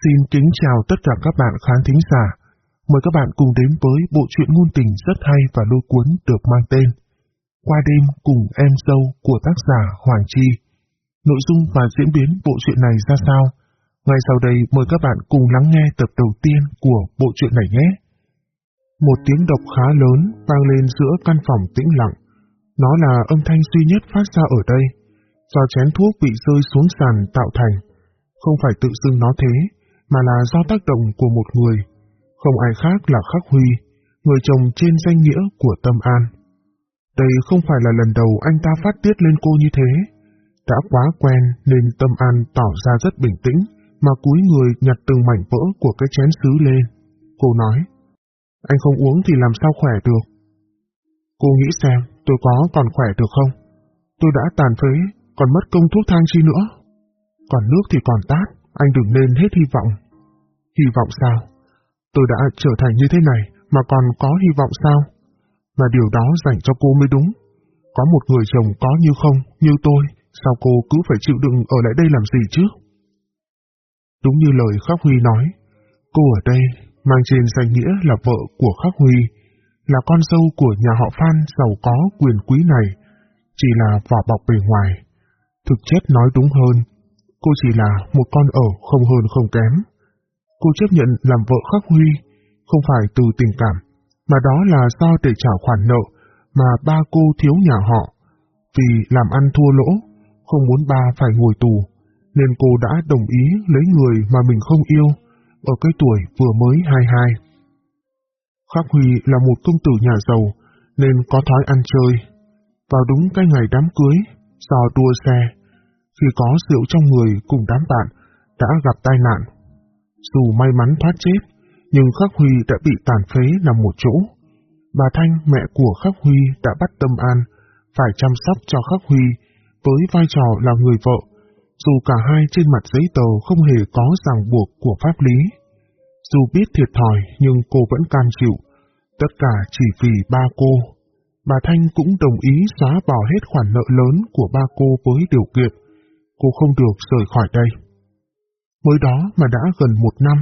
Xin kính chào tất cả các bạn khán thính giả. Mời các bạn cùng đến với bộ truyện ngôn tình rất hay và lôi cuốn được mang tên Qua đêm cùng em dâu của tác giả Hoàng Chi. Nội dung và diễn biến bộ truyện này ra sao? Ngay sau đây mời các bạn cùng lắng nghe tập đầu tiên của bộ truyện này nhé. Một tiếng độc khá lớn vang lên giữa căn phòng tĩnh lặng. Nó là âm thanh duy nhất phát ra ở đây, do chén thuốc bị rơi xuống sàn tạo thành. Không phải tự dưng nó thế, mà là do tác động của một người, không ai khác là Khắc Huy, người chồng trên danh nghĩa của Tâm An. Đây không phải là lần đầu anh ta phát tiết lên cô như thế. Đã quá quen nên Tâm An tỏ ra rất bình tĩnh, mà cúi người nhặt từng mảnh vỡ của cái chén sứ lên. Cô nói, anh không uống thì làm sao khỏe được. Cô nghĩ xem, tôi có còn khỏe được không? Tôi đã tàn phế, còn mất công thuốc thang chi nữa. Còn nước thì còn tát, anh đừng nên hết hy vọng. Hy vọng sao? Tôi đã trở thành như thế này mà còn có hy vọng sao? Mà điều đó dành cho cô mới đúng. Có một người chồng có như không, như tôi, sao cô cứ phải chịu đựng ở lại đây làm gì chứ? Đúng như lời Khắc Huy nói, cô ở đây mang trên danh nghĩa là vợ của Khắc Huy, là con dâu của nhà họ Phan giàu có quyền quý này, chỉ là vỏ bọc bề ngoài. Thực chất nói đúng hơn, cô chỉ là một con ở không hơn không kém. Cô chấp nhận làm vợ Khắc Huy, không phải từ tình cảm, mà đó là do để trả khoản nợ mà ba cô thiếu nhà họ. Vì làm ăn thua lỗ, không muốn ba phải ngồi tù, nên cô đã đồng ý lấy người mà mình không yêu, ở cái tuổi vừa mới 22. Khắc Huy là một công tử nhà giàu, nên có thói ăn chơi. Vào đúng cái ngày đám cưới, do đua xe, khi có rượu trong người cùng đám bạn, đã gặp tai nạn. Dù may mắn thoát chết, nhưng Khắc Huy đã bị tàn phế nằm một chỗ. Bà Thanh, mẹ của Khắc Huy, đã bắt Tâm An, phải chăm sóc cho Khắc Huy, với vai trò là người vợ, dù cả hai trên mặt giấy tờ không hề có ràng buộc của pháp lý. Dù biết thiệt thòi nhưng cô vẫn cam chịu, tất cả chỉ vì ba cô. Bà Thanh cũng đồng ý xóa bỏ hết khoản nợ lớn của ba cô với điều kiện cô không được rời khỏi đây. Mới đó mà đã gần một năm,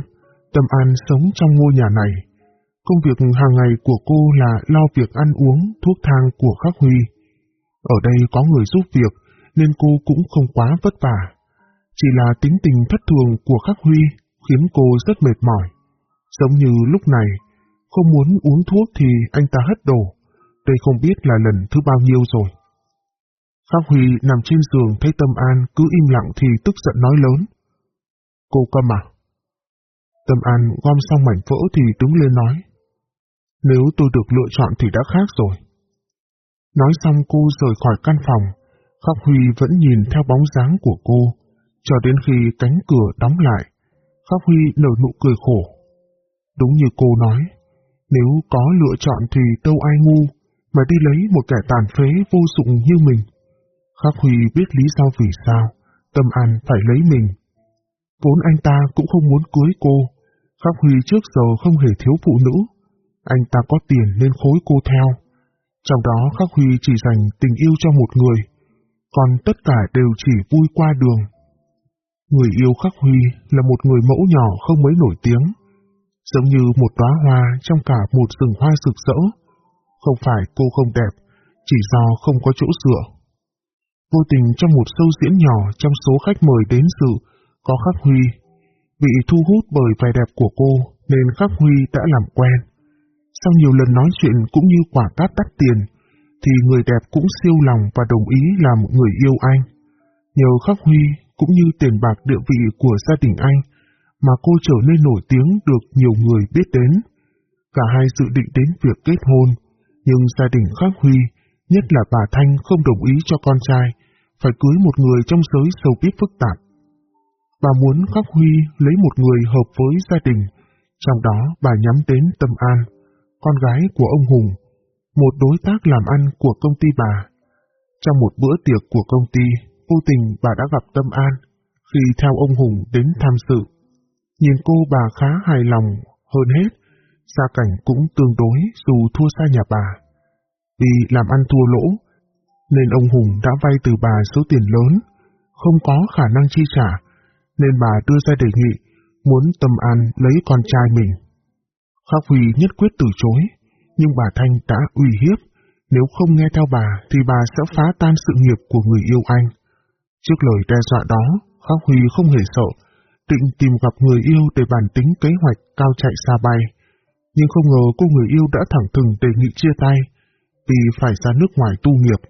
Tâm An sống trong ngôi nhà này. Công việc hàng ngày của cô là lo việc ăn uống, thuốc thang của Khắc Huy. Ở đây có người giúp việc, nên cô cũng không quá vất vả. Chỉ là tính tình thất thường của Khắc Huy khiến cô rất mệt mỏi. Giống như lúc này, không muốn uống thuốc thì anh ta hất đổ. Đây không biết là lần thứ bao nhiêu rồi. Khắc Huy nằm trên giường thấy Tâm An cứ im lặng thì tức giận nói lớn. Cô cơ mà, Tâm An gom xong mảnh vỡ thì đứng lên nói. Nếu tôi được lựa chọn thì đã khác rồi. Nói xong cô rời khỏi căn phòng, Khắc Huy vẫn nhìn theo bóng dáng của cô, cho đến khi cánh cửa đóng lại. Khắc Huy nở nụ cười khổ. Đúng như cô nói, nếu có lựa chọn thì đâu ai ngu, mà đi lấy một kẻ tàn phế vô dụng như mình. Khắc Huy biết lý do vì sao, Tâm An phải lấy mình. Vốn anh ta cũng không muốn cưới cô, Khắc Huy trước giờ không hề thiếu phụ nữ. Anh ta có tiền nên khối cô theo. Trong đó Khắc Huy chỉ dành tình yêu cho một người, còn tất cả đều chỉ vui qua đường. Người yêu Khắc Huy là một người mẫu nhỏ không mấy nổi tiếng, giống như một đóa hoa trong cả một rừng hoa rực rỡ. Không phải cô không đẹp, chỉ do không có chỗ dựa. Vô tình trong một show diễn nhỏ trong số khách mời đến dự, có Khắc Huy. Bị thu hút bởi vẻ đẹp của cô nên Khắc Huy đã làm quen. Sau nhiều lần nói chuyện cũng như quả cát đắt tiền, thì người đẹp cũng siêu lòng và đồng ý làm người yêu anh. Nhờ Khắc Huy cũng như tiền bạc địa vị của gia đình anh, mà cô trở nên nổi tiếng được nhiều người biết đến. Cả hai dự định đến việc kết hôn, nhưng gia đình Khắc Huy, nhất là bà Thanh không đồng ý cho con trai, phải cưới một người trong giới sâu biết phức tạp. Bà muốn Khắc Huy lấy một người hợp với gia đình, trong đó bà nhắm đến Tâm An, con gái của ông Hùng, một đối tác làm ăn của công ty bà. Trong một bữa tiệc của công ty, vô tình bà đã gặp Tâm An khi theo ông Hùng đến tham sự. Nhìn cô bà khá hài lòng, hơn hết, gia cảnh cũng tương đối dù thua xa nhà bà. Vì làm ăn thua lỗ, nên ông Hùng đã vay từ bà số tiền lớn, không có khả năng chi trả, nên bà đưa ra đề nghị muốn Tâm An lấy con trai mình. Khắc Huy nhất quyết từ chối, nhưng bà Thanh đã uy hiếp, nếu không nghe theo bà thì bà sẽ phá tan sự nghiệp của người yêu anh. Trước lời đe dọa đó, Khắc Huy không hề sợ, định tìm gặp người yêu để bàn tính kế hoạch cao chạy xa bay. Nhưng không ngờ cô người yêu đã thẳng thừng đề nghị chia tay, vì phải ra nước ngoài tu nghiệp.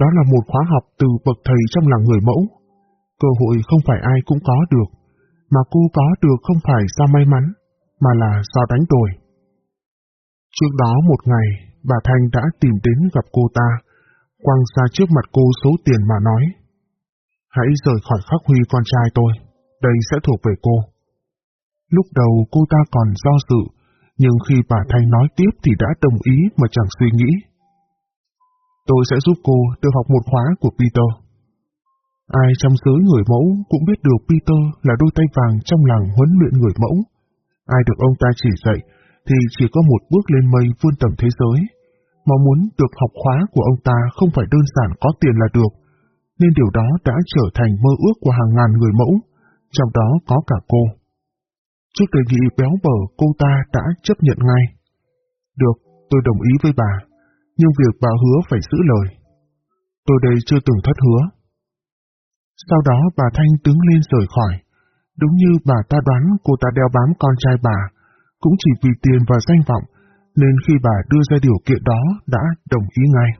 Đó là một khóa học từ bậc thầy trong làng người mẫu. Cơ hội không phải ai cũng có được, mà cô có được không phải do may mắn, mà là do đánh đổi. Trước đó một ngày, bà Thanh đã tìm đến gặp cô ta, quăng ra trước mặt cô số tiền mà nói. Hãy rời khỏi khắc huy con trai tôi, đây sẽ thuộc về cô. Lúc đầu cô ta còn do dự, nhưng khi bà Thanh nói tiếp thì đã đồng ý mà chẳng suy nghĩ. Tôi sẽ giúp cô được học một khóa của Peter. Ai trong giới người mẫu cũng biết được Peter là đôi tay vàng trong làng huấn luyện người mẫu. Ai được ông ta chỉ dạy thì chỉ có một bước lên mây vươn tầm thế giới. Mà muốn được học khóa của ông ta không phải đơn giản có tiền là được, nên điều đó đã trở thành mơ ước của hàng ngàn người mẫu, trong đó có cả cô. Trước đề nghị béo bở cô ta đã chấp nhận ngay. Được, tôi đồng ý với bà, nhưng việc bà hứa phải giữ lời. Tôi đây chưa từng thất hứa. Sau đó bà Thanh đứng lên rời khỏi. Đúng như bà ta đoán cô ta đeo bám con trai bà, cũng chỉ vì tiền và danh vọng, nên khi bà đưa ra điều kiện đó đã đồng ý ngay.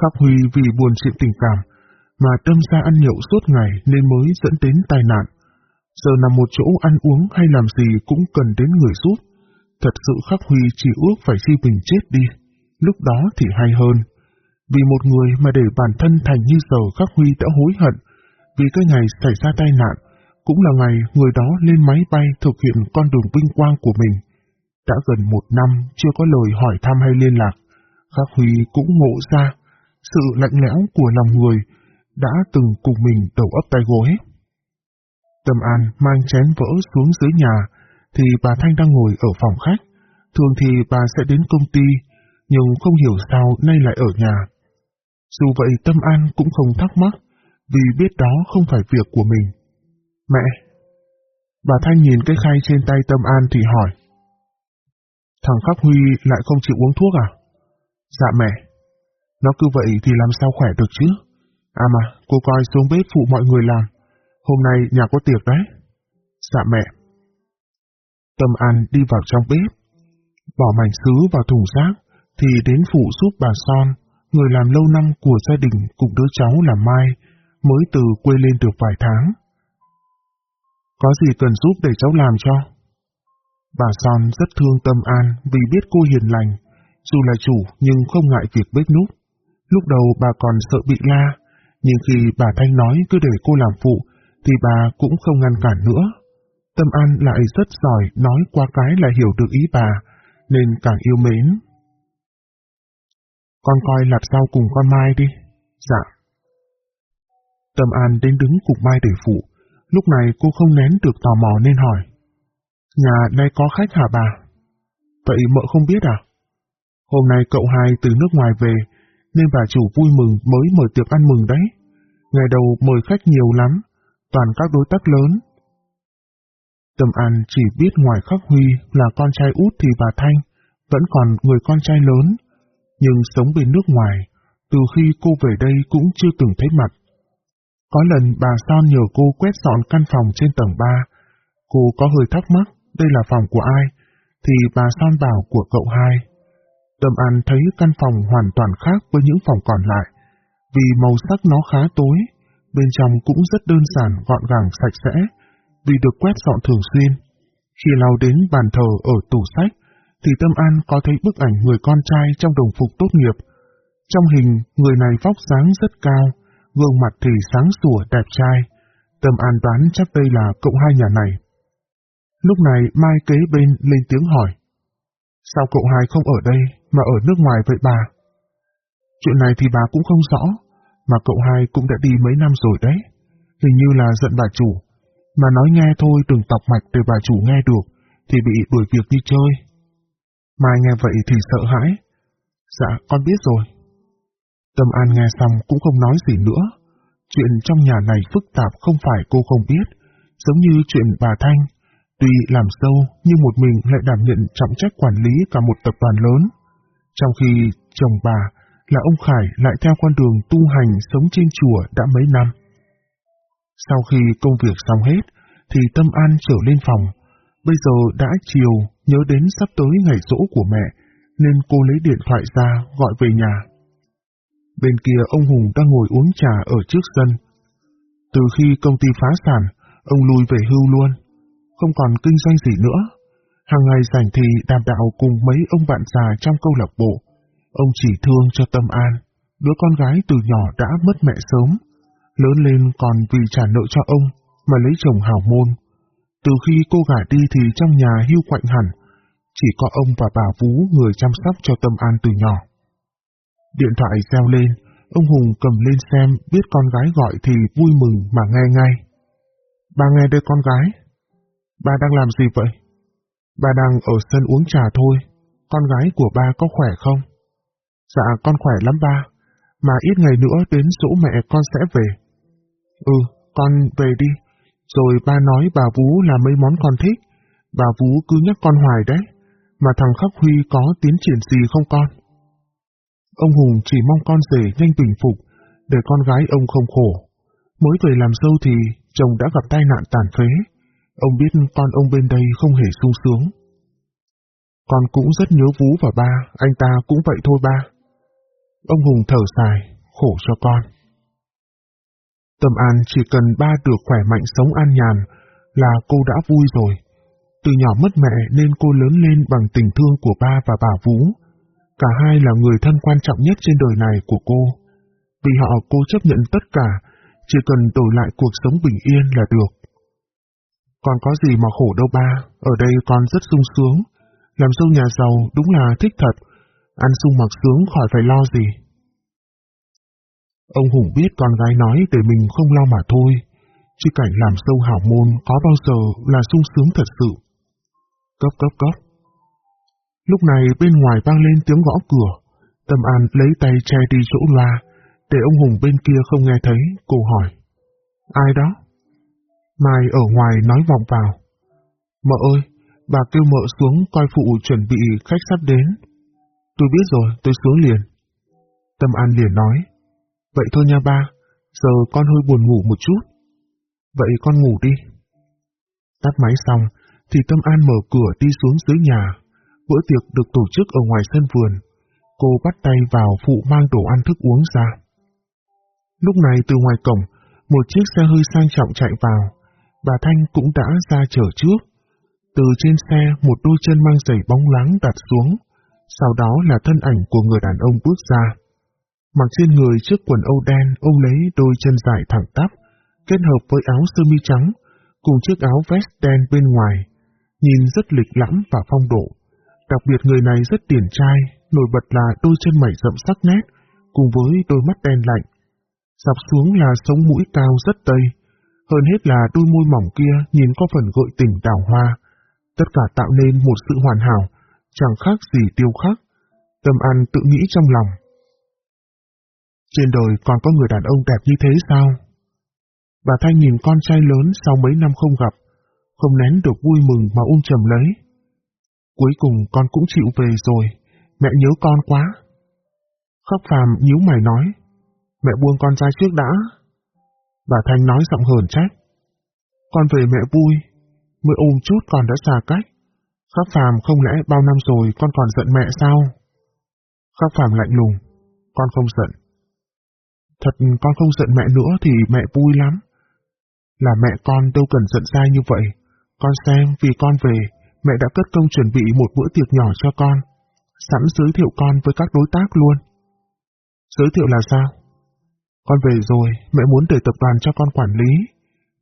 Khắc Huy vì buồn chuyện tình cảm, mà tâm ra ăn nhậu suốt ngày nên mới dẫn đến tai nạn. Giờ nằm một chỗ ăn uống hay làm gì cũng cần đến người giúp. Thật sự Khắc Huy chỉ ước phải khi mình chết đi, lúc đó thì hay hơn. Vì một người mà để bản thân thành như giờ Khắc Huy đã hối hận, vì cái ngày xảy ra tai nạn, cũng là ngày người đó lên máy bay thực hiện con đường vinh quang của mình. Đã gần một năm chưa có lời hỏi thăm hay liên lạc, Khắc Huy cũng ngộ ra sự lạnh lẽo của lòng người đã từng cùng mình đầu ấp tay gối. Tâm An mang chén vỡ xuống dưới nhà, thì bà Thanh đang ngồi ở phòng khách. Thường thì bà sẽ đến công ty, nhưng không hiểu sao nay lại ở nhà. Dù vậy Tâm An cũng không thắc mắc, vì biết đó không phải việc của mình. Mẹ! Bà Thanh nhìn cái khay trên tay Tâm An thì hỏi. Thằng Khắc Huy lại không chịu uống thuốc à? Dạ mẹ. Nó cứ vậy thì làm sao khỏe được chứ? À mà, cô coi xuống bếp phụ mọi người làm. Hôm nay nhà có tiệc đấy. Dạ mẹ. Tâm An đi vào trong bếp, bỏ mảnh sứ vào thùng rác, thì đến phụ giúp bà Son, người làm lâu năm của gia đình cùng đứa cháu là Mai, mới từ quê lên được vài tháng. Có gì cần giúp để cháu làm cho? Bà Son rất thương Tâm An vì biết cô hiền lành, dù là chủ nhưng không ngại việc bếp núc. Lúc đầu bà còn sợ bị la, nhưng khi bà Thanh nói cứ để cô làm phụ, thì bà cũng không ngăn cản nữa. Tâm An lại rất giỏi nói qua cái là hiểu được ý bà, nên càng yêu mến. Con coi lạp rau cùng con Mai đi. Dạ. Tâm An đến đứng cùng Mai để phụ. Lúc này cô không nén được tò mò nên hỏi. Nhà nay có khách hả bà? Vậy mợ không biết à? Hôm nay cậu hai từ nước ngoài về, nên bà chủ vui mừng mới mở tiệc ăn mừng đấy. Ngày đầu mời khách nhiều lắm, toàn các đối tác lớn. Tâm An chỉ biết ngoài Khắc Huy là con trai út thì bà Thanh, vẫn còn người con trai lớn, nhưng sống bên nước ngoài, từ khi cô về đây cũng chưa từng thấy mặt. Có lần bà Son nhờ cô quét dọn căn phòng trên tầng 3, cô có hơi thắc mắc đây là phòng của ai, thì bà Son bảo của cậu hai. Tâm An thấy căn phòng hoàn toàn khác với những phòng còn lại, vì màu sắc nó khá tối, bên trong cũng rất đơn giản, gọn gàng, sạch sẽ, vì được quét dọn thường xuyên. Khi lao đến bàn thờ ở tủ sách, thì Tâm An có thấy bức ảnh người con trai trong đồng phục tốt nghiệp. Trong hình, người này vóc dáng rất cao, gương mặt thì sáng sủa đẹp trai. Tâm An đoán chắc đây là cậu hai nhà này. Lúc này Mai kế bên lên tiếng hỏi. Sao cậu hai không ở đây mà ở nước ngoài vậy bà? Chuyện này thì bà cũng không rõ, mà cậu hai cũng đã đi mấy năm rồi đấy. Hình như là giận bà chủ, mà nói nghe thôi đừng tọc mạch để bà chủ nghe được, thì bị đuổi việc đi chơi. Mai nghe vậy thì sợ hãi. Dạ, con biết rồi. Tâm An nghe xong cũng không nói gì nữa. Chuyện trong nhà này phức tạp không phải cô không biết, giống như chuyện bà Thanh, tuy làm sâu nhưng một mình lại đảm nhận trọng trách quản lý cả một tập đoàn lớn. Trong khi chồng bà là ông Khải lại theo con đường tu hành sống trên chùa đã mấy năm. Sau khi công việc xong hết, thì Tâm An trở lên phòng. Bây giờ đã chiều, nhớ đến sắp tới ngày rỗ của mẹ, nên cô lấy điện thoại ra gọi về nhà. Bên kia ông Hùng đang ngồi uống trà ở trước sân. Từ khi công ty phá sản, ông lui về hưu luôn, không còn kinh doanh gì nữa. Hàng ngày rảnh thì đàm đạo cùng mấy ông bạn già trong câu lạc bộ. Ông chỉ thương cho Tâm An, đứa con gái từ nhỏ đã mất mẹ sớm, lớn lên còn vì trả nợ cho ông mà lấy chồng hào môn. Từ khi cô gả đi thì trong nhà hưu quạnh hẳn, chỉ có ông và bà Vũ người chăm sóc cho Tâm An từ nhỏ. Điện thoại reo lên, ông Hùng cầm lên xem biết con gái gọi thì vui mừng mà nghe ngay. Bà nghe đây con gái. Bà đang làm gì vậy? Bà đang ở sân uống trà thôi. Con gái của ba có khỏe không? Dạ con khỏe lắm ba. Mà ít ngày nữa đến chỗ mẹ con sẽ về. Ừ, con về đi. Rồi ba nói bà vũ là mấy món con thích. Bà vũ cứ nhắc con hoài đấy. Mà thằng Khắc Huy có tiến triển gì không con? Ông Hùng chỉ mong con rể nhanh bình phục, để con gái ông không khổ. Mới về làm dâu thì chồng đã gặp tai nạn tàn phế. Ông biết con ông bên đây không hề sung sướng. Con cũng rất nhớ vũ và ba, anh ta cũng vậy thôi ba. Ông Hùng thở dài, khổ cho con. Tâm An chỉ cần ba được khỏe mạnh sống an nhàn là cô đã vui rồi. Từ nhỏ mất mẹ nên cô lớn lên bằng tình thương của ba và bà vũ, Cả hai là người thân quan trọng nhất trên đời này của cô. Vì họ cô chấp nhận tất cả, chỉ cần đổi lại cuộc sống bình yên là được. Còn có gì mà khổ đâu ba, ở đây con rất sung sướng. Làm dâu nhà giàu đúng là thích thật, ăn sung mặc sướng khỏi phải lo gì. Ông Hùng biết con gái nói để mình không lo mà thôi, chứ cảnh làm sâu hảo môn có bao giờ là sung sướng thật sự. Cốc cốc cốc. Lúc này bên ngoài vang lên tiếng gõ cửa, Tâm An lấy tay che đi chỗ loa, để ông Hùng bên kia không nghe thấy, cô hỏi. Ai đó? Mai ở ngoài nói vọng vào. Mợ ơi, bà kêu mợ xuống coi phụ chuẩn bị khách sắp đến. Tôi biết rồi, tôi xuống liền. Tâm An liền nói. Vậy thôi nha ba, giờ con hơi buồn ngủ một chút. Vậy con ngủ đi. Tắt máy xong, thì Tâm An mở cửa đi xuống dưới nhà. Bữa tiệc được tổ chức ở ngoài sân vườn. Cô bắt tay vào phụ mang đồ ăn thức uống ra. Lúc này từ ngoài cổng, một chiếc xe hơi sang trọng chạy vào. Bà Thanh cũng đã ra chở trước. Từ trên xe, một đôi chân mang giày bóng láng đặt xuống. Sau đó là thân ảnh của người đàn ông bước ra. Mặc trên người chiếc quần âu đen, ông lấy đôi chân dài thẳng tắp, kết hợp với áo sơ mi trắng, cùng chiếc áo vest đen bên ngoài, nhìn rất lịch lãm và phong độ. Đặc biệt người này rất tiền trai, nổi bật là đôi chân mày rậm sắc nét, cùng với đôi mắt đen lạnh. Dọc xuống là sống mũi cao rất tây, hơn hết là đôi môi mỏng kia nhìn có phần gợi tình đào hoa. Tất cả tạo nên một sự hoàn hảo, chẳng khác gì tiêu khắc. Tâm An tự nghĩ trong lòng. Trên đời còn có người đàn ông đẹp như thế sao? Bà Thanh nhìn con trai lớn sau mấy năm không gặp, không nén được vui mừng mà ung trầm lấy. Cuối cùng con cũng chịu về rồi, mẹ nhớ con quá. Khóc phàm nhíu mày nói, mẹ buông con trai trước đã. Bà Thanh nói giọng hờn trách. Con về mẹ vui, mới ôm chút còn đã xa cách. Khắc phàm không lẽ bao năm rồi con còn giận mẹ sao? Khắc phàm lạnh lùng, con không giận. Thật con không giận mẹ nữa thì mẹ vui lắm. Là mẹ con đâu cần giận sai như vậy. Con xem vì con về, mẹ đã cất công chuẩn bị một bữa tiệc nhỏ cho con. Sẵn giới thiệu con với các đối tác luôn. Giới thiệu là sao? Con về rồi, mẹ muốn để tập đoàn cho con quản lý.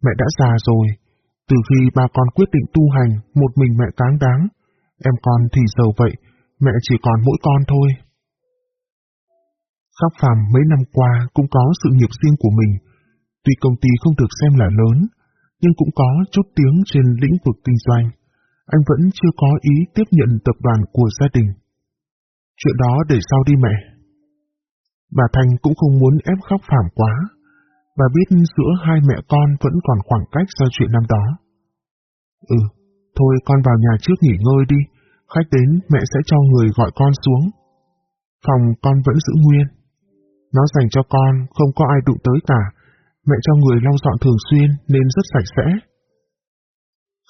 Mẹ đã già rồi. Từ khi ba con quyết định tu hành, một mình mẹ cáng đáng. Em con thì giàu vậy, mẹ chỉ còn mỗi con thôi. Khắc Phàm mấy năm qua cũng có sự nghiệp riêng của mình. Tuy công ty không được xem là lớn, nhưng cũng có chút tiếng trên lĩnh vực kinh doanh. Anh vẫn chưa có ý tiếp nhận tập đoàn của gia đình. Chuyện đó để sau đi mẹ. Bà Thanh cũng không muốn ép Khắc Phàm quá. Bà biết giữa hai mẹ con vẫn còn khoảng cách do chuyện năm đó. Ừ, thôi con vào nhà trước nghỉ ngơi đi, khách đến mẹ sẽ cho người gọi con xuống. Phòng con vẫn giữ nguyên. Nó dành cho con, không có ai đụng tới cả. Mẹ cho người lau dọn thường xuyên nên rất sạch sẽ.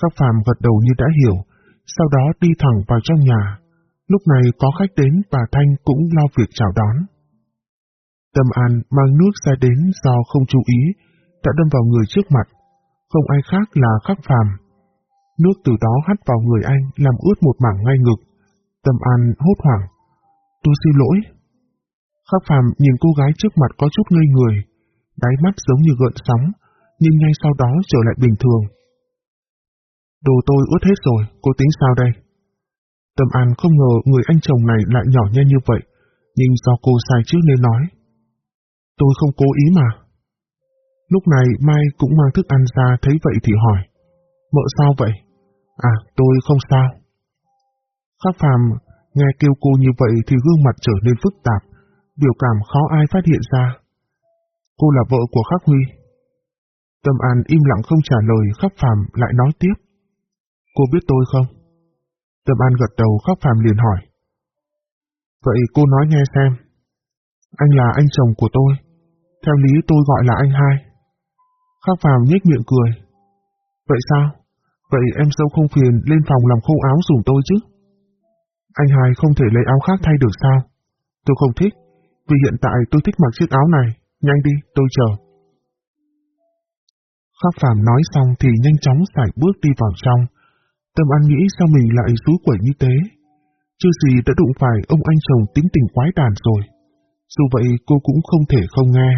Khắc phàm gật đầu như đã hiểu, sau đó đi thẳng vào trong nhà. Lúc này có khách đến bà Thanh cũng lo việc chào đón. Tâm An mang nước ra đến do không chú ý, đã đâm vào người trước mặt. Không ai khác là khắc phàm. Nước từ đó hắt vào người anh làm ướt một mảng ngay ngực. Tâm An hốt hoảng. Tôi xin lỗi. Khắc phàm nhìn cô gái trước mặt có chút ngây người, đáy mắt giống như gợn sóng, nhưng ngay sau đó trở lại bình thường. Đồ tôi ướt hết rồi, cô tính sao đây? Tâm An không ngờ người anh chồng này lại nhỏ nhen như vậy, nhưng do cô sai trước nên nói. Tôi không cố ý mà. Lúc này Mai cũng mang thức ăn ra thấy vậy thì hỏi. Mợ sao vậy? À, tôi không sao. Khắc phàm nghe kêu cô như vậy thì gương mặt trở nên phức tạp, biểu cảm khó ai phát hiện ra. Cô là vợ của Khắc Huy. Tâm An im lặng không trả lời, Khắc Phàm lại nói tiếp. Cô biết tôi không? Tâm An gật đầu Khắc Phàm liền hỏi. Vậy cô nói nghe xem. Anh là anh chồng của tôi. Theo lý tôi gọi là anh hai. Khắc Phàm nhếch miệng cười. Vậy sao? Vậy em dâu không phiền lên phòng làm khô áo dùng tôi chứ? Anh hai không thể lấy áo khác thay được sao? Tôi không thích, vì hiện tại tôi thích mặc chiếc áo này. Nhanh đi, tôi chờ. Khắc Phạm nói xong thì nhanh chóng sải bước đi vào trong. Tâm An nghĩ sao mình lại rú quẩy như thế. Chưa gì đã đụng phải ông anh chồng tính tình quái đàn rồi. Dù vậy cô cũng không thể không nghe.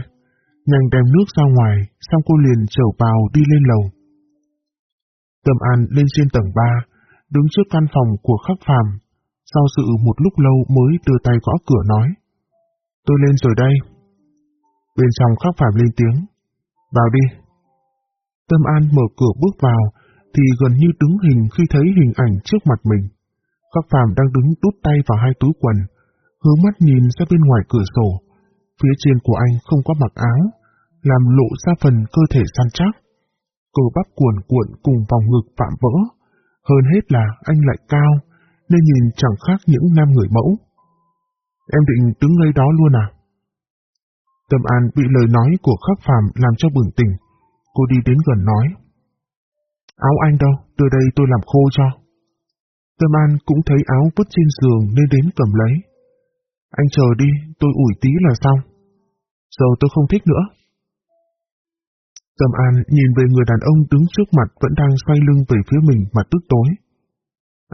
Nhanh đem nước ra ngoài, xong cô liền trở vào đi lên lầu. Tâm An lên trên tầng 3, đứng trước căn phòng của khắc phàm. Sau sự một lúc lâu mới đưa tay gõ cửa nói. Tôi lên rồi đây. Bên trong khắc phàm lên tiếng. Vào đi. Tâm An mở cửa bước vào, thì gần như đứng hình khi thấy hình ảnh trước mặt mình. Khắc phàm đang đứng đút tay vào hai túi quần, hướng mắt nhìn ra bên ngoài cửa sổ. Phía trên của anh không có mặc áo, làm lộ ra phần cơ thể săn chắc. Cơ bắp cuồn cuộn cùng vòng ngực phạm vỡ. Hơn hết là anh lại cao, nên nhìn chẳng khác những nam người mẫu. Em định đứng ngay đó luôn à? Tâm An bị lời nói của khắc phàm làm cho bừng tỉnh. Cô đi đến gần nói. Áo anh đâu, từ đây tôi làm khô cho. Tâm An cũng thấy áo vứt trên giường nên đến cầm lấy. Anh chờ đi, tôi ủi tí là xong. Giờ tôi không thích nữa. Tâm An nhìn về người đàn ông đứng trước mặt vẫn đang xoay lưng về phía mình mà tức tối.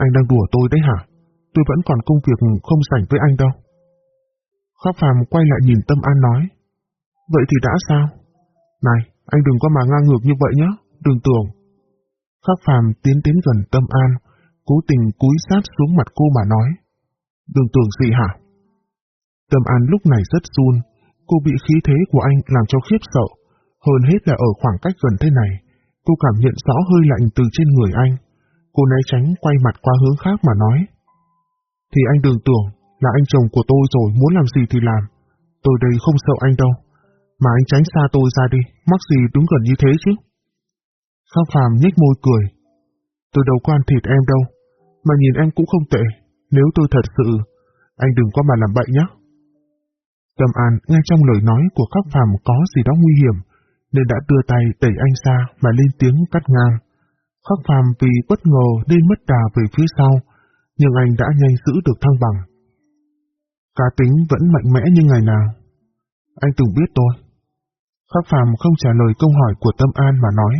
Anh đang đùa tôi đấy hả? Tôi vẫn còn công việc không sảnh với anh đâu. Pháp Phàm quay lại nhìn Tâm An nói. Vậy thì đã sao? Này, anh đừng có mà ngang ngược như vậy nhé, đừng tưởng. Pháp Phàm tiến đến gần Tâm An, cố tình cúi sát xuống mặt cô mà nói. Đừng tưởng gì hả? Tâm An lúc này rất run, cô bị khí thế của anh làm cho khiếp sợ, hơn hết là ở khoảng cách gần thế này, cô cảm nhận rõ hơi lạnh từ trên người anh. Cô né tránh quay mặt qua hướng khác mà nói. Thì anh đừng tưởng là anh chồng của tôi rồi muốn làm gì thì làm. Tôi đây không sợ anh đâu. Mà anh tránh xa tôi ra đi, mắc gì đứng gần như thế chứ. Khắc Phàm nhếch môi cười. Tôi đâu có ăn thịt em đâu, mà nhìn em cũng không tệ. Nếu tôi thật sự, anh đừng có mà làm bậy nhé. Tâm An nghe trong lời nói của Khắc Phàm có gì đó nguy hiểm, nên đã đưa tay đẩy anh ra mà lên tiếng cắt ngang. Khắc Phàm vì bất ngờ nên mất đà về phía sau, nhưng anh đã nhanh giữ được thăng bằng. Cá tính vẫn mạnh mẽ như ngày nào. Anh từng biết tôi. Khắc Phàm không trả lời câu hỏi của Tâm An mà nói.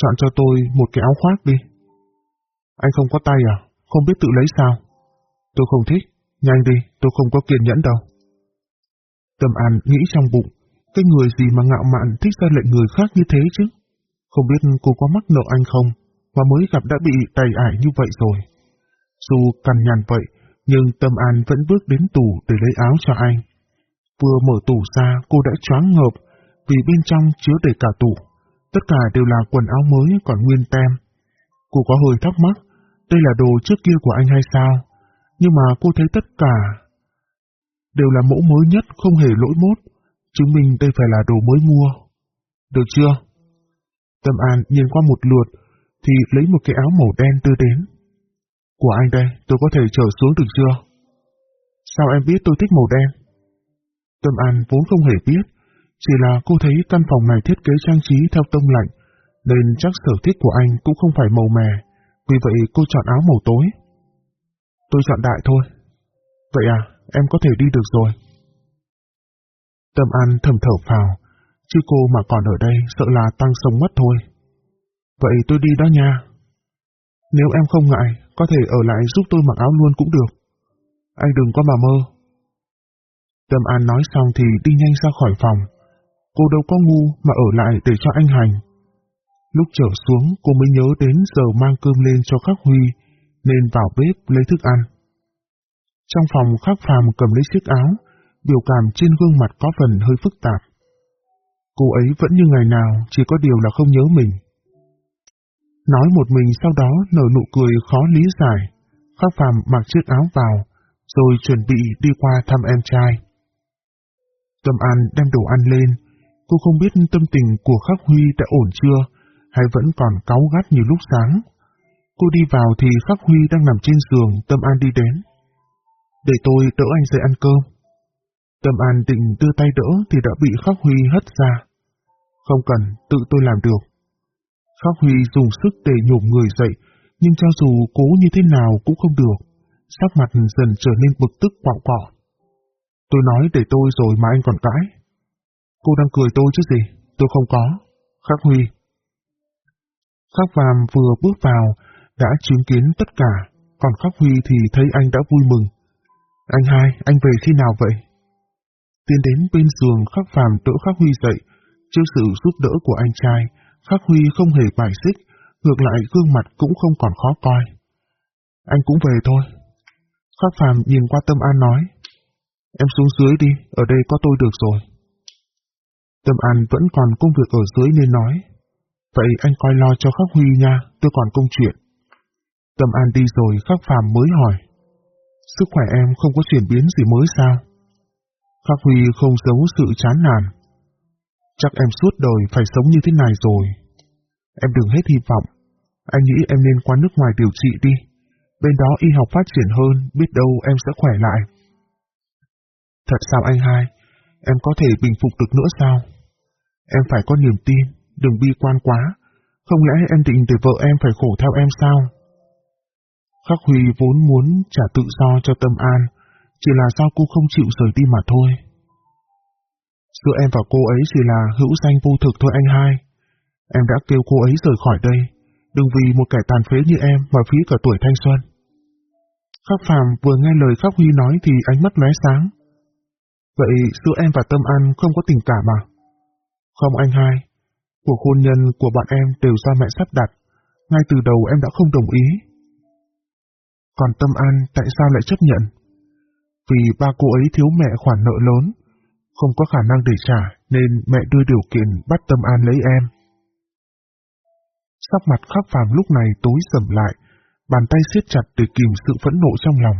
Chọn cho tôi một cái áo khoác đi. Anh không có tay à? Không biết tự lấy sao? Tôi không thích. Nhanh đi, tôi không có kiên nhẫn đâu. Tâm An nghĩ trong bụng, cái người gì mà ngạo mạn thích ra lệnh người khác như thế chứ? Không biết cô có mắc nợ anh không, mà mới gặp đã bị tày ải như vậy rồi. Dù cằn nhằn vậy, nhưng Tâm An vẫn bước đến tủ để lấy áo cho anh. Vừa mở tủ ra, cô đã choáng ngợp, vì bên trong chứa đầy cả tủ. Tất cả đều là quần áo mới còn nguyên tem. Cô có hơi thắc mắc, đây là đồ trước kia của anh hay sao? Nhưng mà cô thấy tất cả đều là mẫu mới nhất không hề lỗi mốt. Chứng minh đây phải là đồ mới mua. Được chưa? Tâm An nhìn qua một lượt, thì lấy một cái áo màu đen đưa đến. Của anh đây, tôi có thể trở xuống được chưa? Sao em biết tôi thích màu đen? Tâm An vốn không hề biết, chỉ là cô thấy căn phòng này thiết kế trang trí theo tông lạnh, nên chắc sở thích của anh cũng không phải màu mè, vì vậy cô chọn áo màu tối. Tôi chọn đại thôi. Vậy à, em có thể đi được rồi. Tâm An thầm thở phào, chứ cô mà còn ở đây sợ là tăng sông mất thôi. Vậy tôi đi đó nha. Nếu em không ngại, có thể ở lại giúp tôi mặc áo luôn cũng được. Anh đừng có mà mơ. Tâm An nói xong thì đi nhanh ra khỏi phòng. Cô đâu có ngu mà ở lại để cho anh hành. Lúc trở xuống cô mới nhớ đến giờ mang cơm lên cho Khắc Huy, nên vào bếp lấy thức ăn. Trong phòng Khắc Phàm cầm lấy chiếc áo, biểu cảm trên gương mặt có phần hơi phức tạp. Cô ấy vẫn như ngày nào, chỉ có điều là không nhớ mình. Nói một mình sau đó nở nụ cười khó lý giải, Khắc Phàm mặc chiếc áo vào, rồi chuẩn bị đi qua thăm em trai. Tâm An đem đồ ăn lên, cô không biết tâm tình của Khắc Huy đã ổn chưa, hay vẫn còn cáu gắt như lúc sáng. Cô đi vào thì Khắc Huy đang nằm trên giường, Tâm An đi đến. Để tôi đỡ anh dậy ăn cơm. Tâm An định đưa tay đỡ thì đã bị Khắc Huy hất ra. Không cần, tự tôi làm được. Khắc Huy dùng sức để nhổm người dậy, nhưng cho dù cố như thế nào cũng không được. Sắc mặt dần trở nên bực tức quạo cỏ. Tôi nói để tôi rồi mà anh còn cãi. Cô đang cười tôi chứ gì, tôi không có. Khắc Huy. Khắc Phàm vừa bước vào, đã chứng kiến tất cả, còn Khắc Huy thì thấy anh đã vui mừng. Anh hai, anh về khi nào vậy? Tiến đến bên giường Khắc Phàm đỡ Khắc Huy dậy, trước sự giúp đỡ của anh trai, Khắc Huy không hề bài xích, ngược lại gương mặt cũng không còn khó coi. Anh cũng về thôi. Khắc Phàm nhìn qua Tâm An nói, em xuống dưới đi, ở đây có tôi được rồi. Tâm An vẫn còn công việc ở dưới nên nói, vậy anh coi lo cho Khắc Huy nha, tôi còn công chuyện. Tâm An đi rồi Khắc Phàm mới hỏi, sức khỏe em không có chuyển biến gì mới sao? Khắc Huy không giấu sự chán nản. Chắc em suốt đời phải sống như thế này rồi. Em đừng hết hy vọng. Anh nghĩ em nên qua nước ngoài điều trị đi. Bên đó y học phát triển hơn, biết đâu em sẽ khỏe lại. Thật sao anh hai? Em có thể bình phục được nữa sao? Em phải có niềm tin, đừng bi quan quá. Không lẽ em định để vợ em phải khổ theo em sao? Khắc Huy vốn muốn trả tự do cho Tâm An, chỉ là sao cô không chịu rời đi mà thôi. Giữa em và cô ấy chỉ là hữu danh vô thực thôi anh hai. Em đã kêu cô ấy rời khỏi đây, đừng vì một kẻ tàn phế như em mà phí cả tuổi thanh xuân. Khắc Phàm vừa nghe lời Khắc Huy nói thì ánh mắt lóe sáng. Vậy giữa em và Tâm An không có tình cảm à? Không anh hai, cuộc hôn nhân của bọn em đều do mẹ sắp đặt, ngay từ đầu em đã không đồng ý. Còn Tâm An tại sao lại chấp nhận? Vì ba cô ấy thiếu mẹ khoản nợ lớn, không có khả năng để trả nên mẹ đưa điều kiện bắt Tâm An lấy em. Sắc mặt khắc phàm lúc này tối sầm lại, bàn tay siết chặt để kìm sự phẫn nộ trong lòng.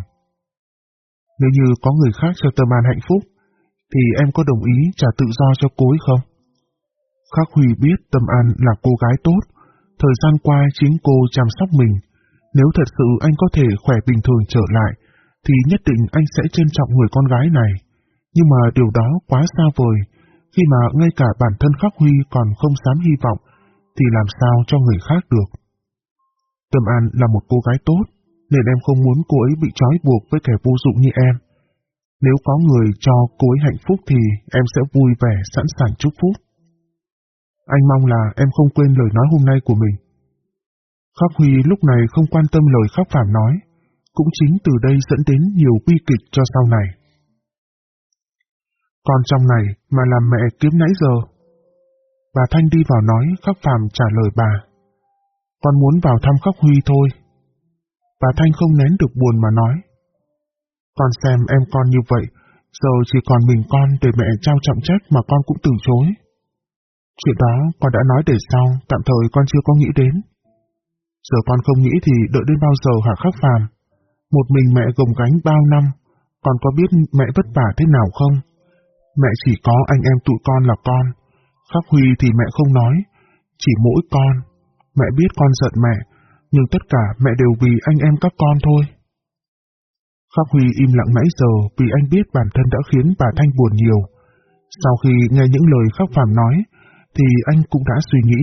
Nếu như có người khác cho Tâm An hạnh phúc, thì em có đồng ý trả tự do cho cô ấy không? Khắc Huy biết Tâm An là cô gái tốt, thời gian qua chính cô chăm sóc mình. Nếu thật sự anh có thể khỏe bình thường trở lại, thì nhất định anh sẽ trân trọng người con gái này. Nhưng mà điều đó quá xa vời, khi mà ngay cả bản thân Khắc Huy còn không dám hy vọng, thì làm sao cho người khác được. Tâm An là một cô gái tốt, nên em không muốn cô ấy bị trói buộc với kẻ vô dụng như em. Nếu có người cho cô ấy hạnh phúc thì em sẽ vui vẻ sẵn sàng chúc phúc. Anh mong là em không quên lời nói hôm nay của mình. Khắc Huy lúc này không quan tâm lời Khắc Phạm nói, cũng chính từ đây dẫn đến nhiều bi kịch cho sau này con trong này mà làm mẹ kiếm nãy giờ. Bà Thanh đi vào nói Khắc Phạm trả lời bà. Con muốn vào thăm Khắc Huy thôi. Bà Thanh không nén được buồn mà nói. Con xem em con như vậy, giờ chỉ còn mình con để mẹ trao trọng trách mà con cũng từ chối. Chuyện đó con đã nói để sau, tạm thời con chưa có nghĩ đến. Giờ con không nghĩ thì đợi đến bao giờ hả khắc phàm? Một mình mẹ gồng gánh bao năm, con có biết mẹ vất vả thế nào không? Mẹ chỉ có anh em tụi con là con. Khắc Huy thì mẹ không nói. Chỉ mỗi con. Mẹ biết con giận mẹ, nhưng tất cả mẹ đều vì anh em các con thôi. Khắc Huy im lặng nãy giờ vì anh biết bản thân đã khiến bà Thanh buồn nhiều. Sau khi nghe những lời Khắc Phạm nói, thì anh cũng đã suy nghĩ.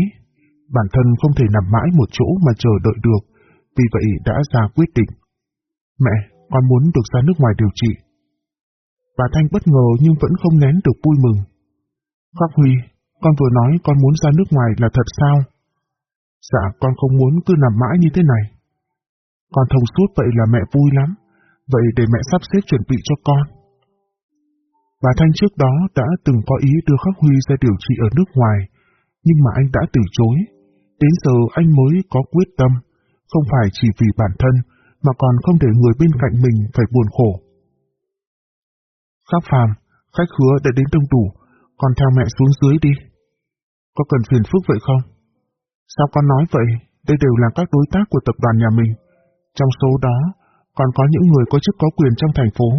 Bản thân không thể nằm mãi một chỗ mà chờ đợi được, vì vậy đã ra quyết định. Mẹ, con muốn được ra nước ngoài điều trị. Bà Thanh bất ngờ nhưng vẫn không nén được vui mừng. Khắc Huy, con vừa nói con muốn ra nước ngoài là thật sao? Dạ, con không muốn cứ nằm mãi như thế này. Con thông suốt vậy là mẹ vui lắm, vậy để mẹ sắp xếp chuẩn bị cho con. Bà Thanh trước đó đã từng có ý đưa Khắc Huy ra điều trị ở nước ngoài, nhưng mà anh đã từ chối. Đến giờ anh mới có quyết tâm, không phải chỉ vì bản thân, mà còn không để người bên cạnh mình phải buồn khổ. Khắc phàm, khách hứa đã đến đông đủ, con theo mẹ xuống dưới đi. Có cần phiền phức vậy không? Sao con nói vậy? Đây đều là các đối tác của tập đoàn nhà mình. Trong số đó, còn có những người có chức có quyền trong thành phố.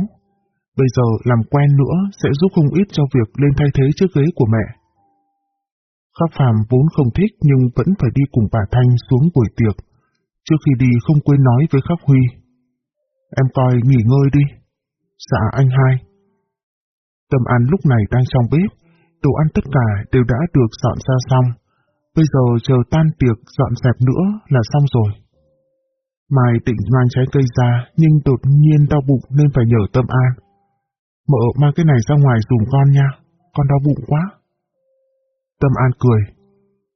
Bây giờ làm quen nữa sẽ giúp không ít cho việc lên thay thế chiếc ghế của mẹ. Khắc Phàm vốn không thích nhưng vẫn phải đi cùng bà Thanh xuống buổi tiệc. Trước khi đi không quên nói với Khắc Huy. Em coi nghỉ ngơi đi. Dạ anh hai. Tâm An lúc này đang trong bếp, đồ ăn tất cả đều đã được dọn ra xong. Bây giờ chờ tan tiệc dọn dẹp nữa là xong rồi. Mai định mang trái cây ra nhưng đột nhiên đau bụng nên phải nhờ Tâm An. Mợ mang cái này ra ngoài dùng con nha, con đau bụng quá. Tâm An cười.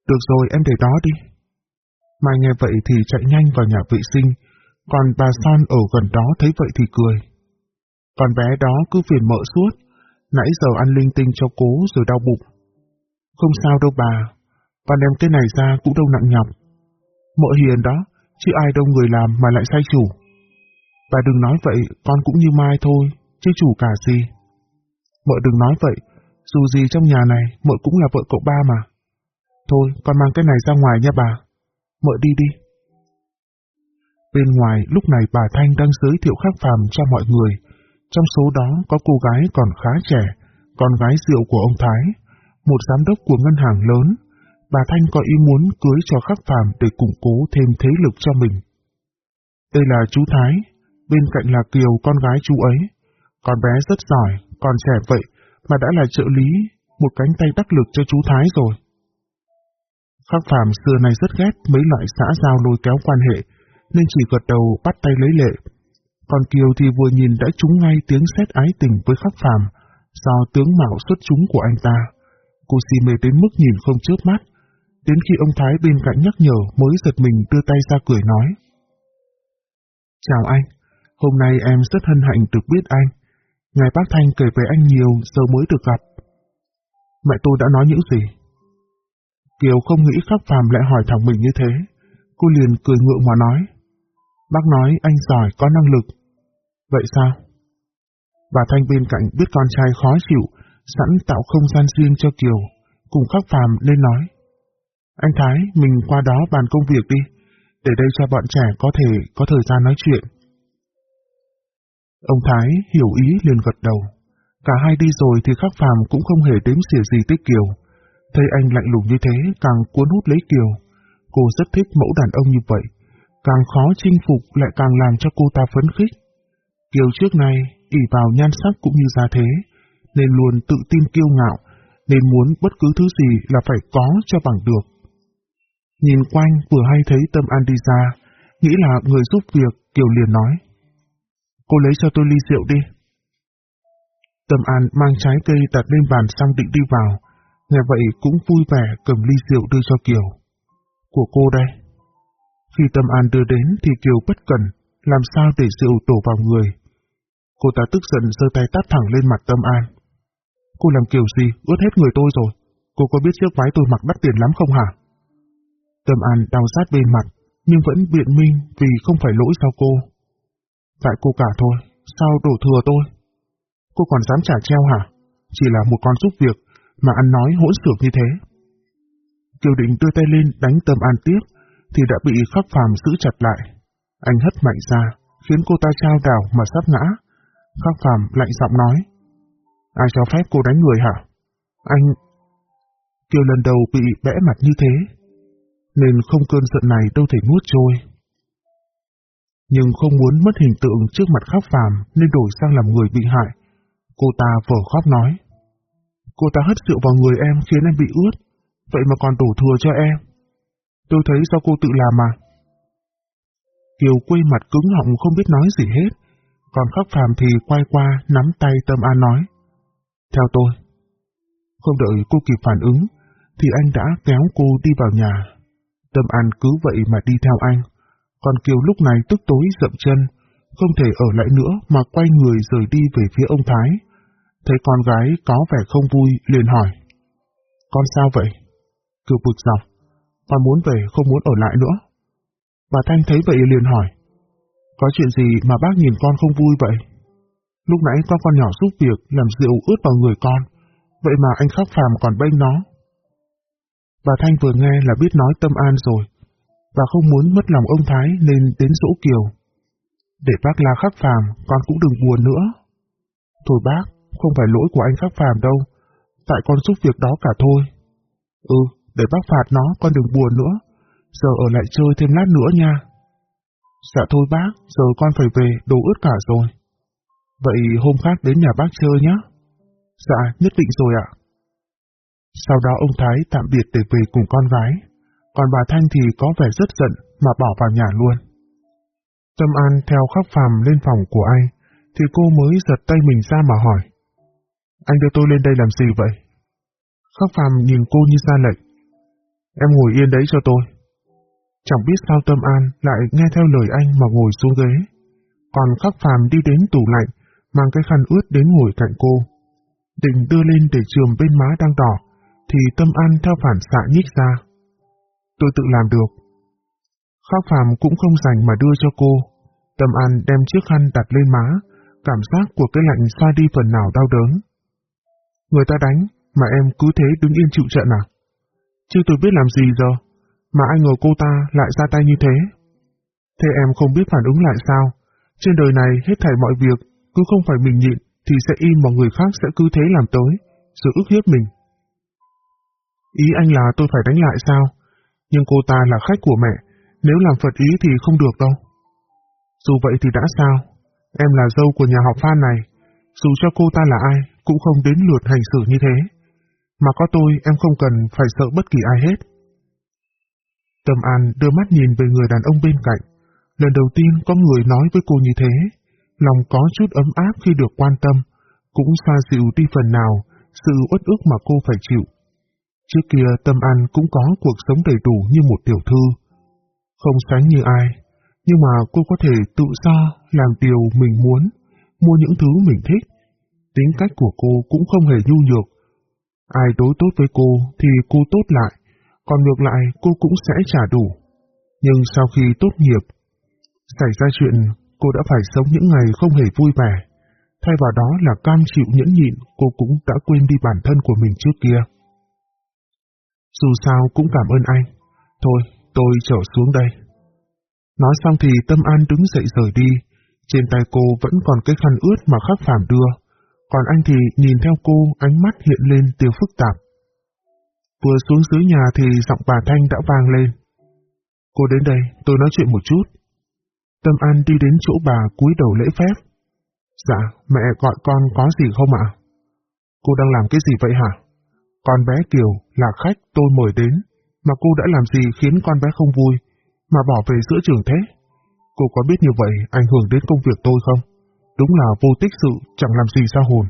Được rồi em để đó đi. Mai nghe vậy thì chạy nhanh vào nhà vệ sinh, còn bà Son ở gần đó thấy vậy thì cười. Con bé đó cứ phiền mợ suốt, nãy giờ ăn linh tinh cho cố rồi đau bụng. Không sao đâu bà, Bà đem cái này ra cũng đâu nặng nhọc. Mợ hiền đó, chứ ai đâu người làm mà lại sai chủ. Bà đừng nói vậy, con cũng như Mai thôi, chứ chủ cả gì. Mợ đừng nói vậy, dù gì trong nhà này, mợ cũng là vợ cậu ba mà. Thôi, con mang cái này ra ngoài nha bà. Mợ đi đi. Bên ngoài, lúc này bà Thanh đang giới thiệu khắc phàm cho mọi người. Trong số đó có cô gái còn khá trẻ, con gái rượu của ông Thái, một giám đốc của ngân hàng lớn. Bà Thanh có ý muốn cưới cho khắc phàm để củng cố thêm thế lực cho mình. Đây là chú Thái, bên cạnh là Kiều con gái chú ấy. Con bé rất giỏi, còn trẻ vậy mà đã là trợ lý, một cánh tay đắc lực cho chú Thái rồi. Khắc Phạm xưa nay rất ghét mấy loại xã giao lôi kéo quan hệ, nên chỉ gật đầu bắt tay lấy lệ. Còn Kiều thì vừa nhìn đã trúng ngay tiếng xét ái tình với Khắc phàm. do tướng mạo xuất chúng của anh ta. Cô si mê đến mức nhìn không chớp mắt, đến khi ông Thái bên cạnh nhắc nhở mới giật mình đưa tay ra cười nói. Chào anh, hôm nay em rất hân hạnh được biết anh. Ngài bác Thanh kể về anh nhiều giờ mới được gặp. Mẹ tôi đã nói những gì? Kiều không nghĩ khắc phàm lại hỏi thẳng mình như thế. Cô liền cười ngượng mà nói. Bác nói anh giỏi, có năng lực. Vậy sao? Bà Thanh bên cạnh biết con trai khó chịu, sẵn tạo không gian riêng cho Kiều, cùng khắc phàm lên nói. Anh Thái, mình qua đó bàn công việc đi, để đây cho bọn trẻ có thể có thời gian nói chuyện. Ông Thái hiểu ý liền gật đầu. Cả hai đi rồi thì khắc phàm cũng không hề đếm xỉa gì tới Kiều. Thấy anh lạnh lùng như thế càng cuốn hút lấy Kiều. Cô rất thích mẫu đàn ông như vậy. Càng khó chinh phục lại càng làm cho cô ta phấn khích. Kiều trước nay ỉ vào nhan sắc cũng như gia thế, nên luôn tự tin kiêu ngạo, nên muốn bất cứ thứ gì là phải có cho bằng được. Nhìn quanh vừa hay thấy Tâm An đi ra, nghĩ là người giúp việc, Kiều liền nói. Cô lấy cho tôi ly rượu đi. Tâm An mang trái cây đặt lên bàn xong định đi vào, nghe vậy cũng vui vẻ cầm ly rượu đưa cho Kiều. Của cô đây. Khi Tâm An đưa đến thì Kiều bất cần, làm sao để rượu đổ vào người. Cô ta tức giận giơ tay tát thẳng lên mặt Tâm An. Cô làm kiểu gì, ướt hết người tôi rồi. Cô có biết chiếc váy tôi mặc đắt tiền lắm không hả? Tâm An đau sát bên mặt, nhưng vẫn biện minh vì không phải lỗi sao cô. Tại cô cả thôi, sao đổ thừa tôi? Cô còn dám trả treo hả? Chỉ là một con giúp việc mà ăn nói hỗn xược như thế. Kiều định đưa tay lên đánh tâm an tiếp, thì đã bị khắc phàm giữ chặt lại. Anh hất mạnh ra, khiến cô ta trao đảo mà sắp ngã. Khắc phàm lạnh giọng nói. Ai cho phép cô đánh người hả? Anh... Kiều lần đầu bị bẽ mặt như thế, nên không cơn giận này đâu thể nuốt trôi. Nhưng không muốn mất hình tượng trước mặt khắc phàm nên đổi sang làm người bị hại. Cô ta vờ khóc nói. Cô ta hất rượu vào người em khiến em bị ướt, vậy mà còn đổ thừa cho em. Tôi thấy do cô tự làm mà. Kiều quay mặt cứng họng không biết nói gì hết, còn khắc phàm thì quay qua nắm tay Tâm An nói. Theo tôi. Không đợi cô kịp phản ứng, thì anh đã kéo cô đi vào nhà. Tâm An cứ vậy mà đi theo anh, còn Kiều lúc này tức tối dậm chân, không thể ở lại nữa mà quay người rời đi về phía ông Thái. Thấy con gái có vẻ không vui, liền hỏi. Con sao vậy? Kiều bực dọc. Con muốn về, không muốn ở lại nữa. Bà Thanh thấy vậy liền hỏi. Có chuyện gì mà bác nhìn con không vui vậy? Lúc nãy có con nhỏ giúp việc làm rượu ướt vào người con, vậy mà anh khắc phàm còn bênh nó. Bà Thanh vừa nghe là biết nói tâm an rồi, và không muốn mất lòng ông Thái nên đến dỗ Kiều. Để bác la khắc phàm, con cũng đừng buồn nữa. Thôi bác, không phải lỗi của anh khắc phàm đâu, tại con giúp việc đó cả thôi. Ừ, để bác phạt nó, con đừng buồn nữa, giờ ở lại chơi thêm lát nữa nha. Dạ thôi bác, giờ con phải về, đồ ướt cả rồi. Vậy hôm khác đến nhà bác chơi nhé. Dạ, nhất định rồi ạ. Sau đó ông Thái tạm biệt để về cùng con gái, còn bà Thanh thì có vẻ rất giận mà bỏ vào nhà luôn. Tâm An theo khắc phàm lên phòng của anh, thì cô mới giật tay mình ra mà hỏi. Anh đưa tôi lên đây làm gì vậy? Khắc phàm nhìn cô như ra lệnh. Em ngồi yên đấy cho tôi. Chẳng biết sao Tâm An lại nghe theo lời anh mà ngồi xuống ghế. Còn khắc phàm đi đến tủ lạnh, mang cái khăn ướt đến ngồi cạnh cô. Định đưa lên để trường bên má đang đỏ, thì Tâm An theo phản xạ nhích ra. Tôi tự làm được. Khắc phàm cũng không dành mà đưa cho cô. Tâm An đem chiếc khăn đặt lên má, cảm giác của cái lạnh xoa đi phần nào đau đớn. Người ta đánh, mà em cứ thế đứng yên chịu trận à? Chứ tôi biết làm gì giờ, mà anh ngờ cô ta lại ra tay như thế. Thế em không biết phản ứng lại sao? Trên đời này hết thảy mọi việc, cứ không phải mình nhịn, thì sẽ in mà người khác sẽ cứ thế làm tới, sự ức hiếp mình. Ý anh là tôi phải đánh lại sao? Nhưng cô ta là khách của mẹ, nếu làm phật ý thì không được đâu. Dù vậy thì đã sao? Em là dâu của nhà học Phan này, dù cho cô ta là ai, cũng không đến lượt hành xử như thế. Mà có tôi em không cần phải sợ bất kỳ ai hết. Tâm An đưa mắt nhìn về người đàn ông bên cạnh. Lần đầu tiên có người nói với cô như thế, lòng có chút ấm áp khi được quan tâm, cũng xoa dịu đi phần nào sự uất ức mà cô phải chịu. Trước kia Tâm An cũng có cuộc sống đầy đủ như một tiểu thư. Không sánh như ai, nhưng mà cô có thể tự do làm điều mình muốn, mua những thứ mình thích. Tính cách của cô cũng không hề nhu nhược. Ai đối tốt với cô thì cô tốt lại, còn ngược lại cô cũng sẽ trả đủ. Nhưng sau khi tốt nghiệp, xảy ra chuyện cô đã phải sống những ngày không hề vui vẻ. Thay vào đó là cam chịu nhẫn nhịn, cô cũng đã quên đi bản thân của mình trước kia. Dù sao cũng cảm ơn anh. Thôi, tôi trở xuống đây. Nói xong thì Tâm An đứng dậy rời đi. Trên tay cô vẫn còn cái khăn ướt mà khắc phàm đưa. Còn anh thì nhìn theo cô, ánh mắt hiện lên tiêu phức tạp. Vừa xuống dưới nhà thì giọng bà Thanh đã vang lên. Cô đến đây, tôi nói chuyện một chút. Tâm An đi đến chỗ bà cúi đầu lễ phép. Dạ, mẹ gọi con có gì không ạ? Cô đang làm cái gì vậy hả? Con bé Kiều là khách tôi mời đến, mà cô đã làm gì khiến con bé không vui, mà bỏ về giữa trường thế? Cô có biết như vậy ảnh hưởng đến công việc tôi không? Đúng là vô tích sự, chẳng làm gì sao hồn.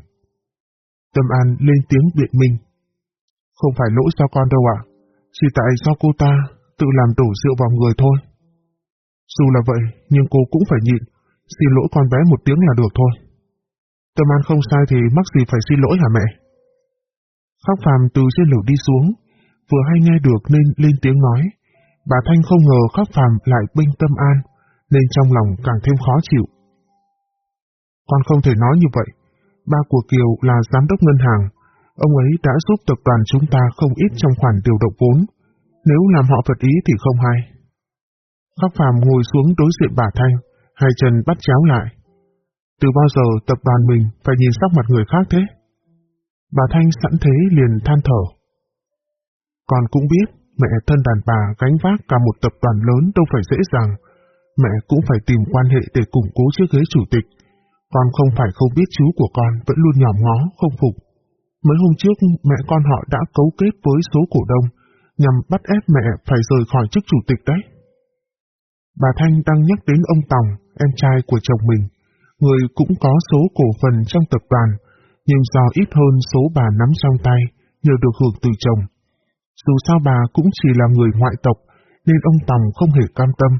Tâm An lên tiếng biện minh. Không phải lỗi do con đâu ạ, chỉ tại do cô ta tự làm đổ rượu vào người thôi. Dù là vậy, nhưng cô cũng phải nhịn, xin lỗi con bé một tiếng là được thôi. Tâm An không sai thì mắc gì phải xin lỗi hả mẹ? Khóc phàm từ trên lầu đi xuống, vừa hay nghe được nên lên tiếng nói. Bà Thanh không ngờ khóc phàm lại binh tâm an, nên trong lòng càng thêm khó chịu. Con không thể nói như vậy. Ba của Kiều là giám đốc ngân hàng. Ông ấy đã giúp tập đoàn chúng ta không ít trong khoản điều động vốn. Nếu làm họ vật ý thì không hay. Khắc phàm ngồi xuống đối diện bà Thanh, hai chân bắt chéo lại. Từ bao giờ tập đoàn mình phải nhìn sắc mặt người khác thế? Bà Thanh sẵn thế liền than thở. Con cũng biết, mẹ thân đàn bà gánh vác cả một tập đoàn lớn đâu phải dễ dàng. Mẹ cũng phải tìm quan hệ để củng cố chiếc ghế chủ tịch. Con không phải không biết chú của con vẫn luôn nhòm ngó, không phục. Mấy hôm trước mẹ con họ đã cấu kết với số cổ đông nhằm bắt ép mẹ phải rời khỏi chức chủ tịch đấy. Bà Thanh đang nhắc đến ông Tòng, em trai của chồng mình, người cũng có số cổ phần trong tập đoàn, nhưng do ít hơn số bà nắm trong tay, nhờ được hưởng từ chồng. Dù sao bà cũng chỉ là người ngoại tộc, nên ông Tòng không hề cam tâm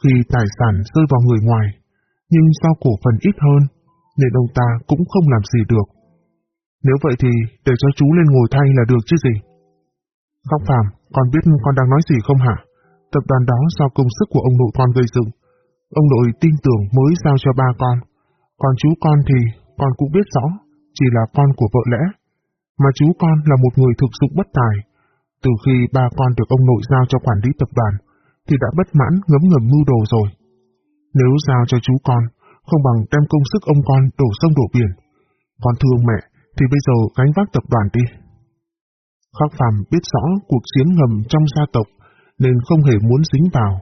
khi tài sản rơi vào người ngoài. Nhưng do cổ phần ít hơn, nên ông ta cũng không làm gì được. Nếu vậy thì để cho chú lên ngồi thay là được chứ gì. Góc phàm, con biết con đang nói gì không hả? Tập đoàn đó do công sức của ông nội con gây dựng. Ông nội tin tưởng mới giao cho ba con. Còn chú con thì con cũng biết rõ, chỉ là con của vợ lẽ. Mà chú con là một người thực dụng bất tài. Từ khi ba con được ông nội giao cho quản lý tập đoàn, thì đã bất mãn ngấm ngầm mưu đồ rồi. Nếu giao cho chú con, không bằng đem công sức ông con đổ sông đổ biển. Con thương mẹ, thì bây giờ gánh vác tập đoàn đi. Khắc Phàm biết rõ cuộc chiến ngầm trong gia tộc nên không hề muốn dính vào.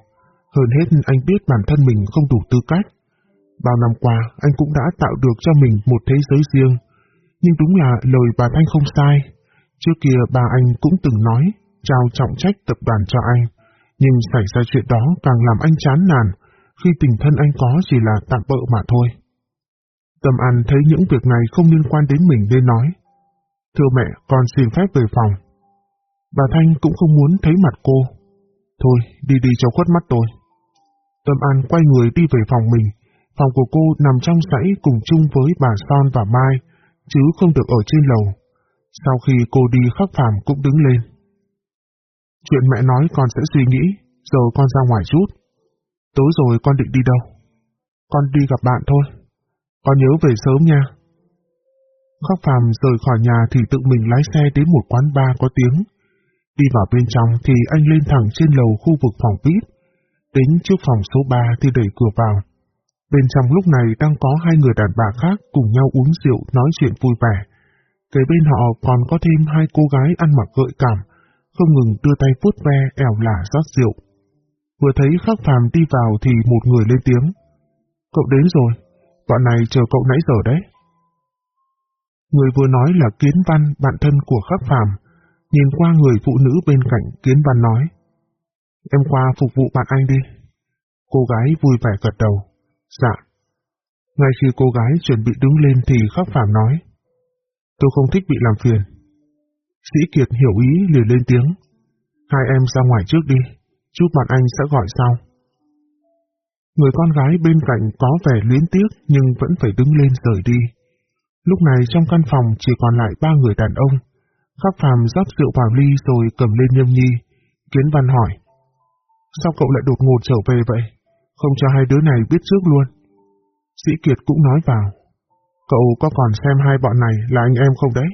Hơn hết anh biết bản thân mình không đủ tư cách. Bao năm qua anh cũng đã tạo được cho mình một thế giới riêng. Nhưng đúng là lời bà Thanh không sai. Trước kia bà anh cũng từng nói trao trọng trách tập đoàn cho anh. Nhưng xảy ra chuyện đó càng làm anh chán nản khi tình thân anh có chỉ là tạm bợ mà thôi. Tâm An thấy những việc này không liên quan đến mình nên nói. Thưa mẹ, con xin phép về phòng. Bà Thanh cũng không muốn thấy mặt cô. Thôi, đi đi cho khuất mắt tôi. Tâm An quay người đi về phòng mình. Phòng của cô nằm trong dãy cùng chung với bà Son và Mai, chứ không được ở trên lầu. Sau khi cô đi khắc phàm cũng đứng lên. Chuyện mẹ nói con sẽ suy nghĩ, giờ con ra ngoài chút. Tối rồi con định đi đâu? Con đi gặp bạn thôi. Con nhớ về sớm nha. Khắc phàm rời khỏi nhà thì tự mình lái xe đến một quán bar có tiếng. Đi vào bên trong thì anh lên thẳng trên lầu khu vực phòng VIP. Đến trước phòng số 3 thì đẩy cửa vào. Bên trong lúc này đang có hai người đàn bà khác cùng nhau uống rượu nói chuyện vui vẻ. Kế bên họ còn có thêm hai cô gái ăn mặc gợi cảm, không ngừng đưa tay vuốt ve ẻo lả rót rượu. Vừa thấy khắc phàm đi vào thì một người lên tiếng. Cậu đến rồi, bọn này chờ cậu nãy giờ đấy. Người vừa nói là Kiến Văn, bạn thân của khắc phàm, nhìn qua người phụ nữ bên cạnh Kiến Văn nói. Em qua phục vụ bạn anh đi. Cô gái vui vẻ gật đầu. Dạ. Ngay khi cô gái chuẩn bị đứng lên thì khắc phàm nói. Tôi không thích bị làm phiền. Sĩ Kiệt hiểu ý liền lên tiếng. Hai em ra ngoài trước đi, chút bạn anh sẽ gọi sau. Người con gái bên cạnh có vẻ luyến tiếc nhưng vẫn phải đứng lên rời đi. Lúc này trong căn phòng chỉ còn lại ba người đàn ông. Khắc phàm rót rượu vào ly rồi cầm lên nhâm nhi. Kiến văn hỏi. Sao cậu lại đột ngột trở về vậy? Không cho hai đứa này biết trước luôn. Sĩ Kiệt cũng nói vào. Cậu có còn xem hai bọn này là anh em không đấy?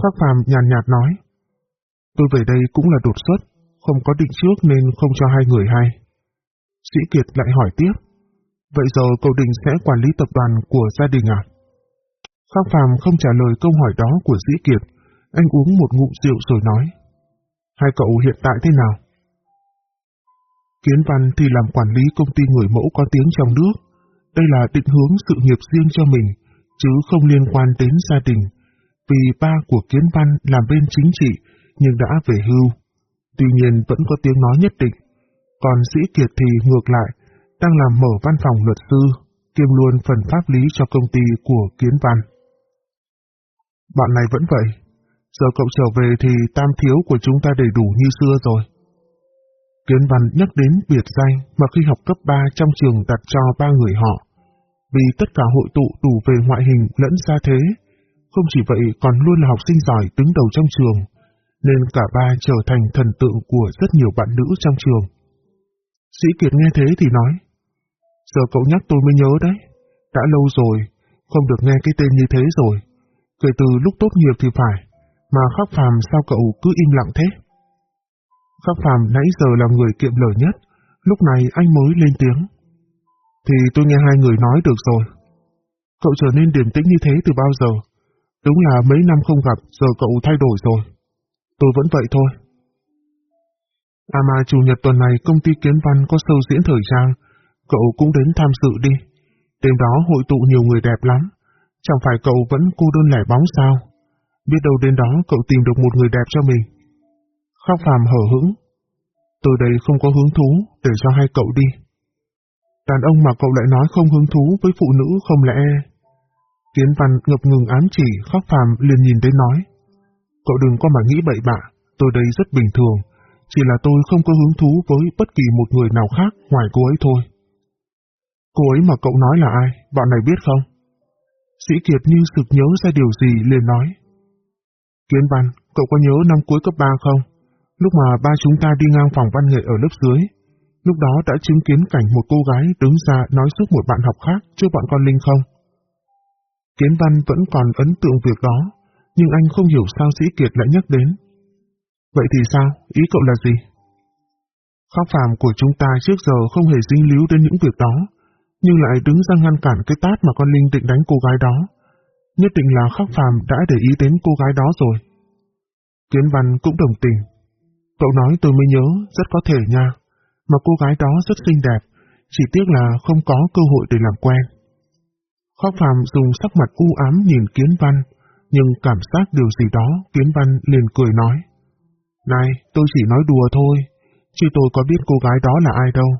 Khắc phàm nhàn nhạt nói. Tôi về đây cũng là đột xuất, không có định trước nên không cho hai người hay. Sĩ Kiệt lại hỏi tiếp. Vậy giờ cậu định sẽ quản lý tập đoàn của gia đình à? Khắc Phạm không trả lời câu hỏi đó của Sĩ Kiệt, anh uống một ngụm rượu rồi nói. Hai cậu hiện tại thế nào? Kiến Văn thì làm quản lý công ty người mẫu có tiếng trong nước. Đây là định hướng sự nghiệp riêng cho mình, chứ không liên quan đến gia đình. Vì ba của Kiến Văn làm bên chính trị, nhưng đã về hưu. Tuy nhiên vẫn có tiếng nói nhất định. Còn Sĩ Kiệt thì ngược lại, đang làm mở văn phòng luật sư, kiêm luôn phần pháp lý cho công ty của Kiến Văn. Bạn này vẫn vậy. Giờ cậu trở về thì tam thiếu của chúng ta đầy đủ như xưa rồi. Kiến Văn nhắc đến biệt danh mà khi học cấp 3 trong trường đặt cho ba người họ. Vì tất cả hội tụ đủ về ngoại hình lẫn gia thế. Không chỉ vậy còn luôn là học sinh giỏi đứng đầu trong trường, nên cả ba trở thành thần tượng của rất nhiều bạn nữ trong trường. Sĩ Kiệt nghe thế thì nói, giờ cậu nhắc tôi mới nhớ đấy, đã lâu rồi, không được nghe cái tên như thế rồi. Kể từ lúc tốt nghiệp thì phải, mà Khắc Phàm sao cậu cứ im lặng thế? Khắc Phàm nãy giờ là người kiệm lời nhất, lúc này anh mới lên tiếng. Thì tôi nghe hai người nói được rồi. Cậu trở nên điềm tĩnh như thế từ bao giờ? Đúng là mấy năm không gặp, giờ cậu thay đổi rồi. Tôi vẫn vậy thôi. À mà chủ nhật tuần này công ty Kiến Văn có sâu diễn thời trang, cậu cũng đến tham dự đi. Đêm đó hội tụ nhiều người đẹp lắm. Chẳng phải cậu vẫn cô đơn lẻ bóng sao? Biết đâu đến đó cậu tìm được một người đẹp cho mình. Khóc phàm hở hững. Từ đây không có hứng thú, để cho hai cậu đi. Đàn ông mà cậu lại nói không hứng thú với phụ nữ không lẽ... Kiến văn ngập ngừng ám chỉ, khóc phàm liền nhìn đến nói. Cậu đừng có mà nghĩ bậy bạ, tôi đây rất bình thường, chỉ là tôi không có hứng thú với bất kỳ một người nào khác ngoài cô ấy thôi. Cô ấy mà cậu nói là ai, bọn này biết không? Sĩ Kiệt như sực nhớ ra điều gì liền nói. Kiến văn, cậu có nhớ năm cuối cấp 3 không? Lúc mà ba chúng ta đi ngang phòng văn nghệ ở lớp dưới, lúc đó đã chứng kiến cảnh một cô gái đứng ra nói giúp một bạn học khác cho bọn con Linh không? Kiến văn vẫn còn ấn tượng việc đó, nhưng anh không hiểu sao Sĩ Kiệt lại nhắc đến. Vậy thì sao? Ý cậu là gì? Khóc phàm của chúng ta trước giờ không hề dính líu đến những việc đó, nhưng lại đứng ra ngăn cản cái tát mà con Linh định đánh cô gái đó. Nhất định là khóc phàm đã để ý đến cô gái đó rồi. Kiến văn cũng đồng tình. Cậu nói tôi mới nhớ, rất có thể nha, mà cô gái đó rất xinh đẹp, chỉ tiếc là không có cơ hội để làm quen. Khóc phàm dùng sắc mặt u ám nhìn Kiến Văn, nhưng cảm giác điều gì đó Kiến Văn liền cười nói. Này, tôi chỉ nói đùa thôi, chứ tôi có biết cô gái đó là ai đâu.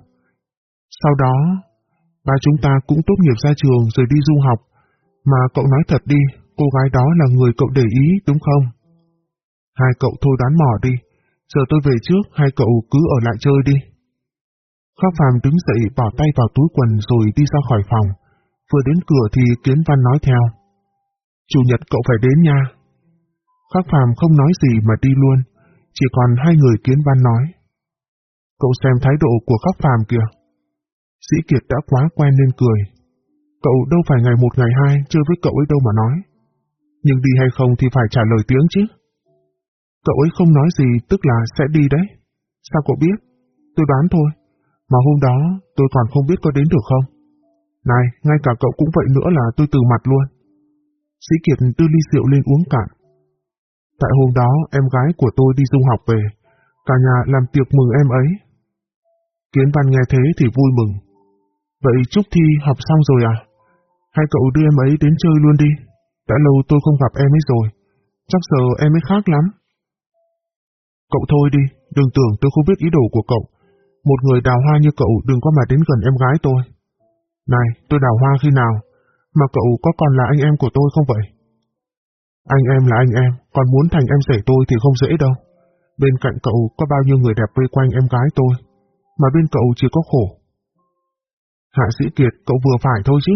Sau đó, ba chúng ta cũng tốt nghiệp ra trường rồi đi du học, mà cậu nói thật đi, cô gái đó là người cậu để ý đúng không? Hai cậu thôi đoán mò đi, giờ tôi về trước, hai cậu cứ ở lại chơi đi. Khắc Phàm đứng dậy bỏ tay vào túi quần rồi đi ra khỏi phòng. Vừa đến cửa thì Kiến Văn nói theo. Chủ nhật cậu phải đến nha. Khác Phàm không nói gì mà đi luôn, chỉ còn hai người Kiến Văn nói. Cậu xem thái độ của Khắc Phàm kìa. Sĩ Kiệt đã quá quen nên cười. Cậu đâu phải ngày một ngày hai chơi với cậu ấy đâu mà nói. Nhưng đi hay không thì phải trả lời tiếng chứ. Cậu ấy không nói gì tức là sẽ đi đấy. Sao cậu biết? Tôi đoán thôi. Mà hôm đó tôi còn không biết có đến được không? Này, ngay cả cậu cũng vậy nữa là tôi từ mặt luôn. Sĩ Kiệt đưa ly rượu lên uống cạn. Tại hôm đó em gái của tôi đi du học về, cả nhà làm tiệc mừng em ấy. Kiến văn nghe thế thì vui mừng. Vậy Trúc Thi học xong rồi à? Hai cậu đưa em ấy đến chơi luôn đi. Đã lâu tôi không gặp em ấy rồi. Chắc giờ em ấy khác lắm. Cậu thôi đi, đừng tưởng tôi không biết ý đồ của cậu. Một người đào hoa như cậu đừng có mà đến gần em gái tôi. Này, tôi đào hoa khi nào? Mà cậu có còn là anh em của tôi không vậy? Anh em là anh em, còn muốn thành em rể tôi thì không dễ đâu. Bên cạnh cậu có bao nhiêu người đẹp vây quanh em gái tôi, mà bên cậu chỉ có khổ. Hạ sĩ Kiệt, cậu vừa phải thôi chứ.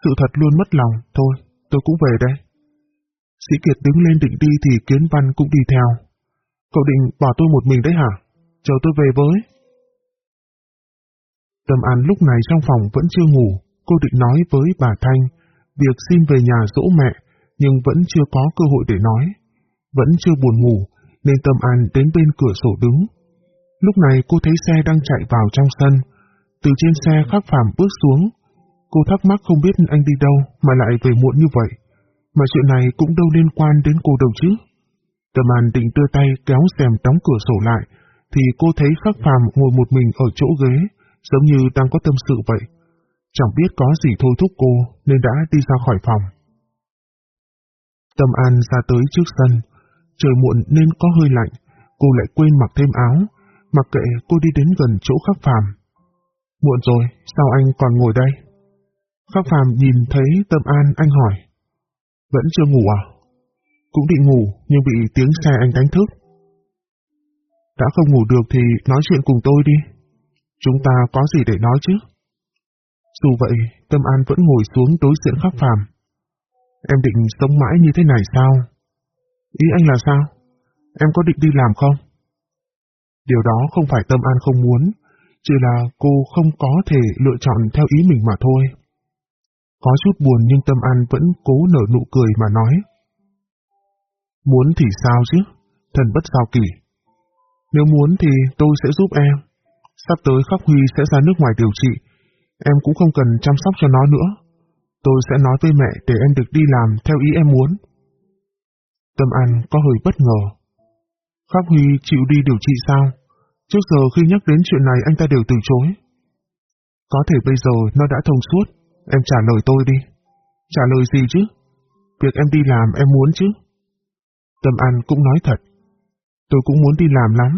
Sự thật luôn mất lòng, thôi, tôi cũng về đây. Sĩ Kiệt đứng lên định đi thì Kiến Văn cũng đi theo. Cậu định bỏ tôi một mình đấy hả? Chờ tôi về với. Tâm An lúc này trong phòng vẫn chưa ngủ, cô định nói với bà Thanh việc xin về nhà dỗ mẹ, nhưng vẫn chưa có cơ hội để nói. Vẫn chưa buồn ngủ, nên Tâm An đến bên cửa sổ đứng. Lúc này cô thấy xe đang chạy vào trong sân. Từ trên xe khắc phàm bước xuống. Cô thắc mắc không biết anh đi đâu mà lại về muộn như vậy. Mà chuyện này cũng đâu liên quan đến cô đâu chứ. Tâm An định đưa tay kéo rèm đóng cửa sổ lại, thì cô thấy khắc phàm ngồi một mình ở chỗ ghế, giống như đang có tâm sự vậy. Chẳng biết có gì thôi thúc cô nên đã đi ra khỏi phòng. Tâm An ra tới trước sân, trời muộn nên có hơi lạnh, cô lại quên mặc thêm áo, mặc kệ cô đi đến gần chỗ khắc phàm. Muộn rồi, sao anh còn ngồi đây? Khắc phàm nhìn thấy Tâm An anh hỏi. Vẫn chưa ngủ à? Cũng định ngủ nhưng bị tiếng xe anh đánh thức. Đã không ngủ được thì nói chuyện cùng tôi đi. Chúng ta có gì để nói chứ? Dù vậy, Tâm An vẫn ngồi xuống đối diện khắc phàm. Em định sống mãi như thế này sao? Ý anh là sao? Em có định đi làm không? Điều đó không phải Tâm An không muốn, chỉ là cô không có thể lựa chọn theo ý mình mà thôi. Có chút buồn nhưng Tâm An vẫn cố nở nụ cười mà nói. Muốn thì sao chứ? Thần bất sao kỳ. Nếu muốn thì tôi sẽ giúp em. Sắp tới Khắc Huy sẽ ra nước ngoài điều trị. Em cũng không cần chăm sóc cho nó nữa. Tôi sẽ nói với mẹ để em được đi làm theo ý em muốn. Tâm An có hơi bất ngờ. Khắc Huy chịu đi điều trị sao? Trước giờ khi nhắc đến chuyện này anh ta đều từ chối. Có thể bây giờ nó đã thông suốt, em trả lời tôi đi. Trả lời gì chứ? Việc em đi làm em muốn chứ? Tâm An cũng nói thật. Tôi cũng muốn đi làm lắm,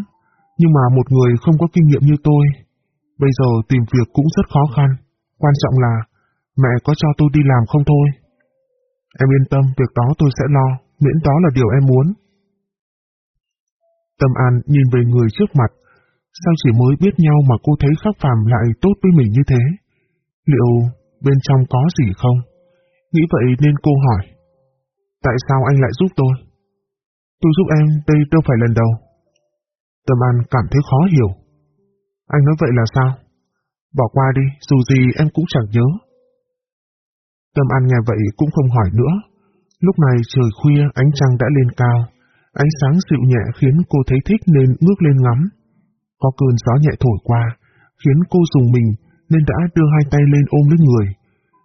nhưng mà một người không có kinh nghiệm như tôi, bây giờ tìm việc cũng rất khó khăn. Quan trọng là mẹ có cho tôi đi làm không thôi. Em yên tâm, việc đó tôi sẽ lo, miễn đó là điều em muốn. Tâm An nhìn về người trước mặt, sao chỉ mới biết nhau mà cô thấy khắc phàm lại tốt với mình như thế? Liệu bên trong có gì không? Nghĩ vậy nên cô hỏi. Tại sao anh lại giúp tôi? Tôi giúp em, đây đâu phải lần đầu. Tâm An cảm thấy khó hiểu. Anh nói vậy là sao? Bỏ qua đi, dù gì em cũng chẳng nhớ. Tâm An nghe vậy cũng không hỏi nữa. Lúc này trời khuya ánh trăng đã lên cao. Ánh sáng dịu nhẹ khiến cô thấy thích nên ngước lên ngắm. Có cơn gió nhẹ thổi qua, khiến cô dùng mình nên đã đưa hai tay lên ôm lấy người.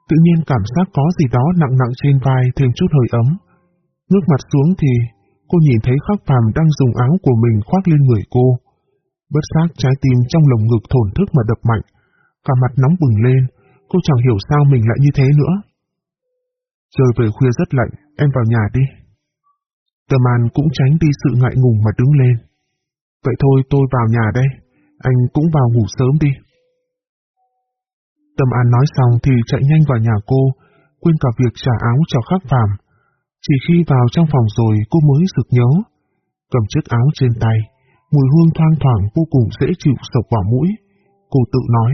Tự nhiên cảm giác có gì đó nặng nặng trên vai thêm chút hơi ấm. Ngước mặt xuống thì cô nhìn thấy khắc phàm đang dùng áo của mình khoác lên người cô. Bất giác trái tim trong lồng ngực thổn thức mà đập mạnh, cả mặt nóng bừng lên, cô chẳng hiểu sao mình lại như thế nữa. Trời về khuya rất lạnh, em vào nhà đi. Tâm An cũng tránh đi sự ngại ngùng mà đứng lên. Vậy thôi tôi vào nhà đây, anh cũng vào ngủ sớm đi. Tâm An nói xong thì chạy nhanh vào nhà cô, quên cả việc trả áo cho khắc phàm. Chỉ khi vào trong phòng rồi cô mới sực nhớ. Cầm chiếc áo trên tay, mùi hương thoang thoảng vô cùng dễ chịu sộc vào mũi. Cô tự nói.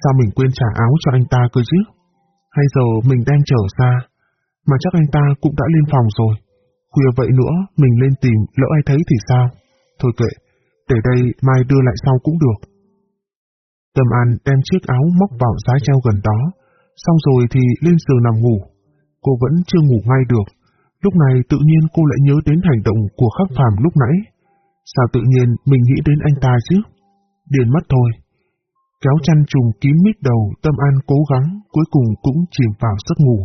Sao mình quên trả áo cho anh ta cơ chứ? Hay giờ mình đang trở ra? Mà chắc anh ta cũng đã lên phòng rồi. Khuya vậy nữa, mình lên tìm, lỡ ai thấy thì sao? Thôi kệ, để đây mai đưa lại sau cũng được. Tâm An đem chiếc áo móc vào giá treo gần đó, xong rồi thì lên giường nằm ngủ. Cô vẫn chưa ngủ ngay được. Lúc này tự nhiên cô lại nhớ đến hành động của khắc phàm lúc nãy. Sao tự nhiên mình nghĩ đến anh ta chứ? Điền mất thôi. Kéo chăn trùng kín mít đầu, Tâm An cố gắng, cuối cùng cũng chìm vào giấc ngủ.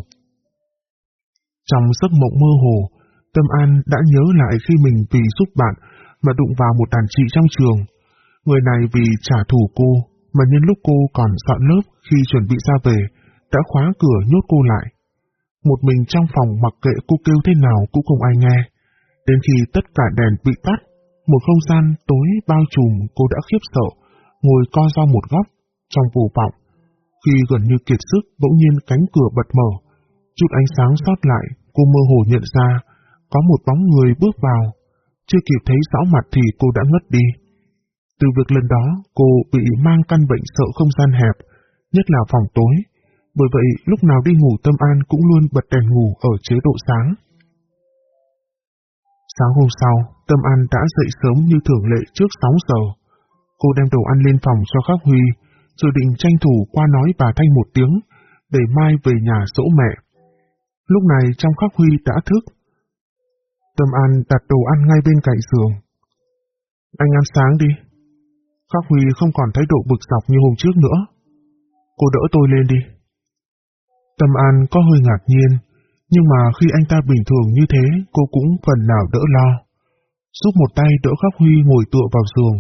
Trong giấc mộng mơ hồ, Tâm An đã nhớ lại khi mình vì giúp bạn mà đụng vào một đàn chị trong trường. Người này vì trả thù cô, mà nhân lúc cô còn dọn lớp khi chuẩn bị ra về, đã khóa cửa nhốt cô lại. Một mình trong phòng mặc kệ cô kêu thế nào cũng không ai nghe. Đến khi tất cả đèn bị tắt, một không gian tối bao trùm cô đã khiếp sợ, ngồi co ra một góc, trong vô vọng. Khi gần như kiệt sức, bỗng nhiên cánh cửa bật mở. Chút ánh sáng sót lại, cô mơ hồ nhận ra, có một bóng người bước vào. Chưa kịp thấy rõ mặt thì cô đã ngất đi. Từ việc lần đó, cô bị mang căn bệnh sợ không gian hẹp, nhất là phòng tối. Bởi vậy, lúc nào đi ngủ Tâm An cũng luôn bật đèn ngủ ở chế độ sáng. Sáng hôm sau, Tâm An đã dậy sớm như thường lệ trước 6 giờ. Cô đem đồ ăn lên phòng cho Khắc Huy, rồi định tranh thủ qua nói bà Thanh một tiếng, để mai về nhà dỗ mẹ. Lúc này trong Khắc Huy đã thức. Tâm An đặt đồ ăn ngay bên cạnh giường. Anh ăn sáng đi. Khắc Huy không còn thái độ bực dọc như hôm trước nữa. Cô đỡ tôi lên đi. Tâm An có hơi ngạc nhiên, nhưng mà khi anh ta bình thường như thế, cô cũng phần nào đỡ lo. Giúp một tay đỡ Khắc Huy ngồi tựa vào giường,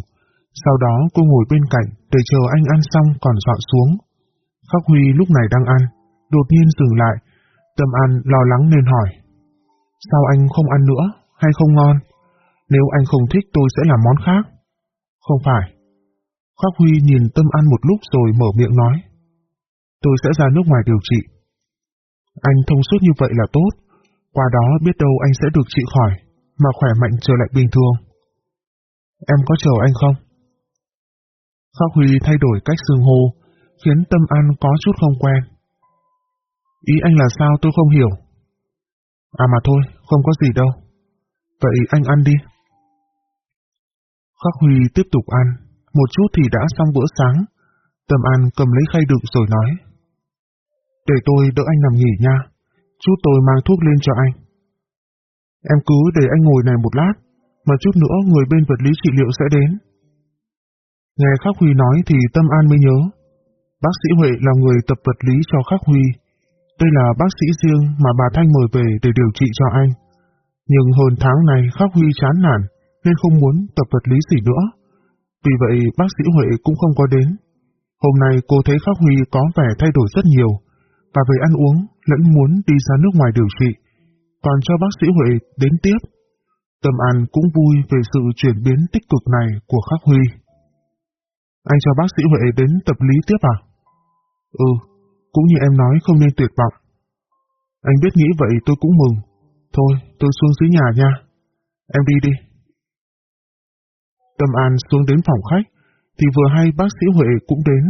sau đó cô ngồi bên cạnh để chờ anh ăn xong còn dọn xuống. Khắc Huy lúc này đang ăn, đột nhiên dừng lại, Tâm An lo lắng nên hỏi. Sao anh không ăn nữa, hay không ngon? Nếu anh không thích tôi sẽ làm món khác. Không phải. Khắc Huy nhìn Tâm An một lúc rồi mở miệng nói. Tôi sẽ ra nước ngoài điều trị. Anh thông suốt như vậy là tốt, qua đó biết đâu anh sẽ được trị khỏi, mà khỏe mạnh trở lại bình thường. Em có chờ anh không? Khắc Huy thay đổi cách xương hô, khiến Tâm An có chút không quen. Ý anh là sao tôi không hiểu. À mà thôi, không có gì đâu. Vậy anh ăn đi. Khắc Huy tiếp tục ăn, một chút thì đã xong bữa sáng. Tâm An cầm lấy khay đựng rồi nói. Để tôi đỡ anh nằm nghỉ nha, chút tôi mang thuốc lên cho anh. Em cứ để anh ngồi này một lát, mà chút nữa người bên vật lý trị liệu sẽ đến. Nghe Khắc Huy nói thì Tâm An mới nhớ. Bác sĩ Huệ là người tập vật lý cho Khắc Huy, Đây là bác sĩ riêng mà bà Thanh mời về để điều trị cho anh. Nhưng hơn tháng này Khắc Huy chán nản nên không muốn tập vật lý gì nữa. Vì vậy bác sĩ Huệ cũng không có đến. Hôm nay cô thấy Khắc Huy có vẻ thay đổi rất nhiều, và về ăn uống lẫn muốn đi ra nước ngoài điều trị, còn cho bác sĩ Huệ đến tiếp. Tâm An cũng vui về sự chuyển biến tích cực này của Khắc Huy. Anh cho bác sĩ Huệ đến tập lý tiếp à? Ừ, cũng như em nói không nên tuyệt vọng. Anh biết nghĩ vậy tôi cũng mừng. Thôi, tôi xuống dưới nhà nha. Em đi đi. Tâm An xuống đến phòng khách, thì vừa hay bác sĩ Huệ cũng đến.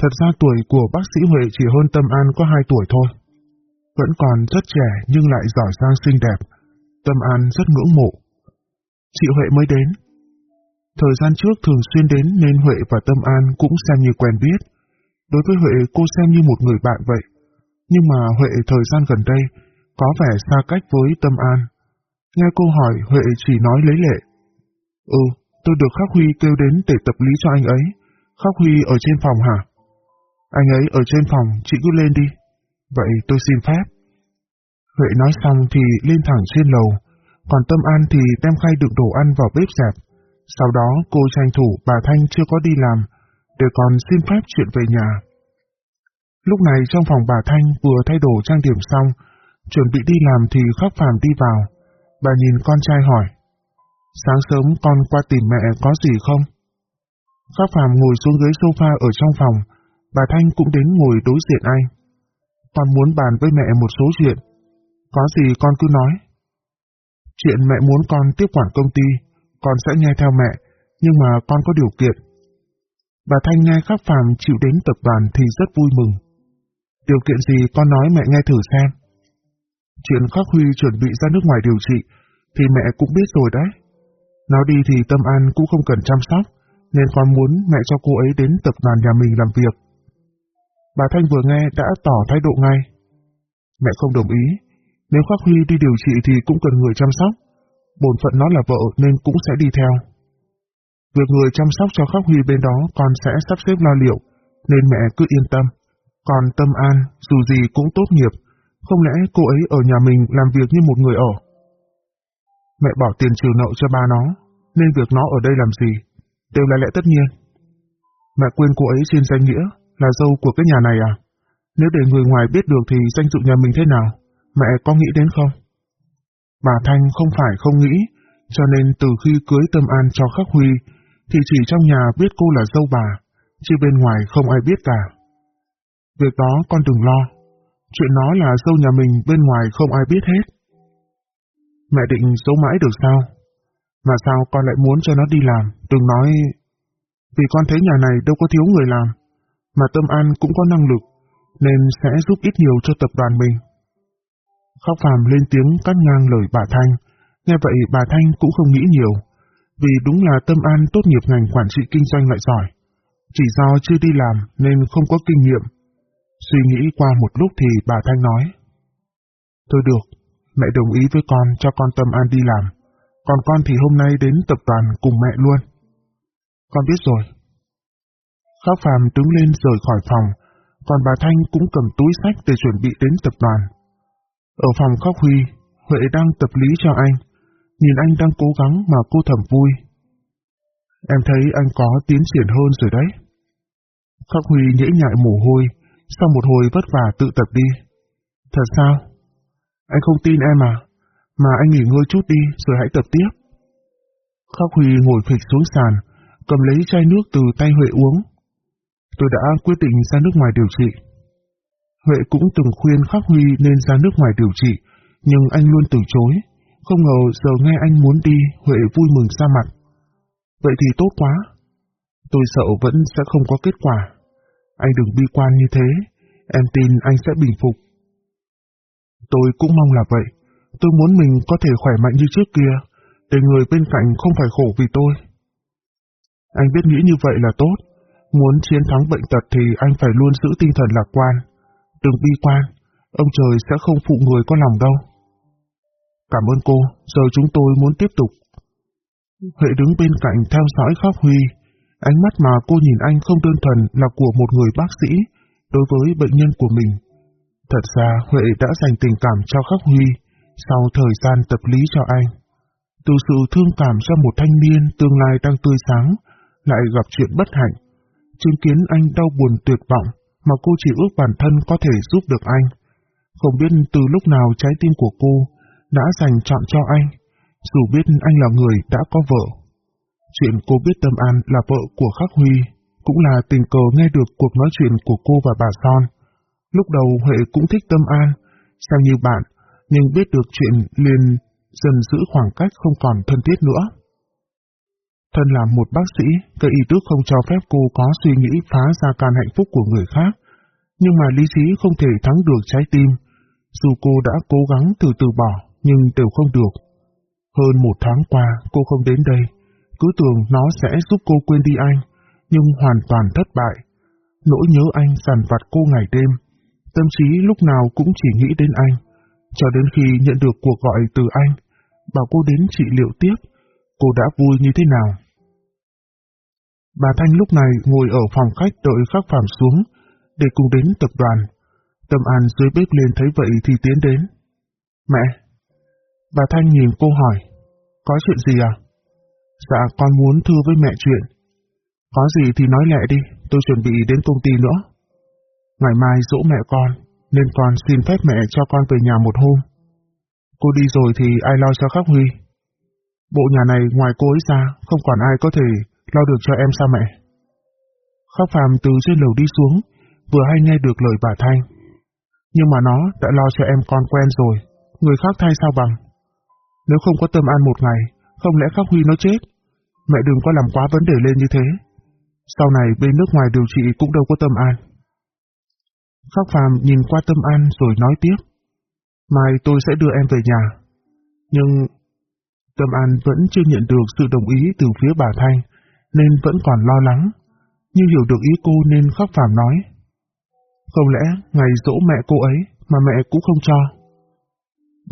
Thật ra tuổi của bác sĩ Huệ chỉ hơn Tâm An có 2 tuổi thôi. Vẫn còn rất trẻ nhưng lại giỏi giang xinh đẹp. Tâm An rất ngưỡng mộ. Chị Huệ mới đến. Thời gian trước thường xuyên đến nên Huệ và Tâm An cũng xem như quen biết. Đối với Huệ cô xem như một người bạn vậy. Nhưng mà Huệ thời gian gần đây có vẻ xa cách với Tâm An. Nghe cô hỏi Huệ chỉ nói lấy lệ. Ừ, tôi được Khắc Huy kêu đến để tập lý cho anh ấy. Khắc Huy ở trên phòng hả? Anh ấy ở trên phòng, chị cứ lên đi. Vậy tôi xin phép. Huệ nói xong thì lên thẳng trên lầu, còn Tâm An thì đem khay đựng đồ ăn vào bếp dẹp. Sau đó cô tranh thủ bà Thanh chưa có đi làm, để còn xin phép chuyện về nhà. Lúc này trong phòng bà Thanh vừa thay đồ trang điểm xong, chuẩn bị đi làm thì Khắc Phàm đi vào. Bà nhìn con trai hỏi, sáng sớm con qua tìm mẹ có gì không? Khắc Phàm ngồi xuống ghế sofa ở trong phòng, bà Thanh cũng đến ngồi đối diện anh. Con muốn bàn với mẹ một số chuyện. Có gì con cứ nói. Chuyện mẹ muốn con tiếp quản công ty, con sẽ nghe theo mẹ, nhưng mà con có điều kiện. Bà Thanh nghe Khắc Phàm chịu đến tập đoàn thì rất vui mừng. Điều kiện gì con nói mẹ nghe thử xem. Chuyện Khắc Huy chuẩn bị ra nước ngoài điều trị thì mẹ cũng biết rồi đấy. Nó đi thì Tâm An cũng không cần chăm sóc, nên con muốn mẹ cho cô ấy đến tập đoàn nhà mình làm việc. Bà Thanh vừa nghe đã tỏ thái độ ngay. Mẹ không đồng ý, nếu Khắc Huy đi điều trị thì cũng cần người chăm sóc. Bổn phận nó là vợ nên cũng sẽ đi theo. Việc người chăm sóc cho Khắc Huy bên đó con sẽ sắp xếp lo liệu, nên mẹ cứ yên tâm. Còn Tâm An, dù gì cũng tốt nghiệp, không lẽ cô ấy ở nhà mình làm việc như một người ở? Mẹ bỏ tiền trừ nợ cho ba nó, nên việc nó ở đây làm gì, đều là lẽ tất nhiên. Mẹ quên cô ấy trên danh nghĩa, là dâu của cái nhà này à? Nếu để người ngoài biết được thì danh dự nhà mình thế nào? Mẹ có nghĩ đến không? Bà Thanh không phải không nghĩ, cho nên từ khi cưới Tâm An cho Khắc Huy, thì chỉ trong nhà biết cô là dâu bà, chứ bên ngoài không ai biết cả. Việc đó con đừng lo, chuyện nó là dâu nhà mình bên ngoài không ai biết hết. Mẹ định giấu mãi được sao? Mà sao con lại muốn cho nó đi làm, đừng nói... Vì con thấy nhà này đâu có thiếu người làm, mà Tâm An cũng có năng lực, nên sẽ giúp ít nhiều cho tập đoàn mình. Khóc phàm lên tiếng cắt ngang lời bà Thanh, nghe vậy bà Thanh cũng không nghĩ nhiều, vì đúng là Tâm An tốt nghiệp ngành quản trị kinh doanh lại giỏi. Chỉ do chưa đi làm nên không có kinh nghiệm. Suy nghĩ qua một lúc thì bà Thanh nói. Thôi được, mẹ đồng ý với con cho con Tâm An đi làm, còn con thì hôm nay đến tập đoàn cùng mẹ luôn. Con biết rồi. Khác Phàm đứng lên rời khỏi phòng, còn bà Thanh cũng cầm túi sách để chuẩn bị đến tập đoàn. Ở phòng Khắc Huy, Huệ đang tập lý cho anh, nhìn anh đang cố gắng mà cô thầm vui. Em thấy anh có tiến triển hơn rồi đấy. Khắc Huy nhễ nhại mồ hôi, sau một hồi vất vả tự tập đi. Thật sao? Anh không tin em à? Mà anh nghỉ ngơi chút đi rồi hãy tập tiếp. Khắc Huy ngồi phịch xuống sàn, cầm lấy chai nước từ tay Huệ uống. Tôi đã quyết định ra nước ngoài điều trị. Huệ cũng từng khuyên Khắc Huy nên ra nước ngoài điều trị, nhưng anh luôn từ chối. Không ngờ giờ nghe anh muốn đi, Huệ vui mừng ra mặt. Vậy thì tốt quá. Tôi sợ vẫn sẽ không có kết quả. Anh đừng bi quan như thế, em tin anh sẽ bình phục. Tôi cũng mong là vậy. Tôi muốn mình có thể khỏe mạnh như trước kia, để người bên cạnh không phải khổ vì tôi. Anh biết nghĩ như vậy là tốt. Muốn chiến thắng bệnh tật thì anh phải luôn giữ tinh thần lạc quan. Đừng bi quan, ông trời sẽ không phụ người có lòng đâu. Cảm ơn cô, giờ chúng tôi muốn tiếp tục. Huệ đứng bên cạnh theo dõi Khắc Huy. Ánh mắt mà cô nhìn anh không đơn thuần là của một người bác sĩ đối với bệnh nhân của mình. Thật ra Huệ đã dành tình cảm cho Khắc Huy sau thời gian tập lý cho anh. Từ sự thương cảm cho một thanh niên tương lai đang tươi sáng, lại gặp chuyện bất hạnh. Chứng kiến anh đau buồn tuyệt vọng mà cô chỉ ước bản thân có thể giúp được anh. Không biết từ lúc nào trái tim của cô đã dành chọn cho anh, dù biết anh là người đã có vợ. Chuyện cô biết Tâm An là vợ của Khắc Huy, cũng là tình cờ nghe được cuộc nói chuyện của cô và bà Son. Lúc đầu Huệ cũng thích Tâm An, xem như bạn, nhưng biết được chuyện liền dần giữ khoảng cách không còn thân thiết nữa. Thân là một bác sĩ, cây ý tước không cho phép cô có suy nghĩ phá ra can hạnh phúc của người khác, nhưng mà lý trí không thể thắng được trái tim. Dù cô đã cố gắng từ từ bỏ, nhưng đều không được. Hơn một tháng qua, cô không đến đây, cứ tưởng nó sẽ giúp cô quên đi anh, nhưng hoàn toàn thất bại. Nỗi nhớ anh sàn vặt cô ngày đêm, tâm trí lúc nào cũng chỉ nghĩ đến anh, cho đến khi nhận được cuộc gọi từ anh, bảo cô đến trị liệu tiếp, cô đã vui như thế nào. Bà Thanh lúc này ngồi ở phòng khách đợi khắc phạm xuống, để cùng đến tập đoàn. Tâm An dưới bếp lên thấy vậy thì tiến đến. Mẹ! Bà Thanh nhìn cô hỏi, có chuyện gì à? Dạ con muốn thưa với mẹ chuyện. Có gì thì nói lẹ đi, tôi chuẩn bị đến công ty nữa. Ngày mai dỗ mẹ con, nên con xin phép mẹ cho con về nhà một hôm. Cô đi rồi thì ai lo cho Khắc Huy? Bộ nhà này ngoài cô ấy ra, không còn ai có thể lo được cho em sao mẹ? Khắc Phàm từ trên lầu đi xuống, vừa hay nghe được lời bà Thanh. Nhưng mà nó đã lo cho em con quen rồi, người khác thay sao bằng. Nếu không có tâm an một ngày, không lẽ Khắc Huy nó chết? Mẹ đừng có làm quá vấn đề lên như thế. Sau này bên nước ngoài điều trị cũng đâu có tâm an. Khắc Phàm nhìn qua tâm an rồi nói tiếp. Mai tôi sẽ đưa em về nhà. Nhưng Tâm An vẫn chưa nhận được sự đồng ý từ phía bà Thanh, nên vẫn còn lo lắng. Nhưng hiểu được ý cô nên Khắc Phàm nói. Không lẽ ngày dỗ mẹ cô ấy mà mẹ cũng không cho?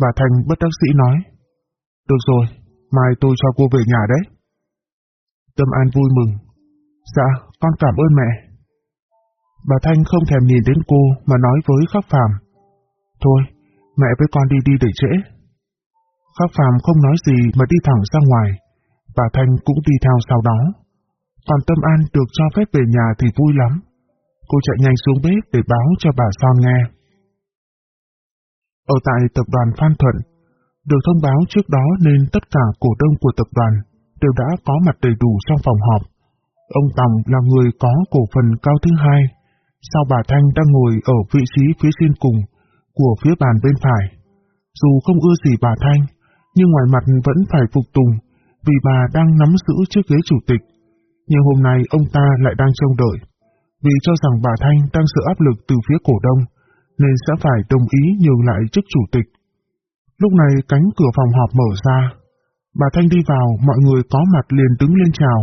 Bà Thanh bất đắc sĩ nói. Được rồi, mai tôi cho cô về nhà đấy. Tâm An vui mừng. Dạ, con cảm ơn mẹ. Bà Thanh không thèm nhìn đến cô mà nói với Khắc Phàm. Thôi, mẹ với con đi đi để trễ. Khắc Phàm không nói gì mà đi thẳng ra ngoài. Bà Thanh cũng đi theo sau đó. Còn Tâm An được cho phép về nhà thì vui lắm. Cô chạy nhanh xuống bếp để báo cho bà Son nghe. Ở tại tập đoàn Phan Thuận, được thông báo trước đó nên tất cả cổ đông của tập đoàn đều đã có mặt đầy đủ trong phòng họp. Ông Tòng là người có cổ phần cao thứ hai, sau bà Thanh đang ngồi ở vị trí phía trên cùng của phía bàn bên phải. Dù không ưa gì bà Thanh, nhưng ngoài mặt vẫn phải phục tùng vì bà đang nắm giữ chiếc ghế chủ tịch. Nhưng hôm nay ông ta lại đang trông đợi, vì cho rằng bà Thanh đang sợ áp lực từ phía cổ đông, nên sẽ phải đồng ý nhường lại chức chủ tịch. Lúc này cánh cửa phòng họp mở ra. Bà Thanh đi vào, mọi người có mặt liền đứng lên chào.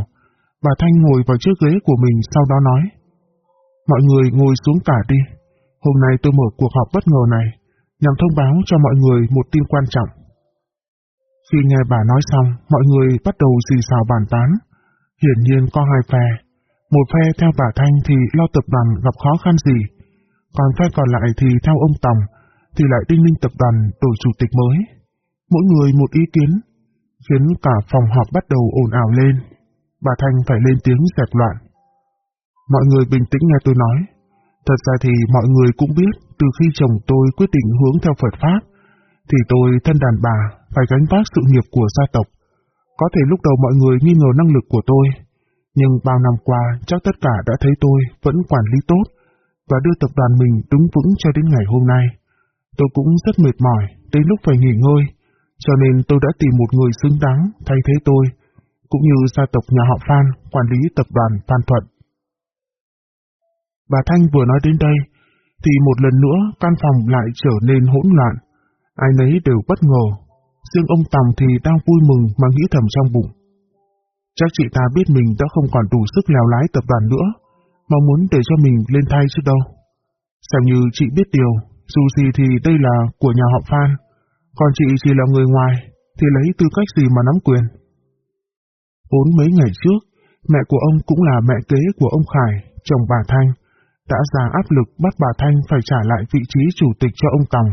Bà Thanh ngồi vào chiếc ghế của mình sau đó nói. Mọi người ngồi xuống cả đi. Hôm nay tôi mở cuộc họp bất ngờ này, nhằm thông báo cho mọi người một tin quan trọng. Khi nghe bà nói xong, mọi người bắt đầu xì xào bàn tán. Hiển nhiên có hai phe. Một phe theo bà Thanh thì lo tập đoàn gặp khó khăn gì, còn phe còn lại thì theo ông Tòng, thì lại đinh ninh tập đoàn đổi chủ tịch mới. Mỗi người một ý kiến, khiến cả phòng họp bắt đầu ồn ào lên. Bà Thanh phải lên tiếng dẹp loạn. Mọi người bình tĩnh nghe tôi nói. Thật ra thì mọi người cũng biết, từ khi chồng tôi quyết định hướng theo Phật Pháp, thì tôi thân đàn bà phải gánh vác sự nghiệp của gia tộc. Có thể lúc đầu mọi người nghi ngờ năng lực của tôi, nhưng bao năm qua chắc tất cả đã thấy tôi vẫn quản lý tốt và đưa tập đoàn mình đứng vững cho đến ngày hôm nay. Tôi cũng rất mệt mỏi, đến lúc phải nghỉ ngơi, cho nên tôi đã tìm một người xứng đáng thay thế tôi, cũng như gia tộc nhà họ Phan quản lý tập đoàn Phan Thuận. Bà Thanh vừa nói đến đây, thì một lần nữa căn phòng lại trở nên hỗn loạn. Ai nấy đều bất ngờ. Riêng ông Tòng thì đang vui mừng mà nghĩ thầm trong bụng. Chắc chị ta biết mình đã không còn đủ sức lèo lái tập đoàn nữa, mà muốn để cho mình lên thay chứ đâu. Xem như chị biết điều, dù gì thì đây là của nhà họ Phan, còn chị chỉ là người ngoài, thì lấy tư cách gì mà nắm quyền. Vốn mấy ngày trước, mẹ của ông cũng là mẹ kế của ông Khải, chồng bà Thanh, đã ra áp lực bắt bà Thanh phải trả lại vị trí chủ tịch cho ông Tòng,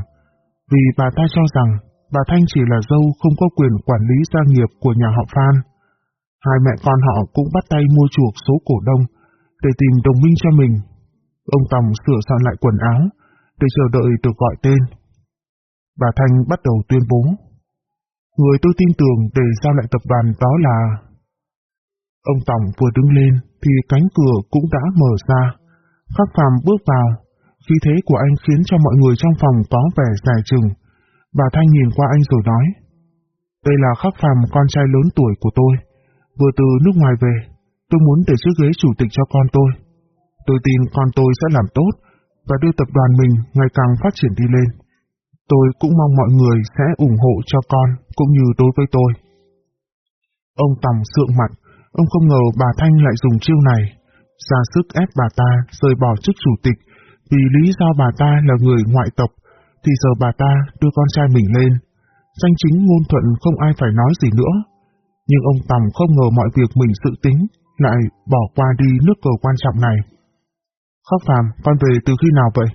vì bà ta cho rằng bà Thanh chỉ là dâu không có quyền quản lý gia nghiệp của nhà họ Phan. Hai mẹ con họ cũng bắt tay mua chuộc số cổ đông để tìm đồng minh cho mình. Ông Tòng sửa soạn lại quần áo để chờ đợi được gọi tên. Bà Thanh bắt đầu tuyên bố. Người tôi tin tưởng để giao lại tập đoàn đó là... Ông Tòng vừa đứng lên thì cánh cửa cũng đã mở ra. Khắc phàm bước vào. Khí thế của anh khiến cho mọi người trong phòng có vẻ dài chừng. Bà Thanh nhìn qua anh rồi nói. Đây là khắc phàm con trai lớn tuổi của tôi. Vừa từ nước ngoài về, tôi muốn để chiếc ghế chủ tịch cho con tôi. Tôi tin con tôi sẽ làm tốt và đưa tập đoàn mình ngày càng phát triển đi lên. Tôi cũng mong mọi người sẽ ủng hộ cho con cũng như đối với tôi. Ông Tòng sượng mặt, ông không ngờ bà Thanh lại dùng chiêu này, ra sức ép bà ta rời bỏ chức chủ tịch vì lý do bà ta là người ngoại tộc, thì giờ bà ta đưa con trai mình lên. Danh chính ngôn thuận không ai phải nói gì nữa. Nhưng ông Tòng không ngờ mọi việc mình sự tính, lại bỏ qua đi nước cờ quan trọng này. Khóc phàm, con về từ khi nào vậy?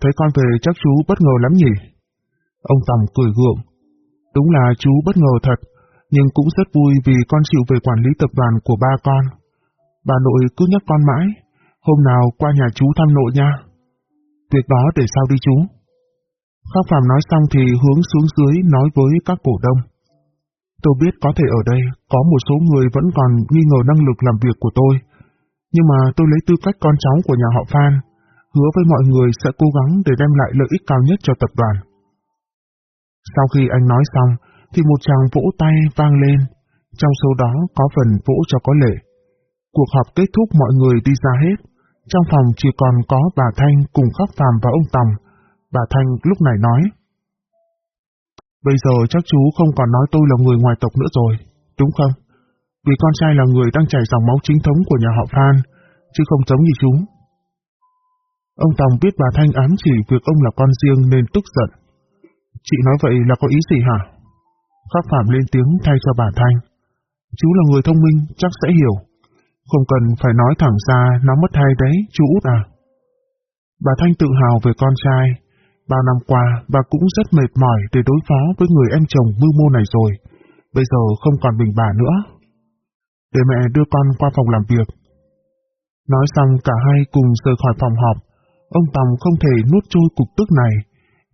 Thấy con về chắc chú bất ngờ lắm nhỉ? Ông Tòng cười gượng. Đúng là chú bất ngờ thật, nhưng cũng rất vui vì con chịu về quản lý tập đoàn của ba con. Bà nội cứ nhắc con mãi, hôm nào qua nhà chú thăm nội nha. Việc đó để sao đi chú? Khác Phạm nói xong thì hướng xuống dưới nói với các cổ đông. Tôi biết có thể ở đây có một số người vẫn còn nghi ngờ năng lực làm việc của tôi, nhưng mà tôi lấy tư cách con cháu của nhà họ Phan, hứa với mọi người sẽ cố gắng để đem lại lợi ích cao nhất cho tập đoàn. Sau khi anh nói xong, thì một chàng vỗ tay vang lên, trong số đó có phần vỗ cho có lệ. Cuộc họp kết thúc mọi người đi ra hết, trong phòng chỉ còn có bà Thanh cùng Khắc Phàm và ông Tòng. Bà Thanh lúc này nói, Bây giờ chắc chú không còn nói tôi là người ngoài tộc nữa rồi, đúng không? Vì con trai là người đang chảy dòng máu chính thống của nhà họ Phan, chứ không giống như chúng. Ông Tòng biết bà Thanh ám chỉ việc ông là con riêng nên tức giận. Chị nói vậy là có ý gì hả? Khắc Phạm lên tiếng thay cho bà Thanh. Chú là người thông minh, chắc sẽ hiểu. Không cần phải nói thẳng ra nó mất hay đấy, chú út à. Bà Thanh tự hào về con trai. Bao năm qua, bà cũng rất mệt mỏi để đối phó với người em chồng mưu mô này rồi. Bây giờ không còn mình bà nữa. Để mẹ đưa con qua phòng làm việc. Nói xong cả hai cùng rời khỏi phòng họp. Ông Tòng không thể nuốt trôi cục tức này.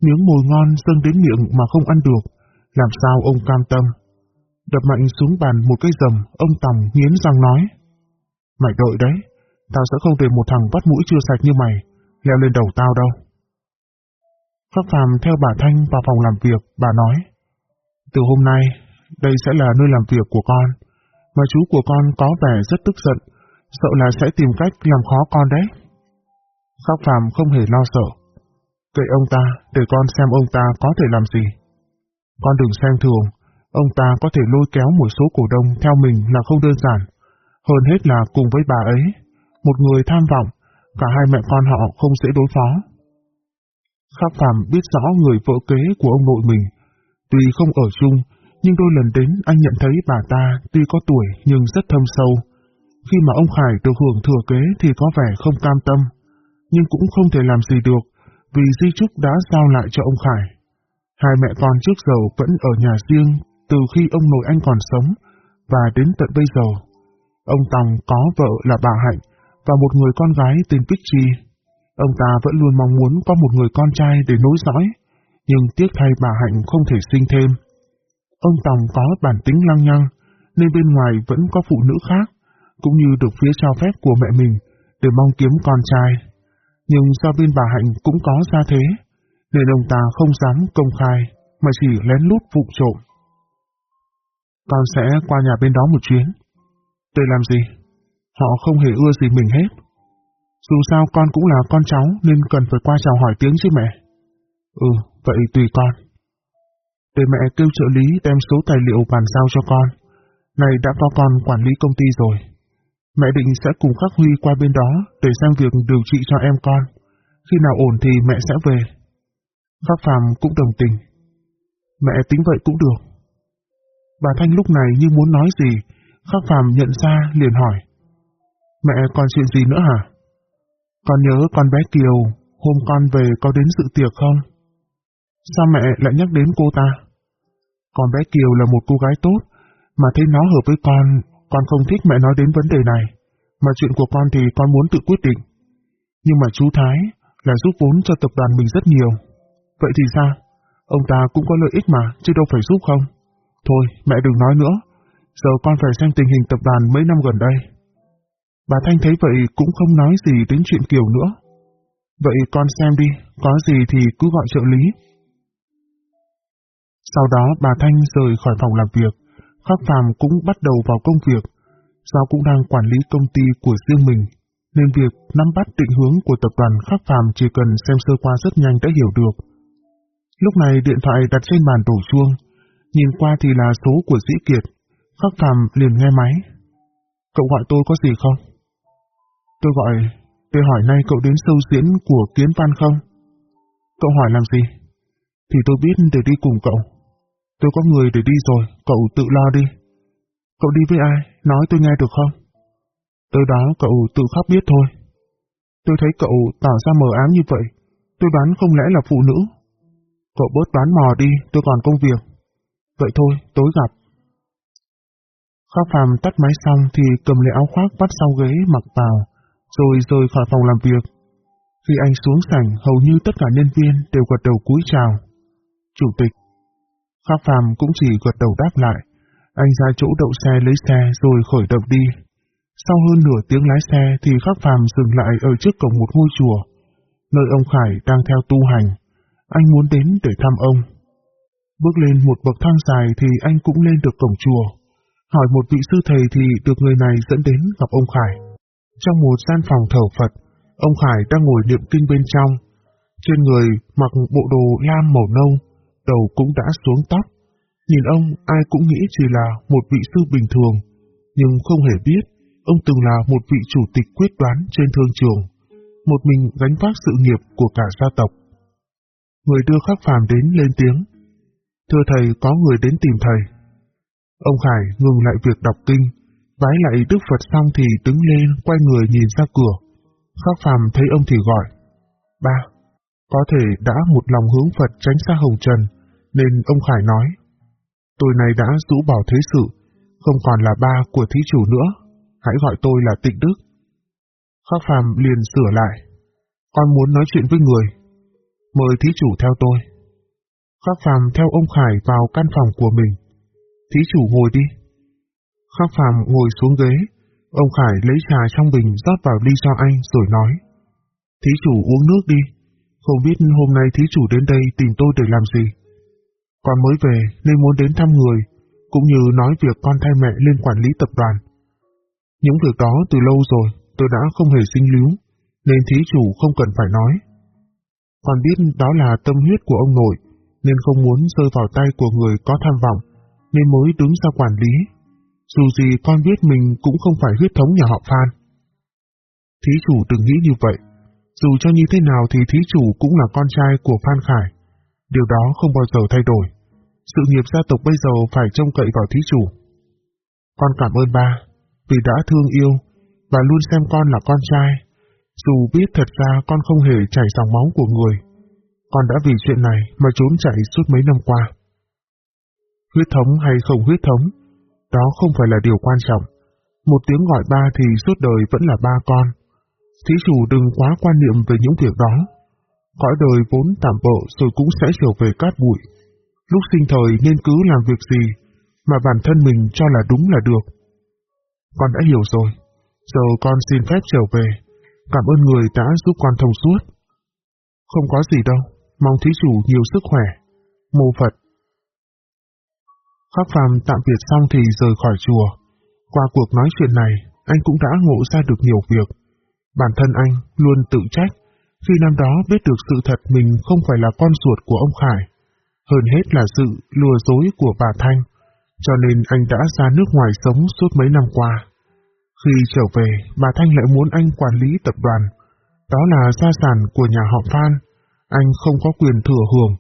Miếng mồi ngon dâng đến miệng mà không ăn được. Làm sao ông cam tâm? Đập mạnh xuống bàn một cái rầm, ông Tòng nghiến răng nói. Mày đợi đấy, tao sẽ không để một thằng bắt mũi chưa sạch như mày, leo lên đầu tao đâu. Pháp Phạm theo bà Thanh vào phòng làm việc, bà nói. Từ hôm nay, đây sẽ là nơi làm việc của con, mà chú của con có vẻ rất tức giận, sợ là sẽ tìm cách làm khó con đấy. Pháp Phạm không hề lo sợ. Kệ ông ta, để con xem ông ta có thể làm gì. Con đừng xem thường, ông ta có thể lôi kéo một số cổ đông theo mình là không đơn giản. Hơn hết là cùng với bà ấy, một người tham vọng, cả hai mẹ con họ không dễ đối phó. Khác Phạm biết rõ người vợ kế của ông nội mình. Tuy không ở chung, nhưng đôi lần đến anh nhận thấy bà ta tuy có tuổi nhưng rất thâm sâu. Khi mà ông Khải được hưởng thừa kế thì có vẻ không cam tâm, nhưng cũng không thể làm gì được vì di trúc đã giao lại cho ông Khải. Hai mẹ con trước giờ vẫn ở nhà riêng từ khi ông nội anh còn sống và đến tận bây giờ. Ông Tòng có vợ là bà Hạnh và một người con gái tên Bích Chi. Ông ta vẫn luôn mong muốn có một người con trai để nối dõi, nhưng tiếc thay bà Hạnh không thể sinh thêm. Ông Tòng có bản tính lăng nhăng, nên bên ngoài vẫn có phụ nữ khác, cũng như được phía cho phép của mẹ mình để mong kiếm con trai. Nhưng do bên bà Hạnh cũng có gia thế, nên ông ta không dám công khai, mà chỉ lén lút vụ trộm. Con sẽ qua nhà bên đó một chuyến. Để làm gì? Họ không hề ưa gì mình hết. Dù sao con cũng là con cháu nên cần phải qua chào hỏi tiếng chứ mẹ. Ừ, vậy tùy con. Để mẹ kêu trợ lý đem số tài liệu bàn giao cho con. Này đã có con quản lý công ty rồi. Mẹ định sẽ cùng Khắc Huy qua bên đó để xem việc điều trị cho em con. Khi nào ổn thì mẹ sẽ về. Khắc Phàm cũng đồng tình. Mẹ tính vậy cũng được. Bà Thanh lúc này như muốn nói gì, Khắc Phàm nhận ra liền hỏi. Mẹ còn chuyện gì nữa hả? Con nhớ con bé Kiều, hôm con về có đến sự tiệc không? Sao mẹ lại nhắc đến cô ta? Con bé Kiều là một cô gái tốt, mà thấy nó hợp với con, con không thích mẹ nói đến vấn đề này, mà chuyện của con thì con muốn tự quyết định. Nhưng mà chú Thái là giúp vốn cho tập đoàn mình rất nhiều. Vậy thì sao? Ông ta cũng có lợi ích mà, chứ đâu phải giúp không? Thôi, mẹ đừng nói nữa. Giờ con phải xem tình hình tập đoàn mấy năm gần đây. Bà Thanh thấy vậy cũng không nói gì đến chuyện Kiều nữa. Vậy con xem đi, có gì thì cứ gọi trợ lý. Sau đó bà Thanh rời khỏi phòng làm việc, Khắc Phàm cũng bắt đầu vào công việc. Do cũng đang quản lý công ty của riêng mình, nên việc nắm bắt định hướng của tập đoàn Khắc Phàm chỉ cần xem sơ qua rất nhanh đã hiểu được. Lúc này điện thoại đặt trên bàn đổ chuông, nhìn qua thì là số của Dĩ Kiệt. Khắc Phàm liền nghe máy. Cậu gọi tôi có gì không? Tôi gọi, tôi hỏi nay cậu đến sâu diễn của Kiến Văn không? Cậu hỏi làm gì? Thì tôi biết để đi cùng cậu. Tôi có người để đi rồi, cậu tự lo đi. Cậu đi với ai? Nói tôi nghe được không? Tới đó cậu tự khóc biết thôi. Tôi thấy cậu tỏ ra mờ ám như vậy. Tôi đoán không lẽ là phụ nữ. Cậu bớt đoán mò đi, tôi còn công việc. Vậy thôi, tối gặp. Khóc phàm tắt máy xong thì cầm lấy áo khoác bắt sau ghế mặc vào, rồi rời khỏi phòng làm việc. Khi anh xuống sảnh, hầu như tất cả nhân viên đều gật đầu cúi chào. Chủ tịch. pháp phàm cũng chỉ gật đầu đáp lại. Anh ra chỗ đậu xe lấy xe rồi khởi động đi. Sau hơn nửa tiếng lái xe thì pháp phàm dừng lại ở trước cổng một ngôi chùa, nơi ông Khải đang theo tu hành. Anh muốn đến để thăm ông. Bước lên một bậc thang dài thì anh cũng lên được cổng chùa. Hỏi một vị sư thầy thì được người này dẫn đến gặp ông Khải. Trong một gian phòng thờ Phật, ông Khải đang ngồi niệm kinh bên trong. Trên người mặc bộ đồ lam màu nâu, đầu cũng đã xuống tóc. Nhìn ông, ai cũng nghĩ chỉ là một vị sư bình thường, nhưng không hề biết ông từng là một vị chủ tịch quyết đoán trên thương trường, một mình gánh vác sự nghiệp của cả gia tộc. Người đưa khắc phàm đến lên tiếng. Thưa thầy, có người đến tìm thầy. Ông Khải ngừng lại việc đọc kinh, vái lại Đức Phật xong thì đứng lên quay người nhìn ra cửa. Khắc phàm thấy ông thì gọi. Ba, có thể đã một lòng hướng Phật tránh xa hồng trần, nên ông Khải nói. Tôi này đã rũ bỏ thế sự, không còn là ba của thí chủ nữa, hãy gọi tôi là tịnh đức. Khắc phàm liền sửa lại. Con muốn nói chuyện với người. Mời thí chủ theo tôi. Khắc phàm theo ông Khải vào căn phòng của mình. Thí chủ ngồi đi. Khắc phàm ngồi xuống ghế. Ông Khải lấy trà trong bình rót vào ly cho anh rồi nói. Thí chủ uống nước đi. Không biết hôm nay thí chủ đến đây tìm tôi để làm gì. Con mới về nên muốn đến thăm người, cũng như nói việc con thay mẹ lên quản lý tập đoàn. Những việc đó từ lâu rồi tôi đã không hề sinh lưu, nên thí chủ không cần phải nói. Con biết đó là tâm huyết của ông nội, nên không muốn rơi vào tay của người có tham vọng, nên mới đứng ra quản lý. Dù gì con biết mình cũng không phải huyết thống nhà họ Phan. Thí chủ từng nghĩ như vậy. Dù cho như thế nào thì thí chủ cũng là con trai của Phan Khải. Điều đó không bao giờ thay đổi. Sự nghiệp gia tộc bây giờ phải trông cậy vào thí chủ. Con cảm ơn ba, vì đã thương yêu, và luôn xem con là con trai. Dù biết thật ra con không hề chảy dòng máu của người, con đã vì chuyện này mà trốn chạy suốt mấy năm qua. Huyết thống hay không huyết thống, đó không phải là điều quan trọng. Một tiếng gọi ba thì suốt đời vẫn là ba con. Thí chủ đừng quá quan niệm về những việc đó. Cõi đời vốn tạm bợ rồi cũng sẽ trở về cát bụi. Lúc sinh thời nên cứ làm việc gì mà bản thân mình cho là đúng là được. Con đã hiểu rồi. Giờ con xin phép trở về. Cảm ơn người đã giúp con thông suốt. Không có gì đâu. Mong thí chủ nhiều sức khỏe. Mô Phật. Pháp phàm tạm biệt xong thì rời khỏi chùa. Qua cuộc nói chuyện này, anh cũng đã ngộ ra được nhiều việc. Bản thân anh luôn tự trách khi năm đó biết được sự thật mình không phải là con ruột của ông Khải. Hơn hết là sự lừa dối của bà Thanh, cho nên anh đã ra nước ngoài sống suốt mấy năm qua. Khi trở về, bà Thanh lại muốn anh quản lý tập đoàn. Đó là gia sản của nhà họ Phan. Anh không có quyền thừa hưởng,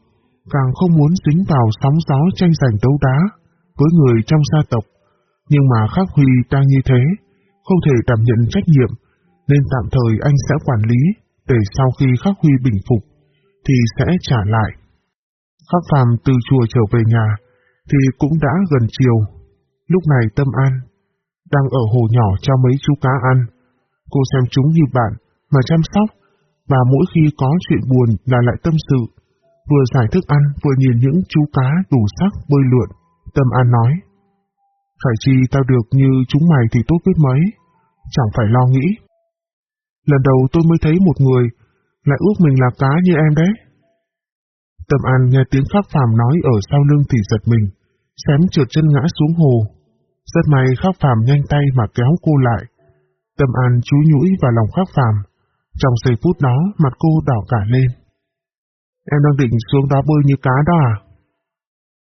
càng không muốn dính vào sóng gió tranh giành đấu đá với người trong gia tộc. Nhưng mà Khắc Huy ta như thế, không thể đảm nhận trách nhiệm, nên tạm thời anh sẽ quản lý, để sau khi khắc huy bình phục, thì sẽ trả lại. Khắc phàm từ chùa trở về nhà, thì cũng đã gần chiều. Lúc này Tâm An đang ở hồ nhỏ cho mấy chú cá ăn. Cô xem chúng như bạn, mà chăm sóc, và mỗi khi có chuyện buồn là lại tâm sự. Vừa giải thức ăn, vừa nhìn những chú cá đủ sắc bơi lượn. Tâm An nói, Phải chi tao được như chúng mày thì tốt biết mấy, chẳng phải lo nghĩ. Lần đầu tôi mới thấy một người, lại ước mình là cá như em đấy. Tâm An nghe tiếng khắc phàm nói ở sau lưng thì giật mình, xém trượt chân ngã xuống hồ. Rất may khắc phàm nhanh tay mà kéo cô lại. Tâm An chú nhũi vào lòng khắc phàm. Trong giây phút đó, mặt cô đỏ cả lên. Em đang định xuống đó bơi như cá đó à?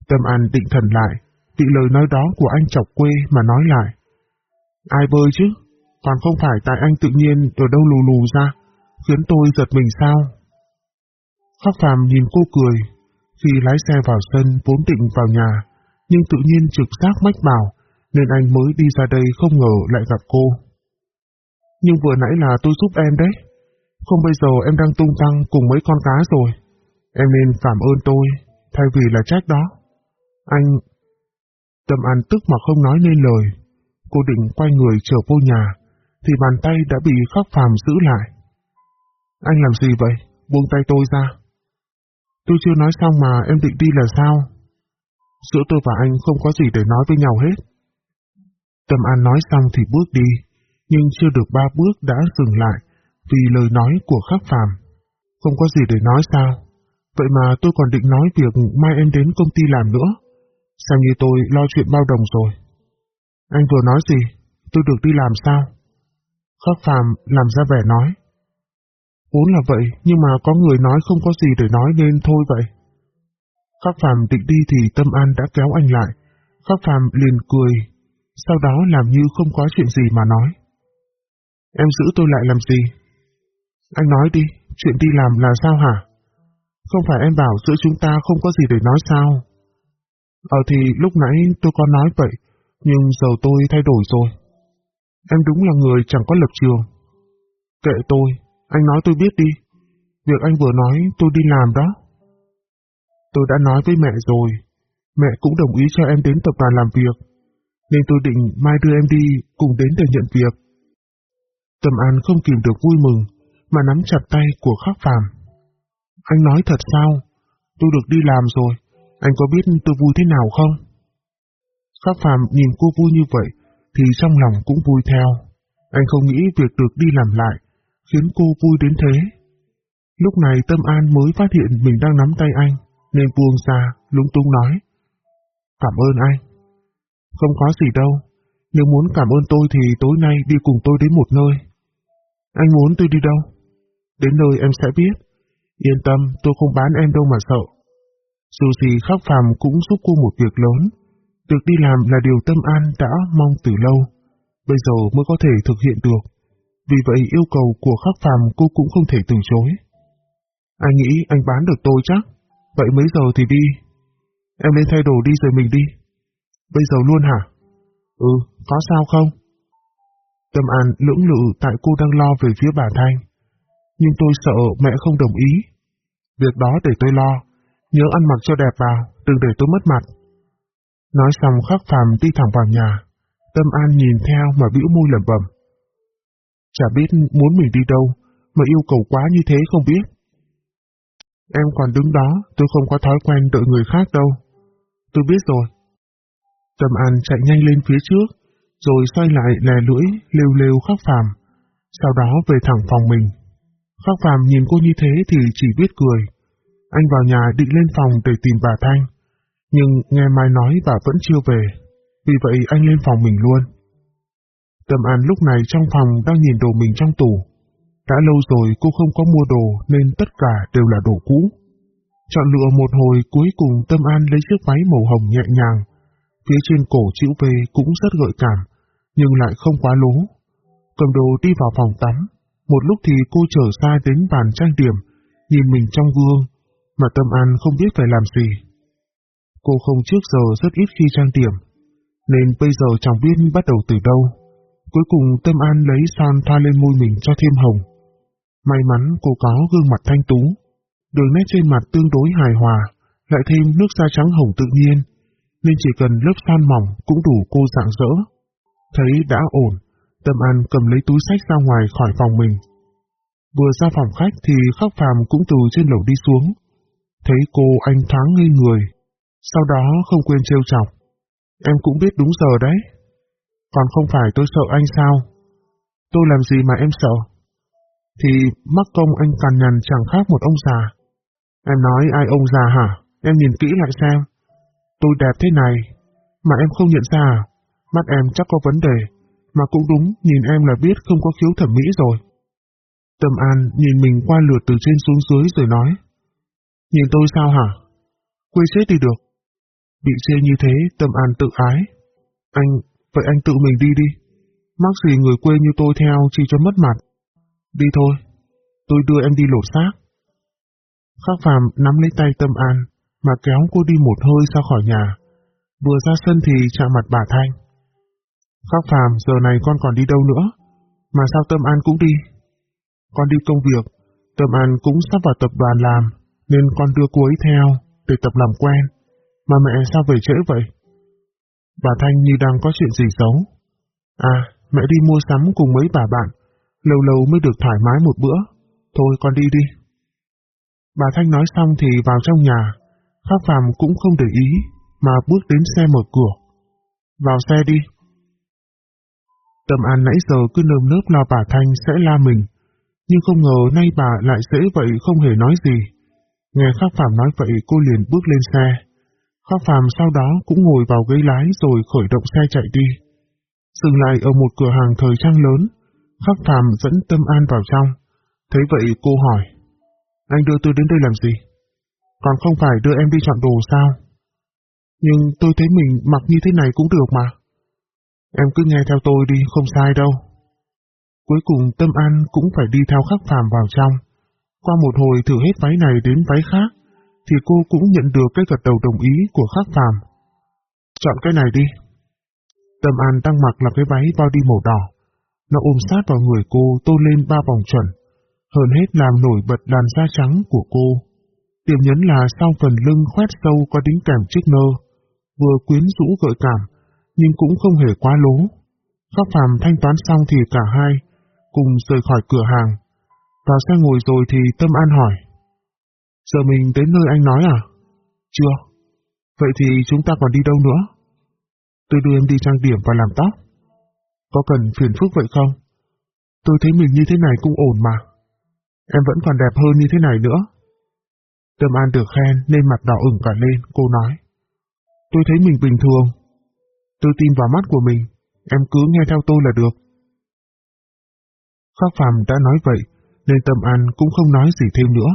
Tâm An định thần lại, bị lời nói đó của anh chọc quê mà nói lại. Ai bơi chứ? Còn không phải tại anh tự nhiên ở đâu lù lù ra, khiến tôi giật mình sao? Khắc phàm nhìn cô cười, khi lái xe vào sân vốn định vào nhà, nhưng tự nhiên trực giác mách bảo, nên anh mới đi ra đây không ngờ lại gặp cô. Nhưng vừa nãy là tôi giúp em đấy, không bây giờ em đang tung tăng cùng mấy con cá rồi. Em nên cảm ơn tôi, thay vì là trách đó. Anh... Tâm An tức mà không nói nên lời. Cô định quay người trở vô nhà, thì bàn tay đã bị khắc phàm giữ lại. Anh làm gì vậy? Buông tay tôi ra. Tôi chưa nói xong mà em định đi là sao? Giữa tôi và anh không có gì để nói với nhau hết. Tâm An nói xong thì bước đi, nhưng chưa được ba bước đã dừng lại vì lời nói của khắc phàm. Không có gì để nói sao? Vậy mà tôi còn định nói việc mai em đến công ty làm nữa sao như tôi lo chuyện bao đồng rồi. Anh vừa nói gì? Tôi được đi làm sao? Khắc phàm làm ra vẻ nói. Vốn là vậy, nhưng mà có người nói không có gì để nói nên thôi vậy. Khắc phàm định đi thì Tâm An đã kéo anh lại. Khắc phàm liền cười, sau đó làm như không có chuyện gì mà nói. Em giữ tôi lại làm gì? Anh nói đi, chuyện đi làm là sao hả? Không phải em bảo giữa chúng ta không có gì để nói sao? Ờ thì lúc nãy tôi có nói vậy, nhưng giờ tôi thay đổi rồi. Em đúng là người chẳng có lập trường. Kệ tôi, anh nói tôi biết đi. Việc anh vừa nói tôi đi làm đó. Tôi đã nói với mẹ rồi. Mẹ cũng đồng ý cho em đến tập đoàn làm việc. Nên tôi định mai đưa em đi cùng đến để nhận việc. Tâm An không kìm được vui mừng, mà nắm chặt tay của khắc phàm. Anh nói thật sao? Tôi được đi làm rồi. Anh có biết tôi vui thế nào không? Khắc phạm nhìn cô vui như vậy, thì trong lòng cũng vui theo. Anh không nghĩ việc được đi làm lại, khiến cô vui đến thế. Lúc này Tâm An mới phát hiện mình đang nắm tay anh, nên buông ra, lúng túng nói. Cảm ơn anh. Không có gì đâu, nếu muốn cảm ơn tôi thì tối nay đi cùng tôi đến một nơi. Anh muốn tôi đi đâu? Đến nơi em sẽ biết. Yên tâm, tôi không bán em đâu mà sợ. Dù gì khắc phàm cũng giúp cô một việc lớn. Được đi làm là điều Tâm An đã mong từ lâu. Bây giờ mới có thể thực hiện được. Vì vậy yêu cầu của khắc phàm cô cũng không thể từ chối. Anh nghĩ anh bán được tôi chắc? Vậy mấy giờ thì đi? Em lên thay đồ đi rồi mình đi. Bây giờ luôn hả? Ừ, có sao không? Tâm An lưỡng lự tại cô đang lo về phía bà Thanh. Nhưng tôi sợ mẹ không đồng ý. Việc đó để tôi lo. Nhớ ăn mặc cho đẹp vào, đừng để tôi mất mặt. Nói xong khắc phàm đi thẳng vào nhà. Tâm An nhìn theo mà bĩu môi lẩm bẩm. Chả biết muốn mình đi đâu, mà yêu cầu quá như thế không biết. Em còn đứng đó, tôi không có thói quen đợi người khác đâu. Tôi biết rồi. Tâm An chạy nhanh lên phía trước, rồi xoay lại lè lưỡi, lêu lêu khắc phàm, sau đó về thẳng phòng mình. Khắc phàm nhìn cô như thế thì chỉ biết cười. Anh vào nhà định lên phòng để tìm bà Thanh, nhưng nghe Mai nói bà vẫn chưa về, vì vậy anh lên phòng mình luôn. Tâm An lúc này trong phòng đang nhìn đồ mình trong tủ. Đã lâu rồi cô không có mua đồ nên tất cả đều là đồ cũ. Chọn lựa một hồi cuối cùng Tâm An lấy chiếc váy màu hồng nhẹ nhàng. Phía trên cổ chữ V cũng rất gợi cảm, nhưng lại không quá lố. Cầm đồ đi vào phòng tắm. Một lúc thì cô trở xa đến bàn trang điểm, nhìn mình trong gương, mà Tâm An không biết phải làm gì. Cô không trước giờ rất ít khi trang điểm, nên bây giờ chẳng biết bắt đầu từ đâu. Cuối cùng Tâm An lấy son thoa lên môi mình cho thêm hồng. May mắn cô có gương mặt thanh tú, đường nét trên mặt tương đối hài hòa, lại thêm nước da trắng hồng tự nhiên, nên chỉ cần lớp son mỏng cũng đủ cô dạng dỡ. Thấy đã ổn, Tâm An cầm lấy túi sách ra ngoài khỏi phòng mình. Vừa ra phòng khách thì Khắc Phàm cũng từ trên lầu đi xuống. Thấy cô anh thoáng ngây người, sau đó không quên trêu chọc. Em cũng biết đúng giờ đấy. Còn không phải tôi sợ anh sao? Tôi làm gì mà em sợ? Thì mắc công anh cằn nhằn chẳng khác một ông già. Em nói ai ông già hả? Em nhìn kỹ lại xem. Tôi đẹp thế này, mà em không nhận ra à? Mắt em chắc có vấn đề, mà cũng đúng, nhìn em là biết không có khiếu thẩm mỹ rồi. Tâm An nhìn mình qua lượt từ trên xuống dưới rồi nói. Nhìn tôi sao hả? Quê chết thì được. Bị chê như thế, Tâm An tự ái. Anh, vậy anh tự mình đi đi. Mắc gì người quê như tôi theo chỉ cho mất mặt. Đi thôi, tôi đưa em đi lột xác. Khắc Phàm nắm lấy tay Tâm An, mà kéo cô đi một hơi ra khỏi nhà. Vừa ra sân thì chạm mặt bà Thanh. Khắc Phàm giờ này con còn đi đâu nữa? Mà sao Tâm An cũng đi? Con đi công việc, Tâm An cũng sắp vào tập đoàn làm, nên con đưa cô ấy theo, để tập làm quen. Mà mẹ sao về trễ vậy? Bà Thanh như đang có chuyện gì xấu. À, mẹ đi mua sắm cùng mấy bà bạn, lâu lâu mới được thoải mái một bữa. Thôi con đi đi. Bà Thanh nói xong thì vào trong nhà, Khắc Phàm cũng không để ý, mà bước đến xe mở cửa. Vào xe đi. Tâm An nãy giờ cứ nơm nớp lo bà Thanh sẽ la mình, nhưng không ngờ nay bà lại dễ vậy không hề nói gì. Nghe Khắc Phàm nói vậy cô liền bước lên xe. Khắc Phàm sau đó cũng ngồi vào ghế lái rồi khởi động xe chạy đi. Dừng lại ở một cửa hàng thời trang lớn, Khắc Phàm dẫn Tâm An vào trong. Thấy vậy cô hỏi, anh đưa tôi đến đây làm gì? Còn không phải đưa em đi chọn đồ sao? Nhưng tôi thấy mình mặc như thế này cũng được mà. Em cứ nghe theo tôi đi, không sai đâu. Cuối cùng Tâm An cũng phải đi theo khắc phàm vào trong. Qua một hồi thử hết váy này đến váy khác, thì cô cũng nhận được cái gật đầu đồng ý của khắc phàm. Chọn cái này đi. Tâm An đang mặc là cái váy body màu đỏ. Nó ôm sát vào người cô tôn lên ba vòng chuẩn. Hơn hết làm nổi bật làn da trắng của cô. Điểm nhấn là sau phần lưng khoét sâu có đính kèm chiếc nơ, vừa quyến rũ gợi cảm, nhưng cũng không hề quá lố. Khắc phàm thanh toán xong thì cả hai cùng rời khỏi cửa hàng. Vào xe ngồi rồi thì Tâm An hỏi. Giờ mình đến nơi anh nói à? Chưa. Vậy thì chúng ta còn đi đâu nữa? Tôi đưa em đi trang điểm và làm tóc. Có cần phiền phức vậy không? Tôi thấy mình như thế này cũng ổn mà. Em vẫn còn đẹp hơn như thế này nữa. Tâm An được khen nên mặt đỏ ửng cả lên, cô nói. Tôi thấy mình bình thường. Tôi tin vào mắt của mình, em cứ nghe theo tôi là được. Khắc phàm đã nói vậy, nên Tâm An cũng không nói gì thêm nữa.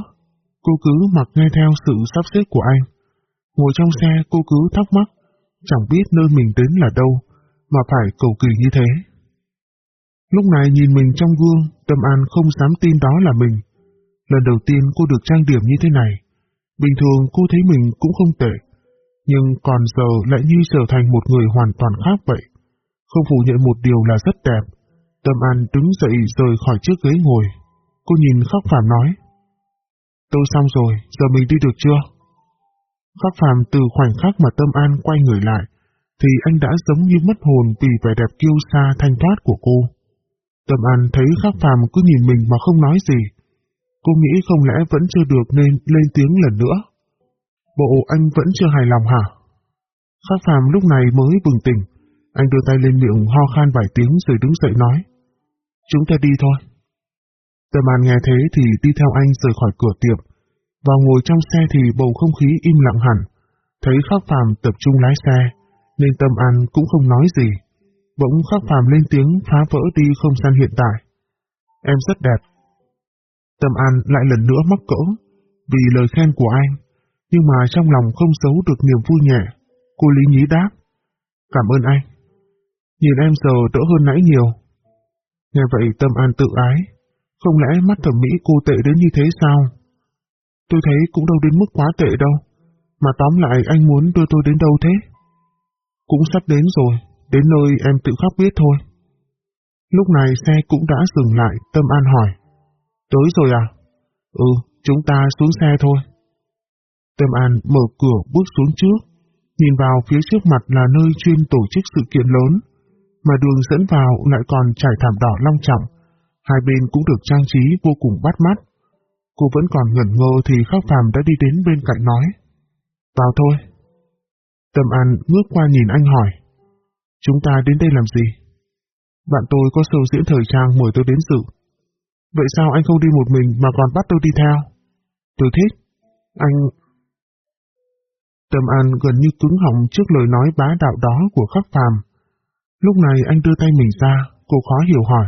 Cô cứ mặc nghe theo sự sắp xếp của anh. Ngồi trong xe cô cứ thắc mắc, chẳng biết nơi mình đến là đâu, mà phải cầu kỳ như thế. Lúc này nhìn mình trong gương, Tâm An không dám tin đó là mình. Lần đầu tiên cô được trang điểm như thế này. Bình thường cô thấy mình cũng không tệ, nhưng còn giờ lại như trở thành một người hoàn toàn khác vậy. Không phủ nhận một điều là rất đẹp. Tâm An đứng dậy rời khỏi chiếc ghế ngồi. Cô nhìn Khắc Phạm nói. Tôi xong rồi, giờ mình đi được chưa? Khắc Phạm từ khoảnh khắc mà Tâm An quay người lại, thì anh đã giống như mất hồn vì vẻ đẹp kiêu xa thanh thoát của cô. Tâm An thấy Khắc Phạm cứ nhìn mình mà không nói gì. Cô nghĩ không lẽ vẫn chưa được nên lên tiếng lần nữa. Bộ anh vẫn chưa hài lòng hả? Khắc Phạm lúc này mới bừng tỉnh. Anh đưa tay lên miệng ho khan vài tiếng rồi đứng dậy nói. Chúng ta đi thôi. Tâm An nghe thế thì đi theo anh rời khỏi cửa tiệm. Vào ngồi trong xe thì bầu không khí im lặng hẳn. Thấy Khắc Phạm tập trung lái xe, nên Tâm An cũng không nói gì. Bỗng Khắc Phạm lên tiếng phá vỡ đi không gian hiện tại. Em rất đẹp. Tâm An lại lần nữa mắc cỡ, vì lời khen của anh, nhưng mà trong lòng không giấu được niềm vui nhẹ. Cô Lý Nhí đáp. Cảm ơn anh. Nhìn em giờ đỡ hơn nãy nhiều. Nghe vậy Tâm An tự ái. Không lẽ mắt thẩm mỹ cô tệ đến như thế sao? Tôi thấy cũng đâu đến mức quá tệ đâu. Mà tóm lại anh muốn đưa tôi đến đâu thế? Cũng sắp đến rồi, đến nơi em tự khắc biết thôi. Lúc này xe cũng đã dừng lại, Tâm An hỏi. Tới rồi à? Ừ, chúng ta xuống xe thôi. Tâm An mở cửa bước xuống trước, nhìn vào phía trước mặt là nơi chuyên tổ chức sự kiện lớn, mà đường dẫn vào lại còn trải thảm đỏ long trọng, hai bên cũng được trang trí vô cùng bắt mắt. Cô vẫn còn ngẩn ngơ thì Khắc Phàm đã đi đến bên cạnh nói. Vào thôi. Tâm An ngước qua nhìn anh hỏi. Chúng ta đến đây làm gì? Bạn tôi có sâu diễn thời trang mời tôi đến dự. Vậy sao anh không đi một mình mà còn bắt tôi đi theo? Tôi thích. Anh... Tâm An gần như cứng họng trước lời nói bá đạo đó của khắc phàm. Lúc này anh đưa tay mình ra, cô khó hiểu hỏi.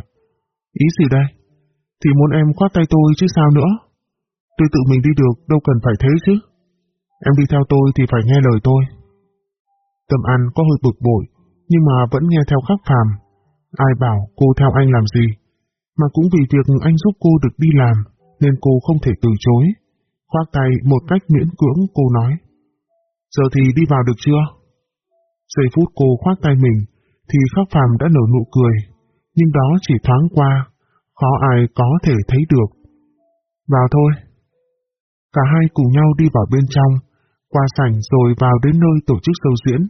Ý gì đây? Thì muốn em khoát tay tôi chứ sao nữa? Tôi tự mình đi được, đâu cần phải thế chứ. Em đi theo tôi thì phải nghe lời tôi. Tâm An có hơi bực bội, nhưng mà vẫn nghe theo khắc phàm. Ai bảo cô theo anh làm gì? Mà cũng vì việc anh giúp cô được đi làm, nên cô không thể từ chối. Khoác tay một cách miễn cưỡng cô nói. Giờ thì đi vào được chưa? Giây phút cô khoác tay mình, thì khắc phàm đã nở nụ cười, nhưng đó chỉ thoáng qua, khó ai có thể thấy được. Vào thôi. Cả hai cùng nhau đi vào bên trong, qua sảnh rồi vào đến nơi tổ chức sâu diễn.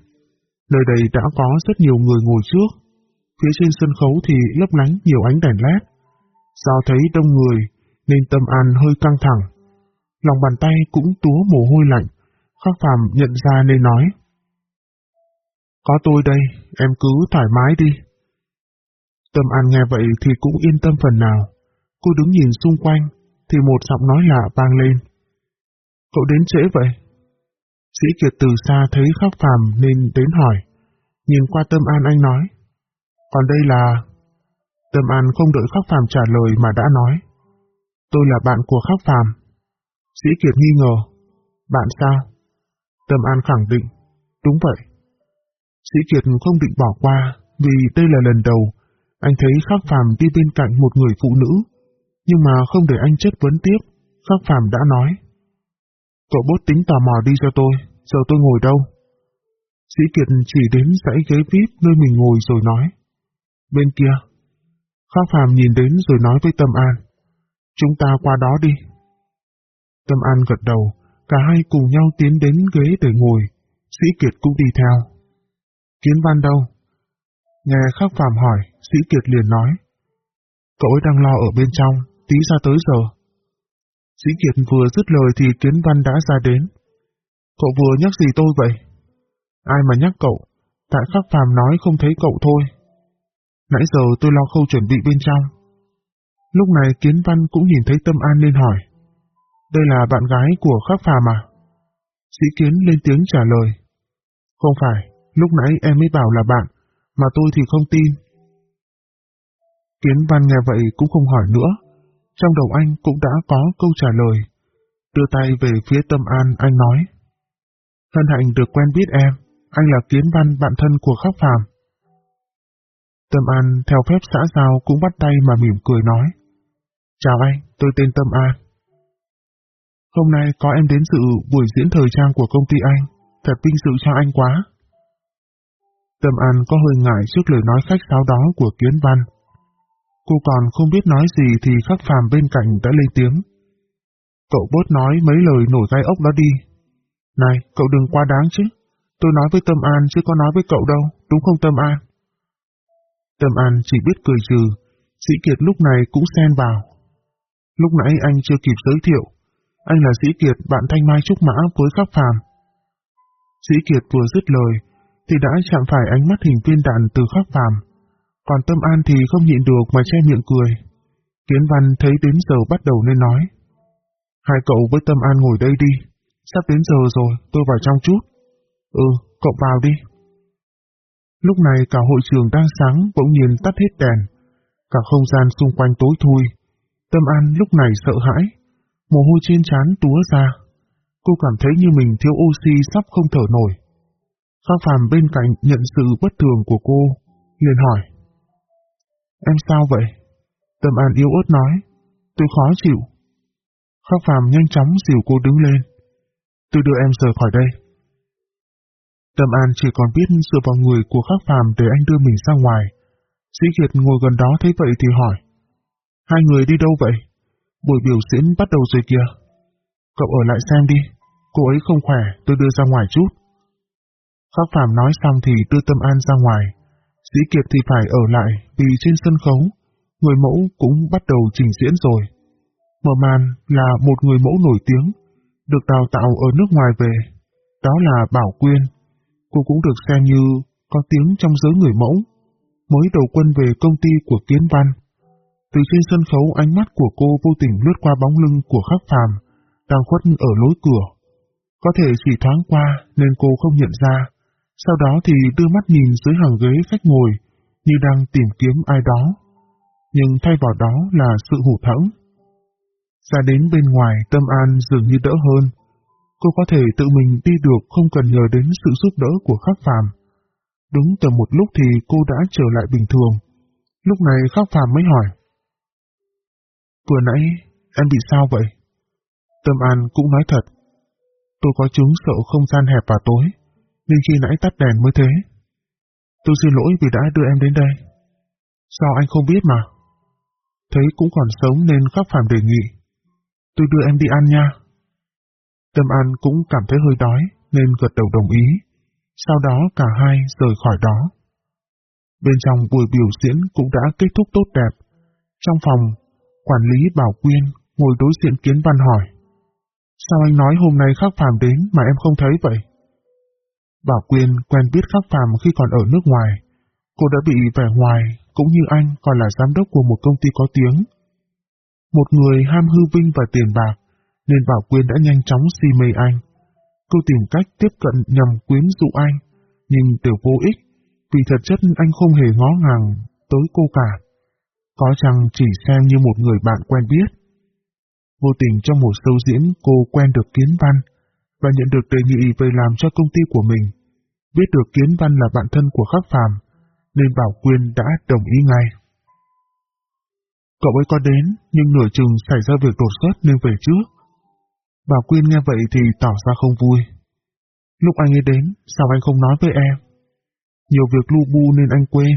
Nơi đây đã có rất nhiều người ngồi trước. Phía trên sân khấu thì lấp lánh nhiều ánh đèn led. Do thấy đông người, nên tâm an hơi căng thẳng. Lòng bàn tay cũng túa mồ hôi lạnh, khắc phàm nhận ra nên nói. Có tôi đây, em cứ thoải mái đi. Tâm An nghe vậy thì cũng yên tâm phần nào. Cô đứng nhìn xung quanh, thì một giọng nói lạ vang lên. Cậu đến trễ vậy? Sĩ Kiệt từ xa thấy khắc phàm nên đến hỏi. Nhìn qua Tâm An anh nói. Còn đây là... Tâm An không đợi khắc phàm trả lời mà đã nói. Tôi là bạn của khắc phàm. Sĩ Kiệt nghi ngờ. Bạn sao? Tâm An khẳng định. Đúng vậy. Sĩ Kiệt không định bỏ qua, vì đây là lần đầu anh thấy Khắc Phàm đi bên cạnh một người phụ nữ, nhưng mà không để anh chất vấn tiếp, Khắc Phàm đã nói. Cậu bốt tính tò mò đi cho tôi, giờ tôi ngồi đâu? Sĩ Kiệt chỉ đến dãy ghế VIP nơi mình ngồi rồi nói. Bên kia. Khắc Phàm nhìn đến rồi nói với Tâm An. Chúng ta qua đó đi. Tâm An gật đầu, cả hai cùng nhau tiến đến ghế để ngồi, Sĩ Kiệt cũng đi theo. Kiến Văn đâu? Nghe Khắc Phàm hỏi, Sĩ Kiệt liền nói. Cậu ấy đang lo ở bên trong, tí ra tới giờ. Sĩ Kiệt vừa dứt lời thì Kiến Văn đã ra đến. Cậu vừa nhắc gì tôi vậy? Ai mà nhắc cậu? Tại Khắc Phàm nói không thấy cậu thôi. Nãy giờ tôi lo khâu chuẩn bị bên trong. Lúc này Kiến Văn cũng nhìn thấy Tâm An nên hỏi. Đây là bạn gái của Khắc Phàm à? Sĩ Kiến lên tiếng trả lời. Không phải, lúc nãy em mới bảo là bạn, mà tôi thì không tin. Kiến Văn nghe vậy cũng không hỏi nữa. Trong đầu anh cũng đã có câu trả lời. Đưa tay về phía Tâm An, anh nói. Hân hạnh được quen biết em, anh là Kiến Văn bạn thân của Khắc Phàm. Tâm An theo phép xã giao cũng bắt tay mà mỉm cười nói. Chào anh, tôi tên Tâm An. Hôm nay có em đến dự buổi diễn thời trang của công ty anh, thật vinh dự cho anh quá. Tâm An có hơi ngại trước lời nói khách sáo đó của Kiến Văn. Cô còn không biết nói gì thì khắc phàm bên cạnh đã lên tiếng. Cậu bốt nói mấy lời nổi gai ốc đó đi. Này, cậu đừng quá đáng chứ. Tôi nói với Tâm An chứ có nói với cậu đâu, đúng không Tâm An? Tâm An chỉ biết cười trừ, Sĩ Kiệt lúc này cũng xen vào. Lúc nãy anh chưa kịp giới thiệu, anh là Sĩ Kiệt bạn Thanh Mai Trúc Mã với khắc phàm. Sĩ Kiệt vừa dứt lời, thì đã chạm phải ánh mắt hình viên đạn từ khắc phàm. Còn Tâm An thì không nhịn được mà che miệng cười. Kiến Văn thấy đến giờ bắt đầu nên nói. Hai cậu với Tâm An ngồi đây đi. Sắp đến giờ rồi, tôi vào trong chút. Ừ, cậu vào đi. Lúc này cả hội trường đang sáng bỗng nhiên tắt hết đèn. Cả không gian xung quanh tối thui. Tâm An lúc này sợ hãi. Mồ hôi trên trán túa ra. Cô cảm thấy như mình thiếu oxy sắp không thở nổi. Khang Phạm bên cạnh nhận sự bất thường của cô, liền hỏi. Em sao vậy? Tâm An yếu ớt nói. Tôi khó chịu. Khắc Phạm nhanh chóng dìu cô đứng lên. Tôi đưa em rời khỏi đây. Tâm An chỉ còn biết dựa vào người của Khắc Phạm để anh đưa mình ra ngoài. Sĩ Kiệt ngồi gần đó thấy vậy thì hỏi. Hai người đi đâu vậy? Buổi biểu diễn bắt đầu rồi kìa. Cậu ở lại xem đi, cô ấy không khỏe, tôi đưa ra ngoài chút. Pháp Phạm nói xong thì đưa Tâm An ra ngoài. Sĩ Kiệt thì phải ở lại vì trên sân khấu, người mẫu cũng bắt đầu trình diễn rồi. Mở màn là một người mẫu nổi tiếng, được đào tạo ở nước ngoài về. Đó là Bảo Quyên. Cô cũng được xem như có tiếng trong giới người mẫu. Mới đầu quân về công ty của Kiến Văn. Từ trên sân khấu ánh mắt của cô vô tình lướt qua bóng lưng của khắc phàm, đang khuất ở lối cửa. Có thể chỉ thoáng qua nên cô không nhận ra. Sau đó thì đưa mắt nhìn dưới hàng ghế khách ngồi, như đang tìm kiếm ai đó. Nhưng thay vào đó là sự hủ thẫn. Ra đến bên ngoài tâm an dường như đỡ hơn. Cô có thể tự mình đi được không cần nhờ đến sự giúp đỡ của khắc phàm. Đúng tầm một lúc thì cô đã trở lại bình thường. Lúc này khắc phàm mới hỏi. Vừa nãy, em bị sao vậy? Tâm An cũng nói thật. Tôi có chứng sợ không gian hẹp và tối, nên khi nãy tắt đèn mới thế. Tôi xin lỗi vì đã đưa em đến đây. Sao anh không biết mà? Thấy cũng còn sống nên khắc phàm đề nghị. Tôi đưa em đi ăn nha. Tâm An cũng cảm thấy hơi đói nên gật đầu đồng ý. Sau đó cả hai rời khỏi đó. Bên trong buổi biểu diễn cũng đã kết thúc tốt đẹp. Trong phòng, quản lý Bảo Quyên ngồi đối diện Kiến Văn hỏi. Sao anh nói hôm nay Khắc Phàm đến mà em không thấy vậy? Bảo Quyên quen biết Khắc Phàm khi còn ở nước ngoài. Cô đã bị vẻ ngoài, cũng như anh còn là giám đốc của một công ty có tiếng. Một người ham hư vinh và tiền bạc, nên Bảo Quyên đã nhanh chóng si mê anh. Cô tìm cách tiếp cận nhằm quyến dụ anh, nhưng đều vô ích, vì thật chất anh không hề ngó ngàng tới cô cả. Có chăng chỉ xem như một người bạn quen biết. Vô tình trong một show diễn cô quen được Kiến Văn và nhận được đề nghị về làm cho công ty của mình. Biết được Kiến Văn là bạn thân của Khắc Phàm, nên Bảo Quyên đã đồng ý ngay. Cậu ấy có đến, nhưng nửa chừng xảy ra việc đột xuất nên về trước. Bảo Quyên nghe vậy thì tỏ ra không vui. Lúc anh ấy đến, sao anh không nói với em? Nhiều việc lu bu nên anh quên.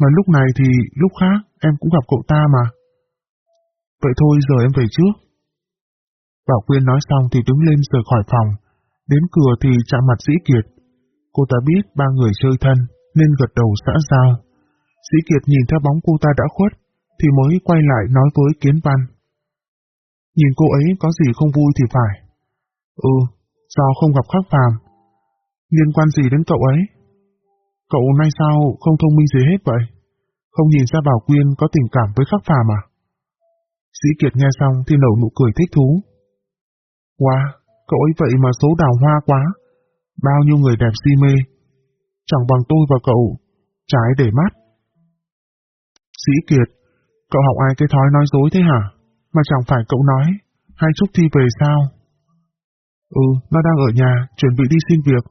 Mà lúc này thì lúc khác em cũng gặp cậu ta mà. Vậy thôi giờ em về trước. Bảo Quyên nói xong thì đứng lên rời khỏi phòng. Đến cửa thì chạm mặt Dĩ Kiệt. Cô ta biết ba người chơi thân nên gật đầu xã giao. Dĩ Kiệt nhìn theo bóng cô ta đã khuất thì mới quay lại nói với Kiến Văn. Nhìn cô ấy có gì không vui thì phải. Ừ, sao không gặp khắc phàm. Liên quan gì đến cậu ấy? Cậu nay sao không thông minh gì hết vậy? Không nhìn ra Bảo Quyên có tình cảm với khắc phàm à? Sĩ Kiệt nghe xong thì nở nụ cười thích thú quá, cậu ấy vậy mà số đào hoa quá. Bao nhiêu người đẹp si mê. Chẳng bằng tôi và cậu, trái để mắt. Sĩ Kiệt, cậu học ai cái thói nói dối thế hả? Mà chẳng phải cậu nói, hai Trúc Thi về sao? Ừ, nó đang ở nhà, chuẩn bị đi xin việc.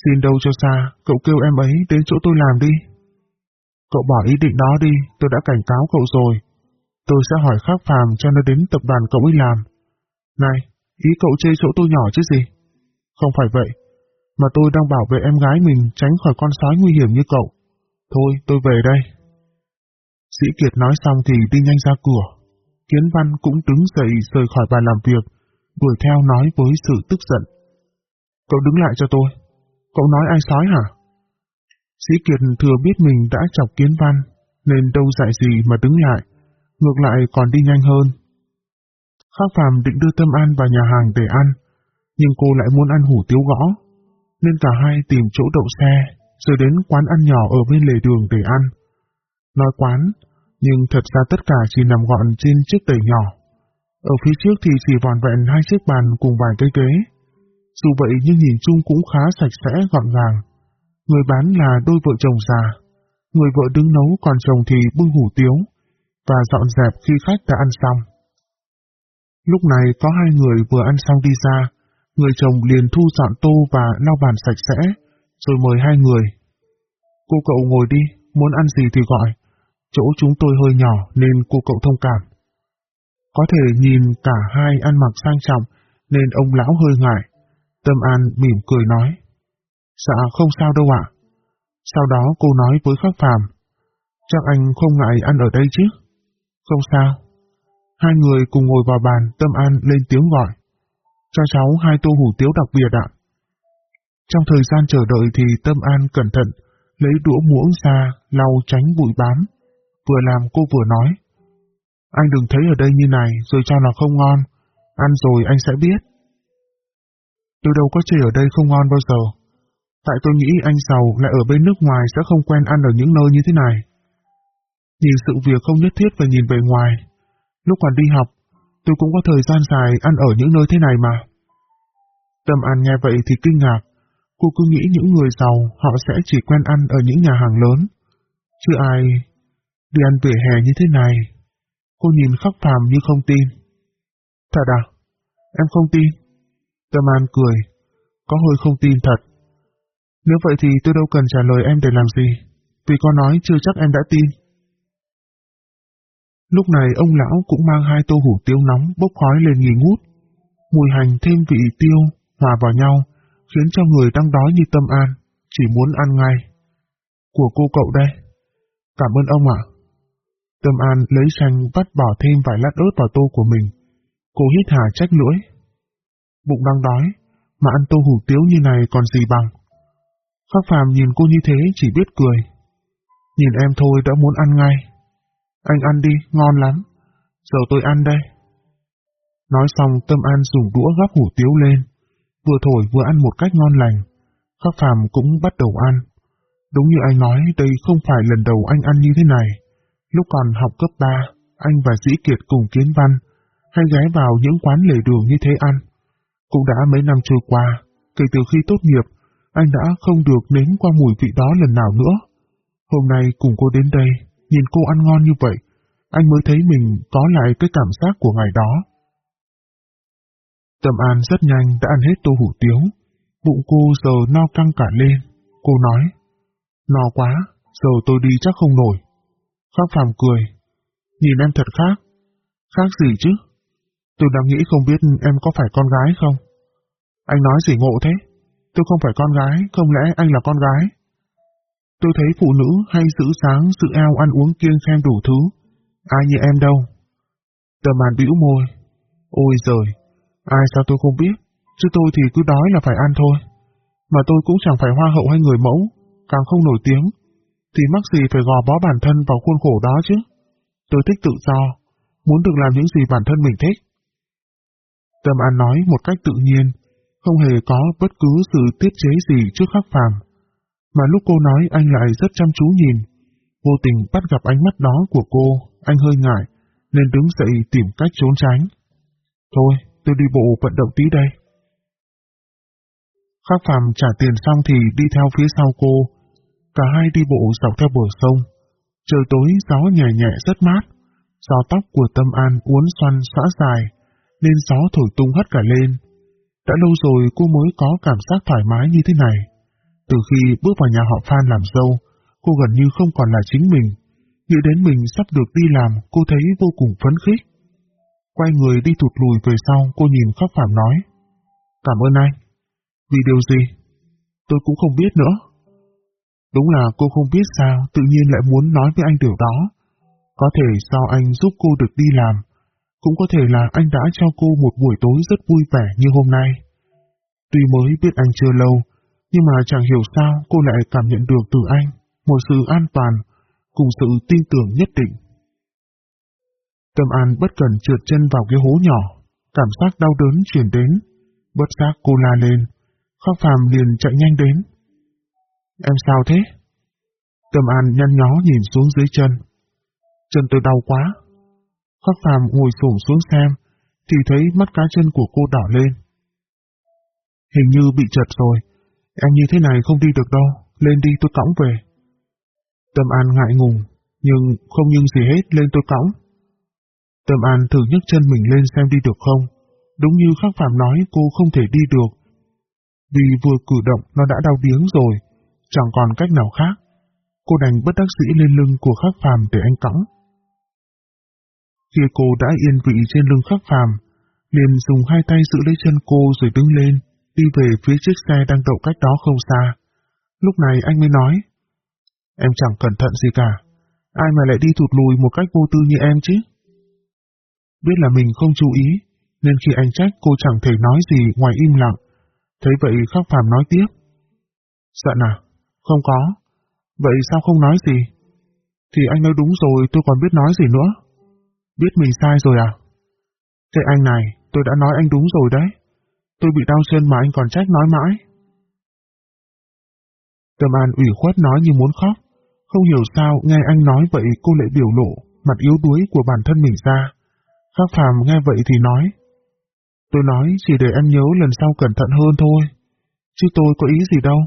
Xin đâu cho xa, cậu kêu em ấy đến chỗ tôi làm đi. Cậu bỏ ý định đó đi, tôi đã cảnh cáo cậu rồi. Tôi sẽ hỏi khắc phàm cho nó đến tập đoàn cậu ấy làm. Này, ý cậu chê chỗ tôi nhỏ chứ gì? Không phải vậy, mà tôi đang bảo vệ em gái mình tránh khỏi con sói nguy hiểm như cậu. Thôi, tôi về đây. Sĩ Kiệt nói xong thì đi nhanh ra cửa. Kiến Văn cũng đứng dậy rời khỏi bàn làm việc, đuổi theo nói với sự tức giận. Cậu đứng lại cho tôi. Cậu nói ai sói hả? Sĩ Kiệt thừa biết mình đã chọc Kiến Văn, nên đâu dạy gì mà đứng lại, ngược lại còn đi nhanh hơn. Khác Phạm định đưa Tâm An vào nhà hàng để ăn, nhưng cô lại muốn ăn hủ tiếu gõ, nên cả hai tìm chỗ đậu xe, rồi đến quán ăn nhỏ ở bên lề đường để ăn. Nói quán, nhưng thật ra tất cả chỉ nằm gọn trên chiếc tẩy nhỏ. Ở phía trước thì chỉ vòn vẹn hai chiếc bàn cùng vài cây ghế. Dù vậy nhưng nhìn chung cũng khá sạch sẽ gọn gàng. Người bán là đôi vợ chồng già. Người vợ đứng nấu còn chồng thì bưng hủ tiếu và dọn dẹp khi khách đã ăn xong. Lúc này có hai người vừa ăn xong đi ra, người chồng liền thu dọn tô và lau bàn sạch sẽ, rồi mời hai người. Cô cậu ngồi đi, muốn ăn gì thì gọi. Chỗ chúng tôi hơi nhỏ nên cô cậu thông cảm. Có thể nhìn cả hai ăn mặc sang trọng nên ông lão hơi ngại. Tâm An mỉm cười nói. Dạ không sao đâu ạ. Sau đó cô nói với khắc phàm. Chắc anh không ngại ăn ở đây chứ? Không sao. Hai người cùng ngồi vào bàn, Tâm An lên tiếng gọi. Cho cháu hai tô hủ tiếu đặc biệt ạ. Trong thời gian chờ đợi thì Tâm An cẩn thận, lấy đũa muỗng ra, lau tránh bụi bám. Vừa làm cô vừa nói. Anh đừng thấy ở đây như này rồi cho là không ngon. Ăn rồi anh sẽ biết. Tôi đâu có chê ở đây không ngon bao giờ. Tại tôi nghĩ anh giàu lại ở bên nước ngoài sẽ không quen ăn ở những nơi như thế này. Nhìn sự việc không nhất thiết phải nhìn về ngoài. Lúc còn đi học, tôi cũng có thời gian dài ăn ở những nơi thế này mà. Tâm An nghe vậy thì kinh ngạc. Cô cứ nghĩ những người giàu họ sẽ chỉ quen ăn ở những nhà hàng lớn. Chứ ai đi ăn vỉa hè như thế này. Cô nhìn khóc phàm như không tin. Thật à? Em không tin. Tâm An cười. Có hơi không tin thật. Nếu vậy thì tôi đâu cần trả lời em để làm gì. Vì có nói chưa chắc em đã tin. Lúc này ông lão cũng mang hai tô hủ tiếu nóng bốc khói lên nghi ngút. Mùi hành thêm vị tiêu, hòa vào nhau, khiến cho người đang đói như tâm an, chỉ muốn ăn ngay. Của cô cậu đây. Cảm ơn ông ạ. Tâm an lấy chanh vắt bỏ thêm vài lát ớt vào tô của mình. Cô hít hà trách lưỡi. Bụng đang đói, mà ăn tô hủ tiếu như này còn gì bằng. Khắc phàm nhìn cô như thế chỉ biết cười. Nhìn em thôi đã muốn ăn ngay. Anh ăn đi, ngon lắm. Giờ tôi ăn đây. Nói xong Tâm An dùng đũa gắp hủ tiếu lên. Vừa thổi vừa ăn một cách ngon lành. Khắc phàm cũng bắt đầu ăn. Đúng như anh nói, đây không phải lần đầu anh ăn như thế này. Lúc còn học cấp 3, anh và Dĩ Kiệt cùng kiến văn, hay ghé vào những quán lề đường như thế ăn. Cũng đã mấy năm trôi qua, kể từ khi tốt nghiệp, anh đã không được nếm qua mùi vị đó lần nào nữa. Hôm nay cùng cô đến đây, nhìn cô ăn ngon như vậy, anh mới thấy mình có lại cái cảm giác của ngày đó. Tâm An rất nhanh đã ăn hết tô hủ tiếu, bụng cô giờ no căng cả lên. Cô nói, no quá, giờ tôi đi chắc không nổi. Khác phàm cười, nhìn em thật khác. Khác gì chứ? Tôi đang nghĩ không biết em có phải con gái không? Anh nói gì ngộ thế? Tôi không phải con gái, không lẽ anh là con gái? Tôi thấy phụ nữ hay giữ sáng, sự eo ăn uống kiêng khem đủ thứ. Ai như em đâu? Tờ màn bĩu môi. Ôi giời, ai sao tôi không biết, chứ tôi thì cứ đói là phải ăn thôi. Mà tôi cũng chẳng phải hoa hậu hay người mẫu, càng không nổi tiếng, thì mắc gì phải gò bó bản thân vào khuôn khổ đó chứ. Tôi thích tự do, muốn được làm những gì bản thân mình thích. Tâm An nói một cách tự nhiên, không hề có bất cứ sự tiết chế gì trước khắc phàm. Mà lúc cô nói anh lại rất chăm chú nhìn. Vô tình bắt gặp ánh mắt đó của cô, anh hơi ngại, nên đứng dậy tìm cách trốn tránh. Thôi, tôi đi bộ vận động tí đây. Khắc phàm trả tiền xong thì đi theo phía sau cô. Cả hai đi bộ dọc theo bờ sông. Trời tối gió nhẹ nhẹ rất mát. Gió tóc của Tâm An uốn xoăn xõa dài, nên gió thổi tung hất cả lên. Đã lâu rồi cô mới có cảm giác thoải mái như thế này. Từ khi bước vào nhà họ Phan làm dâu, cô gần như không còn là chính mình. Nghĩ đến mình sắp được đi làm, cô thấy vô cùng phấn khích. Quay người đi thụt lùi về sau, cô nhìn khắc phạm nói. Cảm ơn anh. Vì điều gì? Tôi cũng không biết nữa. Đúng là cô không biết sao, tự nhiên lại muốn nói với anh điều đó. Có thể sao anh giúp cô được đi làm, cũng có thể là anh đã cho cô một buổi tối rất vui vẻ như hôm nay. Tuy mới biết anh chưa lâu, nhưng mà chẳng hiểu sao cô lại cảm nhận được từ anh một sự an toàn cùng sự tin tưởng nhất định. Tâm An bất cần trượt chân vào cái hố nhỏ, cảm giác đau đớn chuyển đến, bất giác cô la lên, khóc phàm liền chạy nhanh đến. Em sao thế? Tâm An nhăn nhó nhìn xuống dưới chân. Chân tôi đau quá. Khắc phàm ngồi xổm xuống xem, thì thấy mắt cá chân của cô đỏ lên. Hình như bị chật rồi, em như thế này không đi được đâu, lên đi tôi cõng về. Tâm An ngại ngùng, nhưng không nhưng gì hết lên tôi cõng. Tâm An thử nhấc chân mình lên xem đi được không. Đúng như Khắc Phạm nói cô không thể đi được. Vì vừa cử động nó đã đau điếng rồi, chẳng còn cách nào khác. Cô đành bất đắc dĩ lên lưng của Khắc Phạm để anh cõng. Khi cô đã yên vị trên lưng Khắc Phạm, liền dùng hai tay giữ lấy chân cô rồi đứng lên, đi về phía chiếc xe đang đậu cách đó không xa. Lúc này anh mới nói, Em chẳng cẩn thận gì cả. Ai mà lại đi thụt lùi một cách vô tư như em chứ? Biết là mình không chú ý, nên khi anh trách cô chẳng thể nói gì ngoài im lặng. Thấy vậy Khắc phàm nói tiếp. Dạ Giận à? Không có. Vậy sao không nói gì? Thì anh nói đúng rồi, tôi còn biết nói gì nữa. Biết mình sai rồi à? Cái anh này, tôi đã nói anh đúng rồi đấy. Tôi bị đau chân mà anh còn trách nói mãi. Tâm An ủy khuất nói như muốn khóc. Không hiểu sao nghe anh nói vậy cô lại biểu lộ mặt yếu đuối của bản thân mình ra. Khác Phàm nghe vậy thì nói. Tôi nói chỉ để em nhớ lần sau cẩn thận hơn thôi. Chứ tôi có ý gì đâu.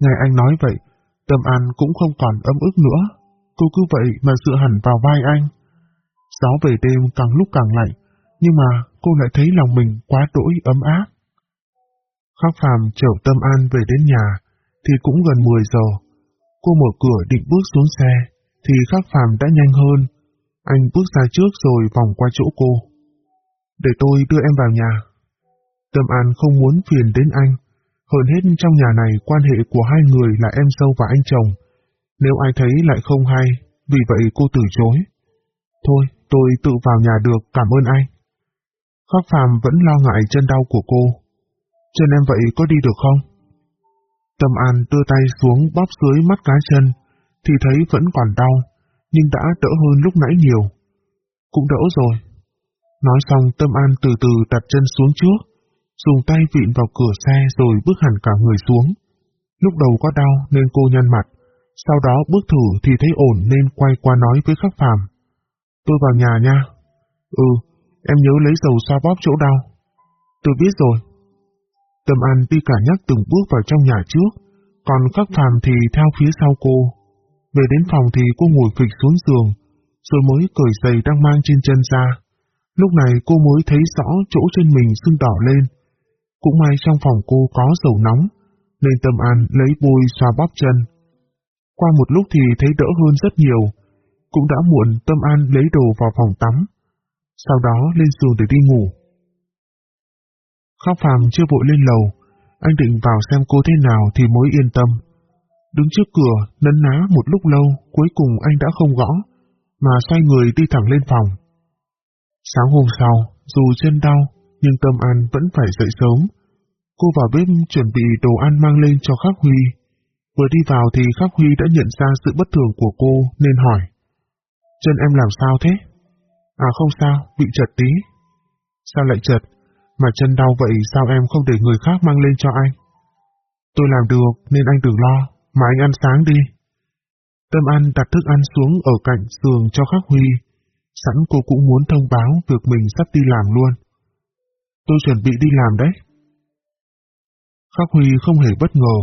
Nghe anh nói vậy, Tâm An cũng không còn ấm ức nữa. Cô cứ vậy mà dựa hẳn vào vai anh. Gió về đêm càng lúc càng lạnh, nhưng mà cô lại thấy lòng mình quá đỗi ấm áp. Khắc Phàm chở Tâm An về đến nhà, thì cũng gần 10 giờ. Cô mở cửa định bước xuống xe, thì Khắc Phàm đã nhanh hơn. Anh bước ra trước rồi vòng qua chỗ cô. Để tôi đưa em vào nhà. Tâm An không muốn phiền đến anh. Hơn hết trong nhà này quan hệ của hai người là em dâu và anh chồng. Nếu ai thấy lại không hay, vì vậy cô từ chối. Thôi, tôi tự vào nhà được, cảm ơn anh. Khắc Phàm vẫn lo ngại chân đau của cô. Chân em vậy có đi được không? Tâm An đưa tay xuống bóp dưới mắt cá chân, thì thấy vẫn còn đau, nhưng đã đỡ hơn lúc nãy nhiều. Cũng đỡ rồi. Nói xong Tâm An từ từ đặt chân xuống trước, dùng tay vịn vào cửa xe rồi bước hẳn cả người xuống. Lúc đầu có đau nên cô nhăn mặt, sau đó bước thử thì thấy ổn nên quay qua nói với khắc phàm. Tôi vào nhà nha. Ừ, em nhớ lấy dầu xoa bóp chỗ đau. Tôi biết rồi. Tâm An đi cả nhắc từng bước vào trong nhà trước, còn khắc phàm thì theo phía sau cô. Về đến phòng thì cô ngồi phịch xuống giường, rồi mới cởi giày đang mang trên chân ra. Lúc này cô mới thấy rõ chỗ trên mình sưng đỏ lên. Cũng may trong phòng cô có dầu nóng, nên Tâm An lấy bôi xoa bóp chân. Qua một lúc thì thấy đỡ hơn rất nhiều. Cũng đã muộn Tâm An lấy đồ vào phòng tắm. Sau đó lên giường để đi ngủ. Khóc phàm chưa vội lên lầu, anh định vào xem cô thế nào thì mới yên tâm. Đứng trước cửa, nấn ná một lúc lâu, cuối cùng anh đã không gõ, mà xoay người đi thẳng lên phòng. Sáng hôm sau, dù chân đau, nhưng Tâm An vẫn phải dậy sớm. Cô vào bếp chuẩn bị đồ ăn mang lên cho Khắc Huy. Vừa đi vào thì Khắc Huy đã nhận ra sự bất thường của cô nên hỏi. Chân em làm sao thế? À không sao, bị chật tí. Sao lại chật? Mà chân đau vậy sao em không để người khác mang lên cho anh? Tôi làm được nên anh đừng lo, mà anh ăn sáng đi. Tâm An đặt thức ăn xuống ở cạnh giường cho Khắc Huy. Sẵn cô cũng muốn thông báo việc mình sắp đi làm luôn. Tôi chuẩn bị đi làm đấy. Khắc Huy không hề bất ngờ,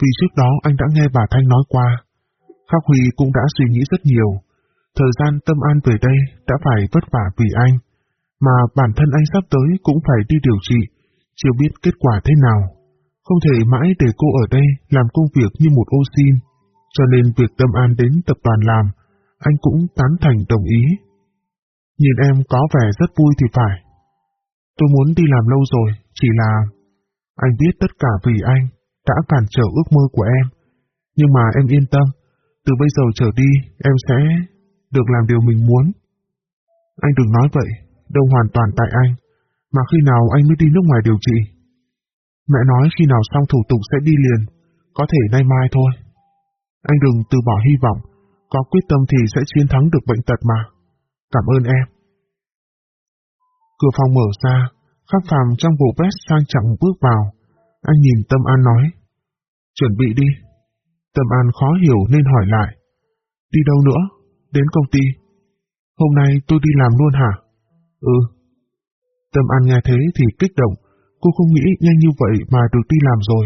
vì trước đó anh đã nghe bà Thanh nói qua. Khắc Huy cũng đã suy nghĩ rất nhiều. Thời gian tâm an về đây đã phải vất vả vì anh, mà bản thân anh sắp tới cũng phải đi điều trị, chưa biết kết quả thế nào. Không thể mãi để cô ở đây làm công việc như một ô xin, cho nên việc tâm an đến tập đoàn làm, anh cũng tán thành đồng ý. Nhìn em có vẻ rất vui thì phải. Tôi muốn đi làm lâu rồi, chỉ là... Anh biết tất cả vì anh, đã cản trở ước mơ của em. Nhưng mà em yên tâm, từ bây giờ trở đi em sẽ được làm điều mình muốn. Anh đừng nói vậy, đâu hoàn toàn tại anh, mà khi nào anh mới đi nước ngoài điều trị. Mẹ nói khi nào xong thủ tục sẽ đi liền, có thể nay mai thôi. Anh đừng từ bỏ hy vọng, có quyết tâm thì sẽ chiến thắng được bệnh tật mà. Cảm ơn em. Cửa phòng mở ra, khắc phàm trong bộ vest sang trọng bước vào. Anh nhìn Tâm An nói. Chuẩn bị đi. Tâm An khó hiểu nên hỏi lại. Đi đâu nữa? Đến công ty. Hôm nay tôi đi làm luôn hả? Ừ. Tâm An nghe thế thì kích động. Cô không nghĩ nhanh như vậy mà được đi làm rồi.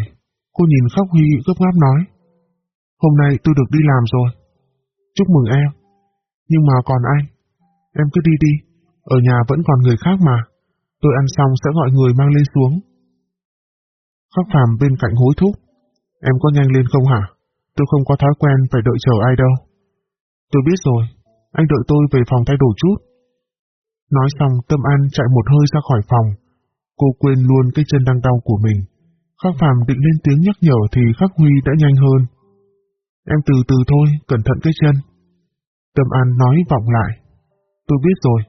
Cô nhìn Khắc Huy gấp gáp nói. Hôm nay tôi được đi làm rồi. Chúc mừng em. Nhưng mà còn anh. Em cứ đi đi. Ở nhà vẫn còn người khác mà. Tôi ăn xong sẽ gọi người mang lên xuống. Khắc phàm bên cạnh hối thúc. Em có nhanh lên không hả? Tôi không có thói quen phải đợi chờ ai đâu. Tôi biết rồi. Anh đợi tôi về phòng thay đồ chút. Nói xong Tâm An chạy một hơi ra khỏi phòng. Cô quên luôn cái chân đang đau của mình. Khắc phàm định lên tiếng nhắc nhở thì Khắc Huy đã nhanh hơn. Em từ từ thôi, cẩn thận cái chân. Tâm An nói vọng lại. Tôi biết rồi.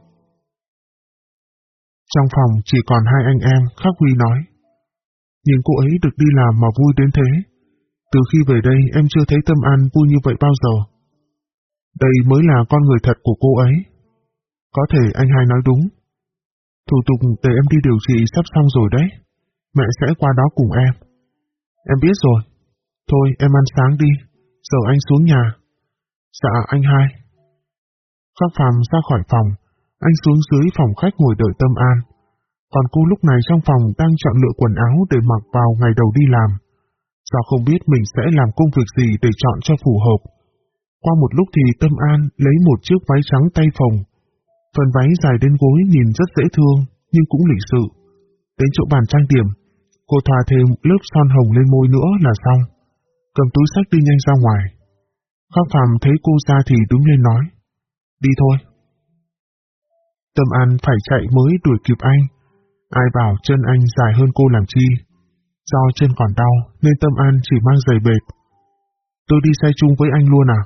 Trong phòng chỉ còn hai anh em, Khắc Huy nói. Nhìn cô ấy được đi làm mà vui đến thế. Từ khi về đây em chưa thấy Tâm An vui như vậy bao giờ. Đây mới là con người thật của cô ấy. Có thể anh hai nói đúng. Thủ tục để em đi điều trị sắp xong rồi đấy. Mẹ sẽ qua đó cùng em. Em biết rồi. Thôi, em ăn sáng đi. Giờ anh xuống nhà. Dạ anh hai. Khắc phàm ra khỏi phòng. Anh xuống dưới phòng khách ngồi đợi Tâm An. Còn cô lúc này trong phòng đang chọn lựa quần áo để mặc vào ngày đầu đi làm. Do không biết mình sẽ làm công việc gì để chọn cho phù hợp. Qua một lúc thì Tâm An lấy một chiếc váy trắng tay phòng, Phần váy dài đến gối nhìn rất dễ thương, nhưng cũng lịch sự. Đến chỗ bàn trang điểm, cô thoa thêm lớp son hồng lên môi nữa là xong. Cầm túi sách đi nhanh ra ngoài. Khắc Phạm thấy cô ra thì đứng lên nói. Đi thôi. Tâm An phải chạy mới đuổi kịp anh. Ai bảo chân anh dài hơn cô làm chi. Do chân còn đau nên Tâm An chỉ mang giày bệt. Tôi đi xe chung với anh luôn à?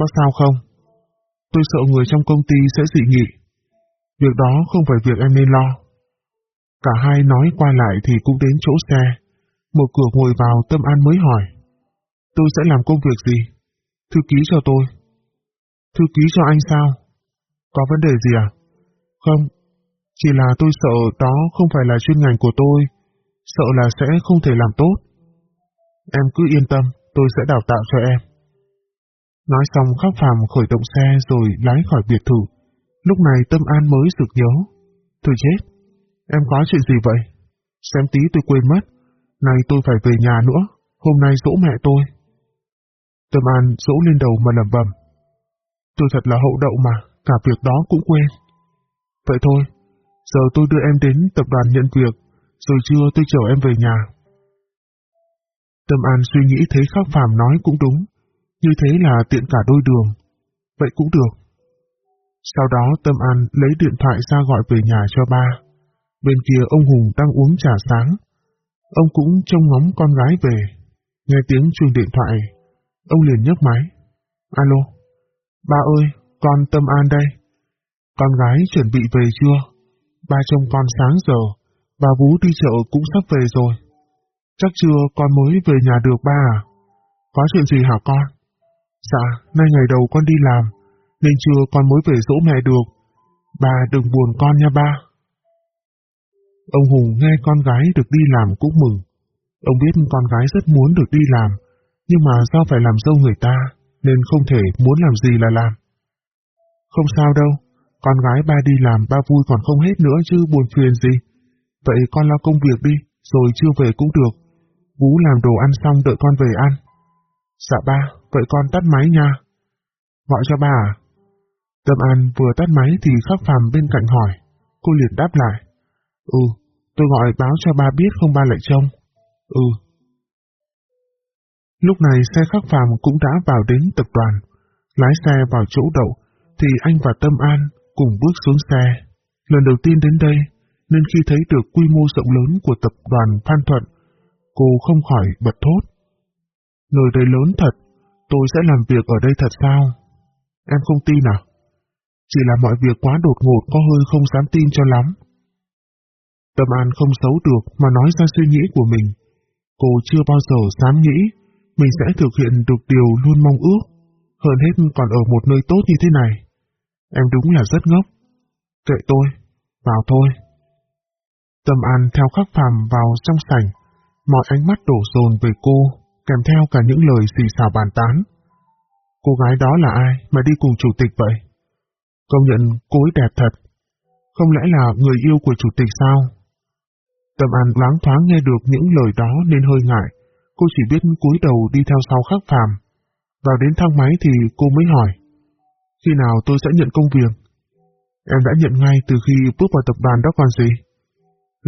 Có sao không? Tôi sợ người trong công ty sẽ dị nghị. Việc đó không phải việc em nên lo. Cả hai nói qua lại thì cũng đến chỗ xe. Một cửa ngồi vào Tâm An mới hỏi. Tôi sẽ làm công việc gì? Thư ký cho tôi. Thư ký cho anh sao? Có vấn đề gì à? Không, chỉ là tôi sợ đó không phải là chuyên ngành của tôi, sợ là sẽ không thể làm tốt. Em cứ yên tâm, tôi sẽ đào tạo cho em. Nói xong khắc phàm khởi động xe rồi lái khỏi biệt thự. Lúc này Tâm An mới sực nhớ. Thôi chết, em có chuyện gì vậy? Xem tí tôi quên mất. Này tôi phải về nhà nữa, hôm nay dỗ mẹ tôi. Tâm An dỗ lên đầu mà lầm bầm. Tôi thật là hậu đậu mà, cả việc đó cũng quên. Vậy thôi, giờ tôi đưa em đến tập đoàn nhận việc, rồi trưa tôi chở em về nhà. Tâm An suy nghĩ thấy khắc phàm nói cũng đúng, như thế là tiện cả đôi đường. Vậy cũng được. Sau đó Tâm An lấy điện thoại ra gọi về nhà cho ba. Bên kia ông Hùng đang uống trà sáng. Ông cũng trông ngóng con gái về. Nghe tiếng chuông điện thoại, ông liền nhấc máy. Alo, ba ơi, con Tâm An đây. Con gái chuẩn bị về chưa? Ba trông con sáng giờ, bà Vú đi chợ cũng sắp về rồi. Chắc chưa con mới về nhà được ba à? Có chuyện gì hả con? Dạ, nay ngày đầu con đi làm, nên chưa con mới về dỗ mẹ được. Bà đừng buồn con nha ba. Ông Hùng nghe con gái được đi làm cũng mừng. Ông biết con gái rất muốn được đi làm, nhưng mà do phải làm dâu người ta, nên không thể muốn làm gì là làm. Không sao đâu, con gái ba đi làm ba vui còn không hết nữa chứ buồn phiền gì. Vậy con lo công việc đi, rồi chưa về cũng được. Vũ làm đồ ăn xong đợi con về ăn. Dạ ba, vậy con tắt máy nha. Gọi cho bà. à? Tâm An vừa tắt máy thì khắc phàm bên cạnh hỏi. Cô liền đáp lại. Ừ, tôi gọi báo cho ba biết không ba lại trông. Ừ. Lúc này xe khắc phàm cũng đã vào đến tập đoàn. Lái xe vào chỗ đậu, thì anh và Tâm An cùng bước xuống xe. Lần đầu tiên đến đây, nên khi thấy được quy mô rộng lớn của tập đoàn Phan Thuận, cô không khỏi bật thốt. Nơi đây lớn thật, tôi sẽ làm việc ở đây thật sao? Em không tin à? Chỉ là mọi việc quá đột ngột có hơi không dám tin cho lắm. Tâm An không xấu được mà nói ra suy nghĩ của mình. Cô chưa bao giờ dám nghĩ mình sẽ thực hiện được điều luôn mong ước, hơn hết còn ở một nơi tốt như thế này. Em đúng là rất ngốc. Kệ tôi, vào thôi. Tâm An theo khắc phàm vào trong sảnh, mọi ánh mắt đổ dồn về cô, kèm theo cả những lời xì xào bàn tán. Cô gái đó là ai mà đi cùng chủ tịch vậy? Công nhận cô ấy đẹp thật. Không lẽ là người yêu của chủ tịch sao? Tâm An loáng thoáng nghe được những lời đó nên hơi ngại. Cô chỉ biết cúi đầu đi theo sau khắc phàm. Vào đến thang máy thì cô mới hỏi. Khi nào tôi sẽ nhận công việc? Em đã nhận ngay từ khi bước vào tập đoàn đó còn gì?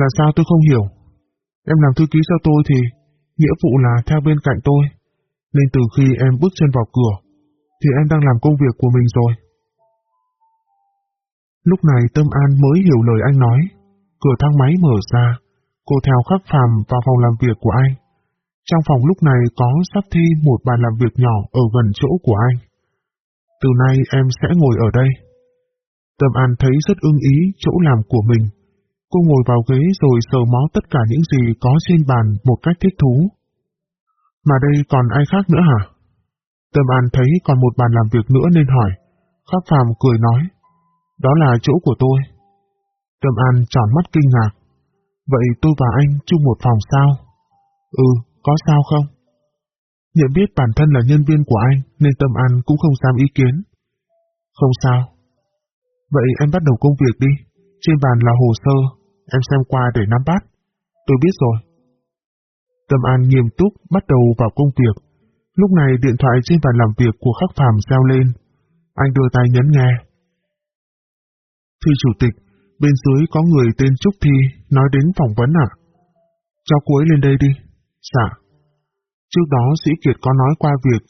Là sao tôi không hiểu? Em làm thư ký cho tôi thì nghĩa vụ là theo bên cạnh tôi. Nên từ khi em bước chân vào cửa, thì em đang làm công việc của mình rồi. Lúc này Tâm An mới hiểu lời anh nói. Cửa thang máy mở ra, cô theo khắc phàm vào phòng làm việc của anh. Trong phòng lúc này có sắp thi một bàn làm việc nhỏ ở gần chỗ của anh. Từ nay em sẽ ngồi ở đây. Tâm An thấy rất ưng ý chỗ làm của mình. Cô ngồi vào ghế rồi sờ mó tất cả những gì có trên bàn một cách thích thú. Mà đây còn ai khác nữa hả? Tâm An thấy còn một bàn làm việc nữa nên hỏi. Khắc Phàm cười nói. Đó là chỗ của tôi. Tâm An tròn mắt kinh ngạc. Vậy tôi và anh chung một phòng sao? Ừ, có sao không? Nhận biết bản thân là nhân viên của anh nên Tâm An cũng không dám ý kiến. Không sao. Vậy em bắt đầu công việc đi. Trên bàn là hồ sơ, em xem qua để nắm bắt. Tôi biết rồi. Tâm An nghiêm túc bắt đầu vào công việc. Lúc này điện thoại trên bàn làm việc của khắc phàm reo lên. Anh đưa tay nhấn nghe. Thưa chủ tịch, bên dưới có người tên Trúc Thi nói đến phỏng vấn ạ. Cho cô ấy lên đây đi. Dạ. Trước đó Sĩ Kiệt có nói qua việc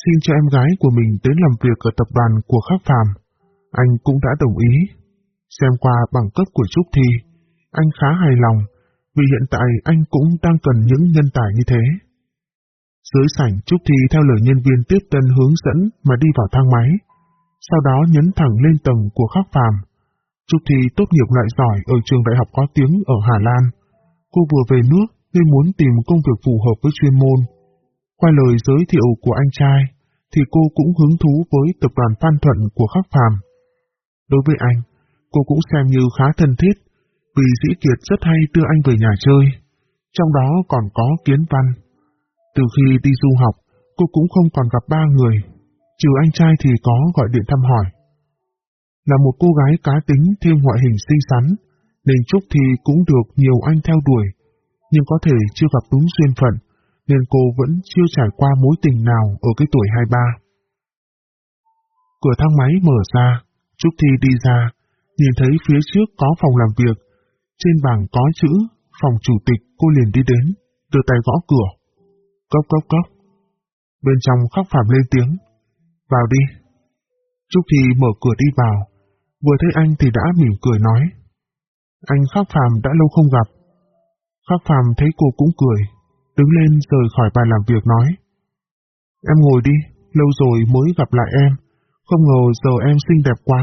xin cho em gái của mình đến làm việc ở tập đoàn của Khắc Phàm. Anh cũng đã đồng ý. Xem qua bằng cấp của Trúc Thi, anh khá hài lòng vì hiện tại anh cũng đang cần những nhân tài như thế. Dưới sảnh Trúc Thi theo lời nhân viên tiếp tân hướng dẫn mà đi vào thang máy, sau đó nhấn thẳng lên tầng của Khắc Phàm. Trúc Thi tốt nghiệp loại giỏi ở trường đại học có tiếng ở Hà Lan. Cô vừa về nước nên muốn tìm công việc phù hợp với chuyên môn. Qua lời giới thiệu của anh trai, thì cô cũng hứng thú với tập đoàn Phan Thuận của Khắc Phàm. Đối với anh, cô cũng xem như khá thân thiết, vì Dĩ Kiệt rất hay đưa anh về nhà chơi, trong đó còn có Kiến Văn. Từ khi đi du học, cô cũng không còn gặp ba người, trừ anh trai thì có gọi điện thăm hỏi. Là một cô gái cá tính thêm ngoại hình xinh xắn, nên Trúc thì cũng được nhiều anh theo đuổi, nhưng có thể chưa gặp đúng duyên phận, nên cô vẫn chưa trải qua mối tình nào ở cái tuổi 23. Cửa thang máy mở ra, Trúc Thi đi ra, nhìn thấy phía trước có phòng làm việc, trên bảng có chữ phòng chủ tịch cô liền đi đến, đưa tay gõ cửa. Cốc cốc cốc. Bên trong khắc phạm lên tiếng. Vào đi. Trúc Thi mở cửa đi vào, vừa thấy anh thì đã mỉm cười nói. Anh khắc phàm đã lâu không gặp. Khắc phàm thấy cô cũng cười, đứng lên rời khỏi bàn làm việc nói. Em ngồi đi, lâu rồi mới gặp lại em, không ngờ giờ em xinh đẹp quá,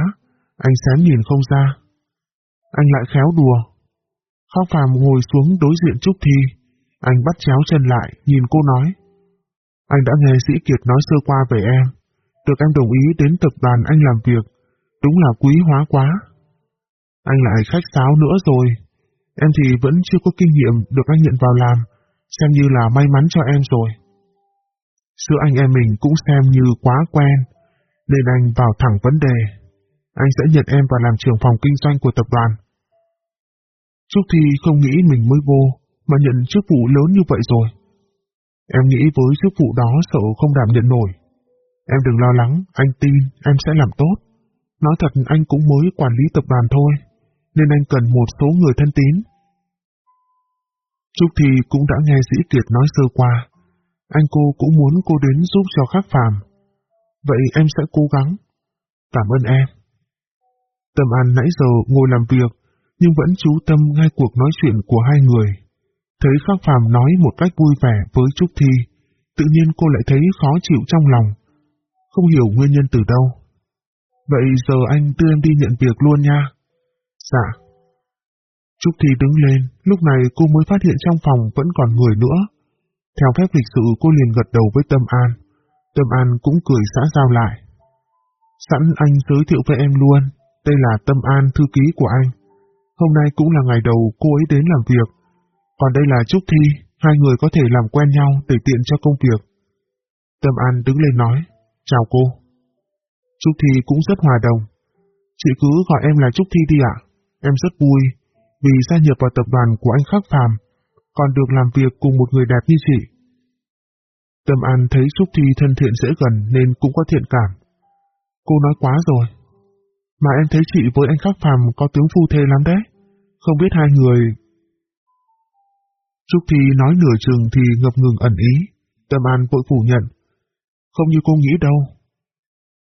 anh sáng nhìn không ra. Anh lại khéo đùa. Khóc phàm ngồi xuống đối diện Trúc Thi, anh bắt chéo chân lại, nhìn cô nói. Anh đã nghe Sĩ Kiệt nói sơ qua về em, được em đồng ý đến tập đoàn anh làm việc, đúng là quý hóa quá. Anh lại khách sáo nữa rồi, em thì vẫn chưa có kinh nghiệm được anh nhận vào làm, xem như là may mắn cho em rồi. Sự anh em mình cũng xem như quá quen, nên anh vào thẳng vấn đề. Anh sẽ nhận em vào làm trưởng phòng kinh doanh của tập đoàn. Trúc Thi không nghĩ mình mới vô, mà nhận chức vụ lớn như vậy rồi. Em nghĩ với chức vụ đó sợ không đảm nhận nổi. Em đừng lo lắng, anh tin em sẽ làm tốt. Nói thật anh cũng mới quản lý tập đoàn thôi, nên anh cần một số người thân tín. Trúc Thi cũng đã nghe Dĩ Kiệt nói sơ qua. Anh cô cũng muốn cô đến giúp cho khắc phàm. Vậy em sẽ cố gắng. Cảm ơn em. Tâm An nãy giờ ngồi làm việc, nhưng vẫn chú tâm ngay cuộc nói chuyện của hai người. Thấy khắc phàm nói một cách vui vẻ với Trúc Thi, tự nhiên cô lại thấy khó chịu trong lòng. Không hiểu nguyên nhân từ đâu. Vậy giờ anh đưa em đi nhận việc luôn nha. Dạ. Trúc Thi đứng lên, lúc này cô mới phát hiện trong phòng vẫn còn người nữa. Theo phép lịch sự cô liền gật đầu với Tâm An. Tâm An cũng cười xã giao lại. Sẵn anh giới thiệu với em luôn, đây là Tâm An thư ký của anh. Hôm nay cũng là ngày đầu cô ấy đến làm việc. Còn đây là Trúc Thi, hai người có thể làm quen nhau để tiện cho công việc. Tâm An đứng lên nói, chào cô. Trúc Thi cũng rất hòa đồng. Chị cứ gọi em là Trúc Thi đi ạ. Em rất vui vì gia nhập vào tập đoàn của anh Khắc Phàm, còn được làm việc cùng một người đẹp như chị. Tâm An thấy Trúc Thi thân thiện dễ gần nên cũng có thiện cảm. Cô nói quá rồi. Mà em thấy chị với anh Khắc Phàm có tướng phu thê lắm đấy. Không biết hai người... Trúc Thi nói nửa chừng thì ngập ngừng ẩn ý. Tâm An vội phủ nhận. Không như cô nghĩ đâu.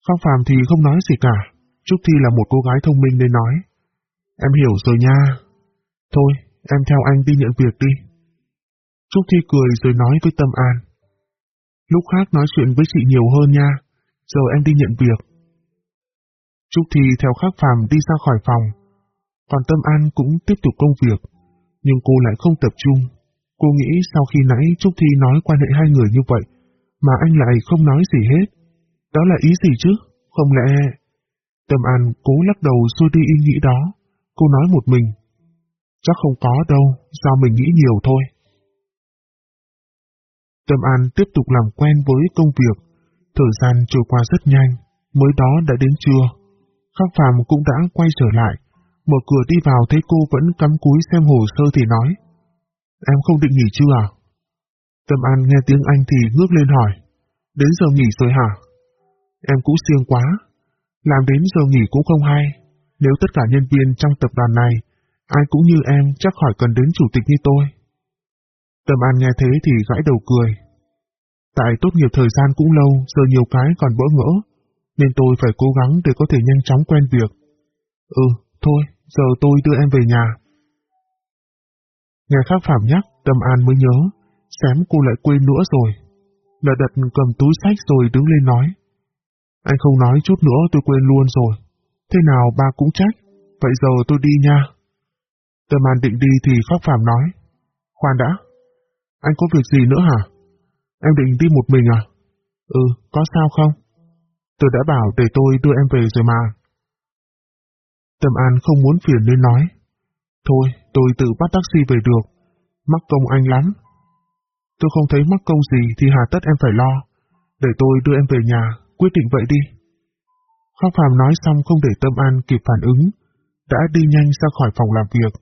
Khóc Phàm thì không nói gì cả. Trúc Thi là một cô gái thông minh nên nói. Em hiểu rồi nha. Thôi, em theo anh đi nhận việc đi. Trúc Thi cười rồi nói với Tâm An. Lúc khác nói chuyện với chị nhiều hơn nha, giờ em đi nhận việc. Trúc Thi theo khắc phàm đi ra khỏi phòng, còn Tâm An cũng tiếp tục công việc, nhưng cô lại không tập trung. Cô nghĩ sau khi nãy Trúc Thi nói quan hệ hai người như vậy, mà anh lại không nói gì hết. Đó là ý gì chứ? Không lẽ... Tâm An cố lắc đầu xua đi ý nghĩ đó. Cô nói một mình. Chắc không có đâu, do mình nghĩ nhiều thôi. Tâm An tiếp tục làm quen với công việc. Thời gian trôi qua rất nhanh, mới đó đã đến trưa. Khắc Phạm cũng đã quay trở lại. Mở cửa đi vào thấy cô vẫn cắm cúi xem hồ sơ thì nói. Em không định nghỉ chưa à? Tâm An nghe tiếng Anh thì ngước lên hỏi. Đến giờ nghỉ rồi hả? Em cũng siêng quá. Làm đến giờ nghỉ cũng không hay. Nếu tất cả nhân viên trong tập đoàn này, ai cũng như em chắc khỏi cần đến chủ tịch như tôi. Tâm An nghe thế thì gãi đầu cười. Tại tốt nghiệp thời gian cũng lâu, giờ nhiều cái còn bỡ ngỡ, nên tôi phải cố gắng để có thể nhanh chóng quen việc. Ừ, thôi, giờ tôi đưa em về nhà. Nghe khác Phạm nhắc, Tâm An mới nhớ, xém cô lại quên nữa rồi. Là đặt cầm túi sách rồi đứng lên nói. Anh không nói chút nữa tôi quên luôn rồi. Thế nào ba cũng trách, vậy giờ tôi đi nha. Tâm An định đi thì Khắc Phạm nói. Khoan đã, anh có việc gì nữa hả? Em định đi một mình à? Ừ, có sao không? Tôi đã bảo để tôi đưa em về rồi mà. Tâm An không muốn phiền nên nói. Thôi, tôi tự bắt taxi về được. Mắc công anh lắm. Tôi không thấy mắc công gì thì hà tất em phải lo. Để tôi đưa em về nhà, quyết định vậy đi. Khắc Phạm nói xong không để Tâm An kịp phản ứng, đã đi nhanh ra khỏi phòng làm việc.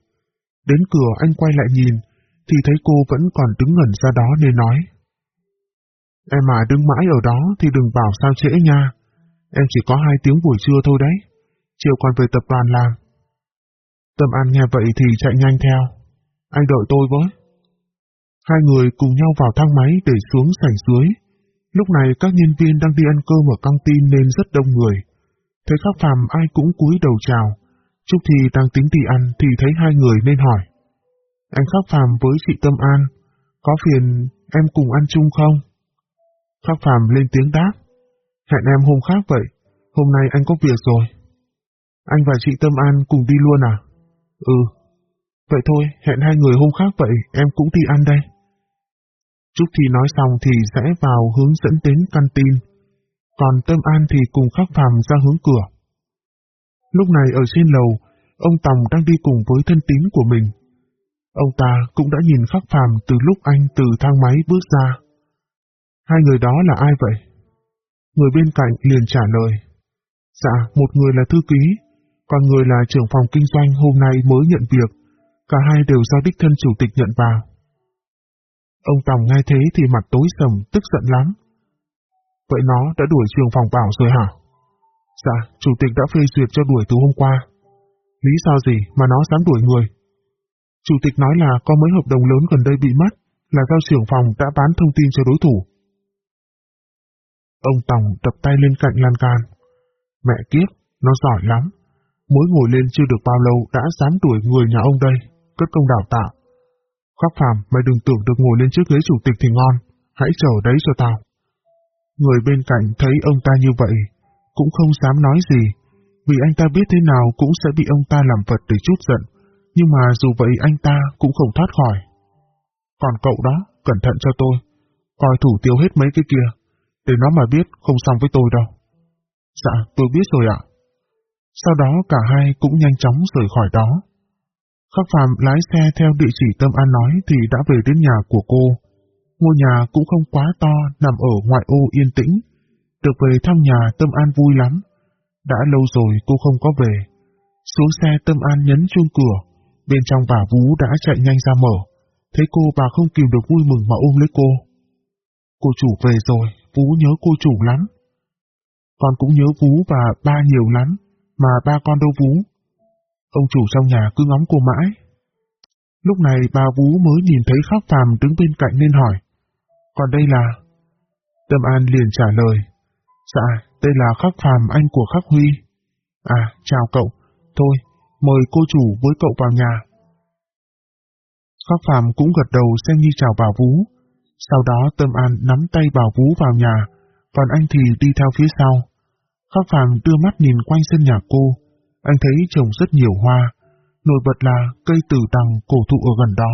Đến cửa anh quay lại nhìn, thì thấy cô vẫn còn đứng ngẩn ra đó nên nói. Em mà đứng mãi ở đó thì đừng bảo sao trễ nha. Em chỉ có hai tiếng buổi trưa thôi đấy. Chiều còn về tập đoàn làm. Tâm An nghe vậy thì chạy nhanh theo. Anh đợi tôi với. Hai người cùng nhau vào thang máy để xuống sảnh dưới. Lúc này các nhân viên đang đi ăn cơm ở căng tin nên rất đông người. Thấy khắc phàm ai cũng cúi đầu chào. Trúc Thì đang tính đi ăn thì thấy hai người nên hỏi. Anh khắc phàm với chị Tâm An, có phiền em cùng ăn chung không? Khắc phàm lên tiếng đáp. Hẹn em hôm khác vậy, hôm nay anh có việc rồi. Anh và chị Tâm An cùng đi luôn à? Ừ. Vậy thôi, hẹn hai người hôm khác vậy, em cũng đi ăn đây. Trúc Thi nói xong thì sẽ vào hướng dẫn đến căn tin, còn Tâm An thì cùng khắc phàm ra hướng cửa. Lúc này ở trên lầu, ông Tòng đang đi cùng với thân tín của mình. Ông ta cũng đã nhìn khắc phàm từ lúc anh từ thang máy bước ra. Hai người đó là ai vậy? Người bên cạnh liền trả lời. Dạ, một người là thư ký, còn người là trưởng phòng kinh doanh hôm nay mới nhận việc. Cả hai đều do đích thân chủ tịch nhận vào. Ông Tòng nghe thế thì mặt tối sầm, tức giận lắm. Vậy nó đã đuổi trường phòng bảo rồi hả? Dạ, chủ tịch đã phê duyệt cho đuổi từ hôm qua. Lý do gì mà nó dám đuổi người? Chủ tịch nói là có mấy hợp đồng lớn gần đây bị mất, là do trưởng phòng đã bán thông tin cho đối thủ. Ông Tòng tập tay lên cạnh lan can. Mẹ kiếp, nó giỏi lắm. Mới ngồi lên chưa được bao lâu đã dám đuổi người nhà ông đây, cất công đào tạo. Khắc phàm, mày đừng tưởng được ngồi lên chiếc ghế chủ tịch thì ngon, hãy chờ đấy cho tao. Người bên cạnh thấy ông ta như vậy, cũng không dám nói gì, vì anh ta biết thế nào cũng sẽ bị ông ta làm vật để chút giận, nhưng mà dù vậy anh ta cũng không thoát khỏi. Còn cậu đó, cẩn thận cho tôi, coi thủ tiêu hết mấy cái kia, để nó mà biết không xong với tôi đâu. Dạ, tôi biết rồi ạ. Sau đó cả hai cũng nhanh chóng rời khỏi đó. Khắc Phạm lái xe theo địa chỉ Tâm An nói thì đã về đến nhà của cô. Ngôi nhà cũng không quá to, nằm ở ngoại ô yên tĩnh. Được về thăm nhà Tâm An vui lắm. Đã lâu rồi cô không có về. Xuống xe Tâm An nhấn chuông cửa, bên trong bà Vú đã chạy nhanh ra mở. Thấy cô bà không kìm được vui mừng mà ôm lấy cô. Cô chủ về rồi, Vú nhớ cô chủ lắm. Con cũng nhớ Vú và ba nhiều lắm, mà ba con đâu Vú. Ông chủ trong nhà cứ ngóng cô mãi. Lúc này bà Vú mới nhìn thấy Khắc Phàm đứng bên cạnh nên hỏi. Còn đây là... Tâm An liền trả lời. Dạ, đây là Khắc Phàm anh của Khắc Huy. À, chào cậu. Thôi, mời cô chủ với cậu vào nhà. Khắc phàm cũng gật đầu xem như chào bà Vú. Sau đó Tâm An nắm tay bà Vú vào nhà, còn anh thì đi theo phía sau. Khắc Phàng đưa mắt nhìn quanh sân nhà cô, anh thấy trồng rất nhiều hoa, nổi bật là cây tử tằng cổ thụ ở gần đó.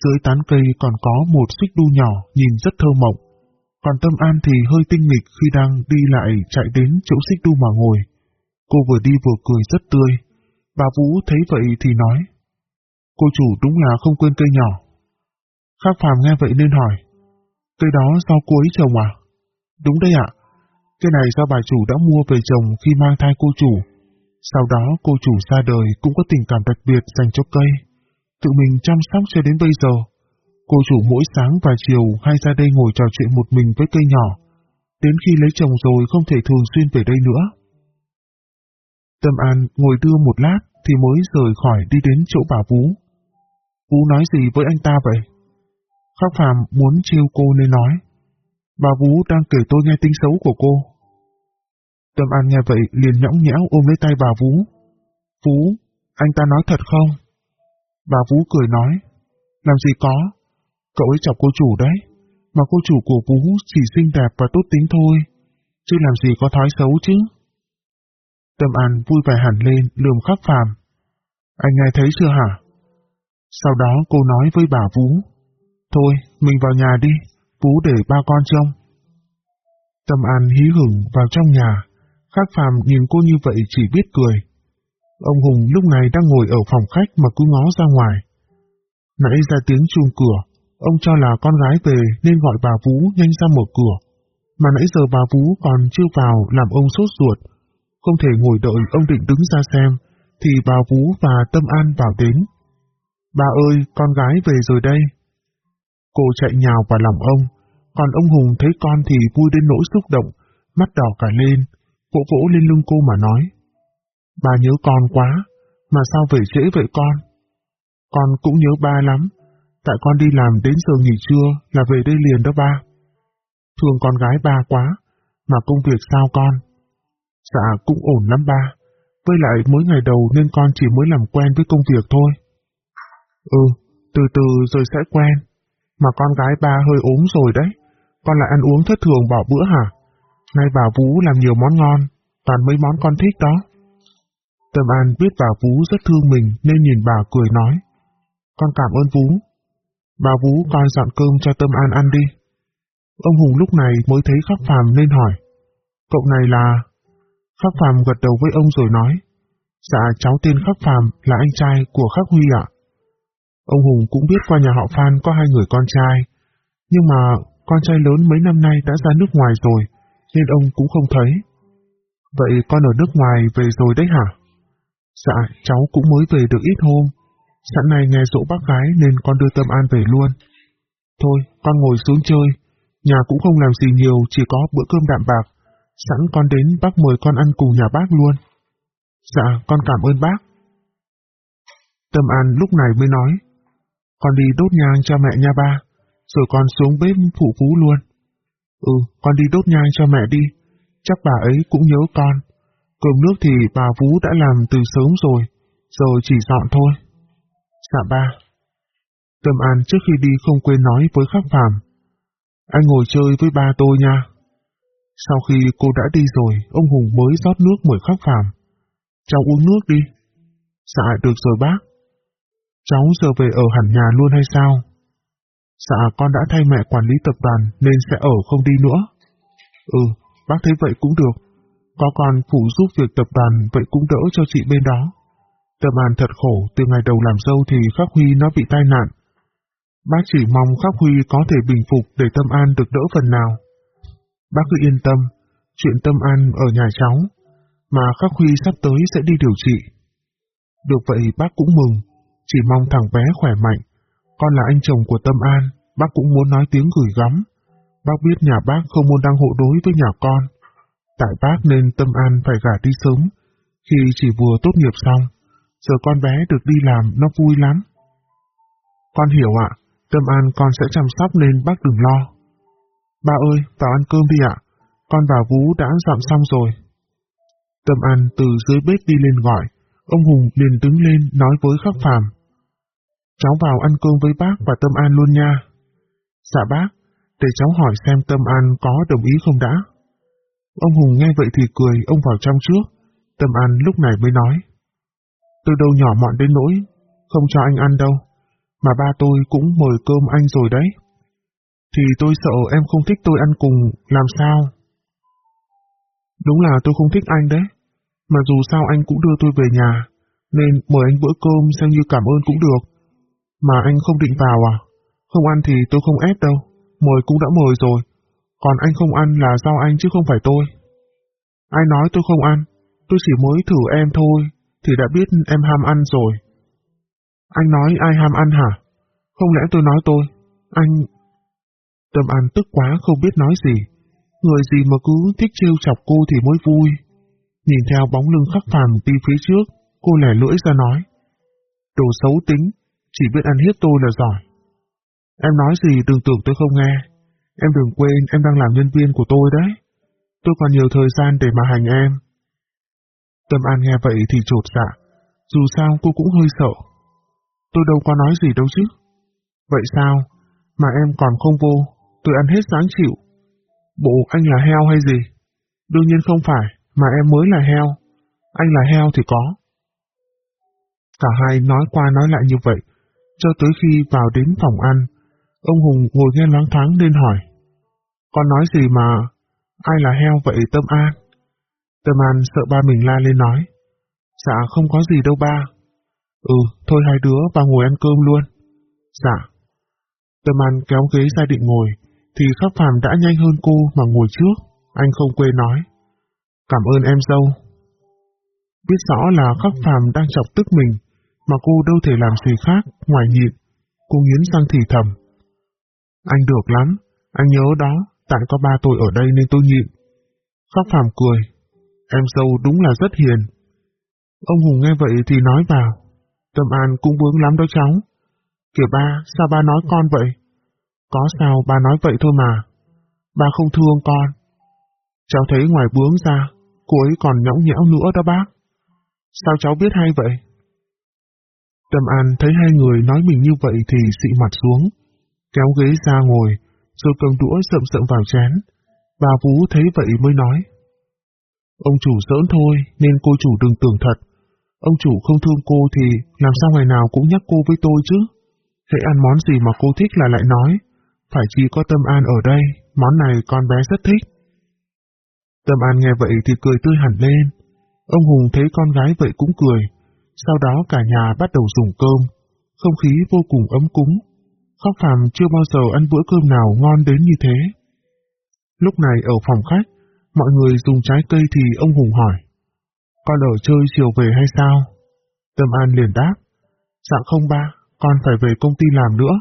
Dưới tán cây còn có một xích đu nhỏ nhìn rất thơ mộng, còn Tâm An thì hơi tinh nghịch khi đang đi lại chạy đến chỗ xích đu mà ngồi. Cô vừa đi vừa cười rất tươi. Bà Vũ thấy vậy thì nói, cô chủ đúng là không quên cây nhỏ. Khác phàm nghe vậy nên hỏi, cây đó do cô ấy trồng à? Đúng đây ạ, cái này do bà chủ đã mua về trồng khi mang thai cô chủ. Sau đó, cô chủ ra đời cũng có tình cảm đặc biệt dành cho cây. Tự mình chăm sóc cho đến bây giờ. Cô chủ mỗi sáng và chiều hay ra đây ngồi trò chuyện một mình với cây nhỏ. Đến khi lấy chồng rồi không thể thường xuyên về đây nữa. Tâm An ngồi đưa một lát thì mới rời khỏi đi đến chỗ bà Vũ. Vũ nói gì với anh ta vậy? Khắc Phạm muốn chiêu cô nên nói. Bà Vũ đang kể tôi nghe tính xấu của cô. Tâm An nghe vậy liền nhõng nhẽo ôm lấy tay bà Vũ. Vũ, anh ta nói thật không? Bà Vũ cười nói. Làm gì có, cậu ấy chọc cô chủ đấy, mà cô chủ của Vũ chỉ xinh đẹp và tốt tính thôi, chứ làm gì có thói xấu chứ. Tâm An vui vẻ hẳn lên, lườm khắc phàm. Anh nghe thấy chưa hả? Sau đó cô nói với bà Vũ. Thôi, mình vào nhà đi, Phú để ba con trông. Tâm An hí hửng vào trong nhà, khắc phàm nhìn cô như vậy chỉ biết cười. Ông Hùng lúc này đang ngồi ở phòng khách mà cứ ngó ra ngoài. Nãy ra tiếng chuông cửa, ông cho là con gái về nên gọi bà Vũ nhanh ra mở cửa. Mà nãy giờ bà Vũ còn chưa vào làm ông sốt ruột, không thể ngồi đợi ông định đứng ra xem, thì bà Vũ và Tâm An vào đến. Bà ơi, con gái về rồi đây. Cô chạy nhào vào lòng ông, còn ông Hùng thấy con thì vui đến nỗi xúc động, mắt đỏ cả lên, vỗ vỗ lên lưng cô mà nói. Bà nhớ con quá, mà sao về trễ vậy con? Con cũng nhớ ba lắm, tại con đi làm đến giờ nghỉ trưa là về đây liền đó ba. Thương con gái ba quá, mà công việc sao con? Dạ cũng ổn lắm ba. Với lại mỗi ngày đầu nên con chỉ mới làm quen với công việc thôi. Ừ, từ từ rồi sẽ quen. Mà con gái ba hơi ốm rồi đấy. Con lại ăn uống thất thường bỏ bữa hả? Nay bà Vũ làm nhiều món ngon, toàn mấy món con thích đó. Tâm An biết bà Vũ rất thương mình nên nhìn bà cười nói. Con cảm ơn Vũ. Bà Vũ coi dọn cơm cho Tâm An ăn đi. Ông Hùng lúc này mới thấy khắc phàm nên hỏi. Cậu này là... Khắc Phàm gật đầu với ông rồi nói, Dạ cháu tên Khắc Phàm là anh trai của Khắc Huy ạ. Ông Hùng cũng biết qua nhà họ Phan có hai người con trai, nhưng mà con trai lớn mấy năm nay đã ra nước ngoài rồi, nên ông cũng không thấy. Vậy con ở nước ngoài về rồi đấy hả? Dạ, cháu cũng mới về được ít hôm. Sẵn này nghe dỗ bác gái nên con đưa Tâm An về luôn. Thôi, con ngồi xuống chơi. Nhà cũng không làm gì nhiều, chỉ có bữa cơm đạm bạc Sẵn con đến bác mời con ăn cùng nhà bác luôn. Dạ, con cảm ơn bác. Tâm An lúc này mới nói, con đi đốt nhang cho mẹ nha ba, rồi con xuống bếp phụ phú luôn. Ừ, con đi đốt nhang cho mẹ đi, chắc bà ấy cũng nhớ con. Cơm nước thì bà Vũ đã làm từ sớm rồi, rồi chỉ dọn thôi. Dạ ba. Tâm An trước khi đi không quên nói với khắc phàm. Anh ngồi chơi với ba tôi nha. Sau khi cô đã đi rồi, ông Hùng mới rót nước mời khắc phàm. Cháu uống nước đi. Dạ, được rồi bác. Cháu giờ về ở hẳn nhà luôn hay sao? Dạ, con đã thay mẹ quản lý tập đoàn nên sẽ ở không đi nữa. Ừ, bác thấy vậy cũng được. Có con phụ giúp việc tập đoàn vậy cũng đỡ cho chị bên đó. Tâm An thật khổ, từ ngày đầu làm dâu thì Khắc Huy nó bị tai nạn. Bác chỉ mong Khắc Huy có thể bình phục để Tâm An được đỡ phần nào. Bác cứ yên tâm, chuyện Tâm An ở nhà cháu, mà Khắc Huy sắp tới sẽ đi điều trị. Được vậy bác cũng mừng, chỉ mong thằng bé khỏe mạnh. Con là anh chồng của Tâm An, bác cũng muốn nói tiếng gửi gắm. Bác biết nhà bác không muốn đang hộ đối với nhà con. Tại bác nên Tâm An phải gả đi sớm, khi chỉ vừa tốt nghiệp xong. Giờ con bé được đi làm nó vui lắm. Con hiểu ạ, Tâm An con sẽ chăm sóc nên bác đừng lo. Ba ơi, vào ăn cơm đi ạ. Con và Vũ đã dọn xong rồi. Tâm An từ dưới bếp đi lên gọi. Ông Hùng liền đứng lên nói với Khắc Phàm. Cháu vào ăn cơm với bác và Tâm An luôn nha. Dạ bác, để cháu hỏi xem Tâm An có đồng ý không đã. Ông Hùng nghe vậy thì cười, ông vào trong trước. Tâm An lúc này mới nói. Tôi đâu nhỏ mọn đến nỗi, không cho anh ăn đâu, mà ba tôi cũng mời cơm anh rồi đấy. Thì tôi sợ em không thích tôi ăn cùng, làm sao? Đúng là tôi không thích anh đấy, mà dù sao anh cũng đưa tôi về nhà, nên mời anh bữa cơm xem như cảm ơn cũng được. Mà anh không định vào à? Không ăn thì tôi không ép đâu, mời cũng đã mời rồi, còn anh không ăn là do anh chứ không phải tôi. Ai nói tôi không ăn, tôi chỉ mới thử em thôi, thì đã biết em ham ăn rồi. Anh nói ai ham ăn hả? Không lẽ tôi nói tôi? Anh... Tâm An tức quá không biết nói gì. Người gì mà cứ thích trêu chọc cô thì mới vui. Nhìn theo bóng lưng khắc phàm đi phía trước, cô lẻ lưỡi ra nói. Đồ xấu tính, chỉ biết ăn hiếp tôi là giỏi. Em nói gì đừng tưởng tôi không nghe. Em đừng quên em đang làm nhân viên của tôi đấy. Tôi còn nhiều thời gian để mà hành em. Tâm An nghe vậy thì trột dạ. Dù sao cô cũng hơi sợ. Tôi đâu có nói gì đâu chứ. Vậy sao? Mà em còn không vô, tôi ăn hết sáng chịu. Bộ anh là heo hay gì? Đương nhiên không phải, mà em mới là heo. Anh là heo thì có. Cả hai nói qua nói lại như vậy, cho tới khi vào đến phòng ăn, ông Hùng ngồi nghe loáng thoáng nên hỏi. Con nói gì mà, ai là heo vậy Tâm An? Tâm An sợ ba mình la lên nói. Dạ không có gì đâu ba. Ừ, thôi hai đứa vào ngồi ăn cơm luôn. Dạ. Tâm An kéo ghế ra định ngồi, thì khắc phàm đã nhanh hơn cô mà ngồi trước. Anh không quên nói. Cảm ơn em dâu. Biết rõ là khắc phàm đang chọc tức mình, mà cô đâu thể làm gì khác ngoài nhịn. Cô nghiến răng thì thầm. Anh được lắm, anh nhớ đó, tại có ba tôi ở đây nên tôi nhịn. Khắc phàm cười. Em dâu đúng là rất hiền. Ông Hùng nghe vậy thì nói vào. Tâm An cũng bướng lắm đó cháu. Kìa ba, sao ba nói con vậy? Có sao ba nói vậy thôi mà. Ba không thương con. Cháu thấy ngoài bướng ra, cô ấy còn nhõng nhẽo nữa đó bác. Sao cháu biết hay vậy? Tâm An thấy hai người nói mình như vậy thì xị mặt xuống, kéo ghế ra ngồi, rồi cầm đũa sậm sậm vào chén. Bà Vũ thấy vậy mới nói. Ông chủ giỡn thôi, nên cô chủ đừng tưởng thật. Ông chủ không thương cô thì làm sao ngày nào cũng nhắc cô với tôi chứ? Hãy ăn món gì mà cô thích là lại nói. Phải chỉ có Tâm An ở đây, món này con bé rất thích. Tâm An nghe vậy thì cười tươi hẳn lên. Ông Hùng thấy con gái vậy cũng cười. Sau đó cả nhà bắt đầu dùng cơm. Không khí vô cùng ấm cúng. Khóc Phàm chưa bao giờ ăn bữa cơm nào ngon đến như thế. Lúc này ở phòng khách, mọi người dùng trái cây thì ông Hùng hỏi. Con ở chơi chiều về hay sao? Tâm An liền đáp. Dạ không ba, con phải về công ty làm nữa.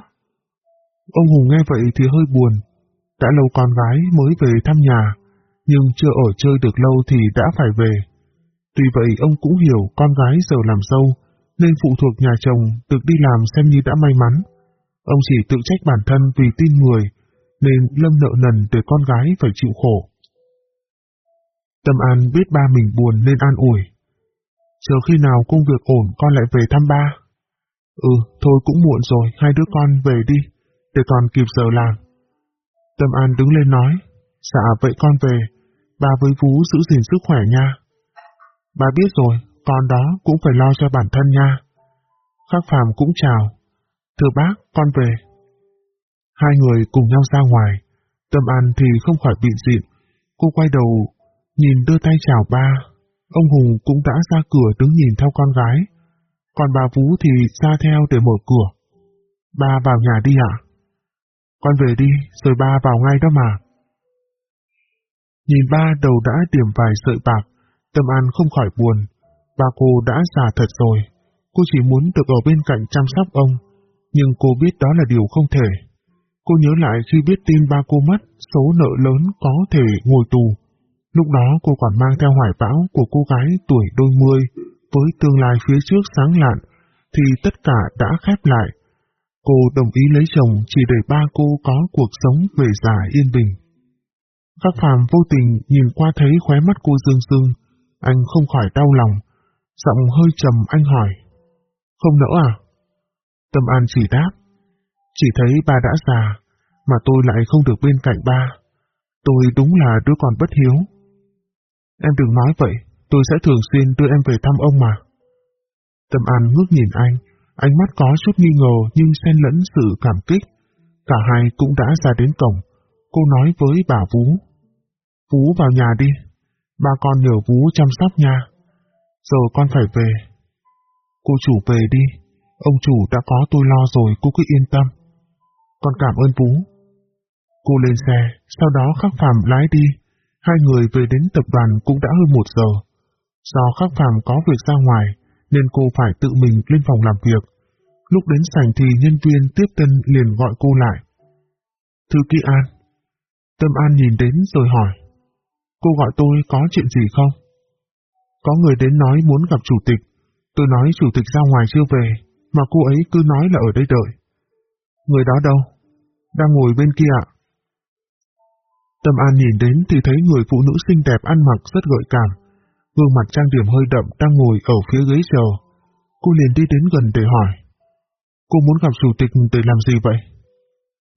Ông Hùng nghe vậy thì hơi buồn. Đã lâu con gái mới về thăm nhà, nhưng chưa ở chơi được lâu thì đã phải về. Tuy vậy ông cũng hiểu con gái giờ làm dâu, nên phụ thuộc nhà chồng được đi làm xem như đã may mắn. Ông chỉ tự trách bản thân vì tin người, nên lâm nợ nần để con gái phải chịu khổ. Tâm An biết ba mình buồn nên an ủi. Chờ khi nào công việc ổn con lại về thăm ba. Ừ, thôi cũng muộn rồi, hai đứa con về đi, để còn kịp giờ làm. Tâm An đứng lên nói, dạ vậy con về, ba với Vú giữ gìn sức khỏe nha. Ba biết rồi, con đó cũng phải lo cho bản thân nha. Khắc Phàm cũng chào. Thưa bác, con về. Hai người cùng nhau ra ngoài. Tâm An thì không khỏi bị dịn. Cô quay đầu, nhìn đưa tay chào ba. Ông Hùng cũng đã ra cửa đứng nhìn theo con gái. Còn bà Vũ thì ra theo để mở cửa. Ba vào nhà đi ạ. Con về đi, rồi ba vào ngay đó mà. Nhìn ba đầu đã điểm vài sợi bạc, Tâm An không khỏi buồn. Ba cô đã già thật rồi. Cô chỉ muốn được ở bên cạnh chăm sóc ông, nhưng cô biết đó là điều không thể. Cô nhớ lại khi biết tin ba cô mất, số nợ lớn có thể ngồi tù. Lúc đó cô còn mang theo hoài bão của cô gái tuổi đôi mươi, với tương lai phía trước sáng lạn, thì tất cả đã khép lại. Cô đồng ý lấy chồng chỉ để ba cô có cuộc sống về già yên bình. Khắc phàm vô tình nhìn qua thấy khóe mắt cô dương dương, anh không khỏi đau lòng. Giọng hơi trầm anh hỏi. Không nỡ à? Tâm An chỉ đáp. Chỉ thấy ba đã già, mà tôi lại không được bên cạnh ba. Tôi đúng là đứa con bất hiếu. Em đừng nói vậy, tôi sẽ thường xuyên đưa em về thăm ông mà. Tâm An ngước nhìn anh, ánh mắt có chút nghi ngờ nhưng xen lẫn sự cảm kích. Cả hai cũng đã ra đến cổng. Cô nói với bà Vú. Vú vào nhà đi, ba con nhờ Vú chăm sóc nha. Giờ con phải về. Cô chủ về đi, ông chủ đã có tôi lo rồi cô cứ yên tâm. Con cảm ơn Vú. Cô lên xe, sau đó khắc phàm lái đi. Hai người về đến tập đoàn cũng đã hơn một giờ. Do khắc phàm có việc ra ngoài, nên cô phải tự mình lên phòng làm việc. Lúc đến sảnh thì nhân viên tiếp tân liền gọi cô lại. Thư ký An. Tâm An nhìn đến rồi hỏi. Cô gọi tôi có chuyện gì không? Có người đến nói muốn gặp chủ tịch. Tôi nói chủ tịch ra ngoài chưa về, mà cô ấy cứ nói là ở đây đợi. Người đó đâu? Đang ngồi bên kia ạ. Tâm An nhìn đến thì thấy người phụ nữ xinh đẹp ăn mặc rất gợi cảm. Gương mặt trang điểm hơi đậm đang ngồi ở phía ghế chờ. Cô liền đi đến gần để hỏi. Cô muốn gặp chủ tịch để làm gì vậy?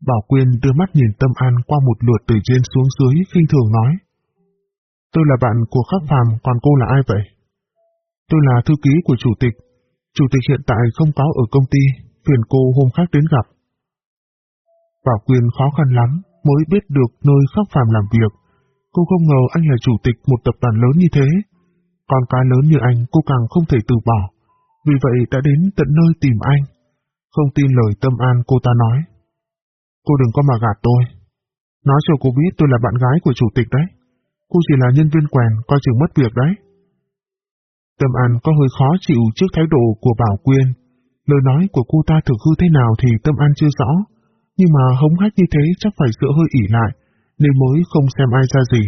Bảo Quyên đưa mắt nhìn Tâm An qua một lượt từ trên xuống dưới khinh thường nói. Tôi là bạn của Khắc Phàm, còn cô là ai vậy? Tôi là thư ký của chủ tịch. Chủ tịch hiện tại không có ở công ty, phiền cô hôm khác đến gặp. Bảo Quyên khó khăn lắm, mới biết được nơi Khắc Phàm làm việc. Cô không ngờ anh là chủ tịch một tập đoàn lớn như thế. Còn cái lớn như anh cô càng không thể từ bỏ. Vì vậy đã đến tận nơi tìm anh. Không tin lời tâm an cô ta nói. Cô đừng có mà gạt tôi. Nói cho cô biết tôi là bạn gái của chủ tịch đấy. Cô chỉ là nhân viên quèn, coi chừng mất việc đấy. Tâm An có hơi khó chịu trước thái độ của Bảo Quyên. Lời nói của cô ta thực hư thế nào thì Tâm An chưa rõ. Nhưng mà hống hách như thế chắc phải dựa hơi ỉ lại, nên mới không xem ai ra gì.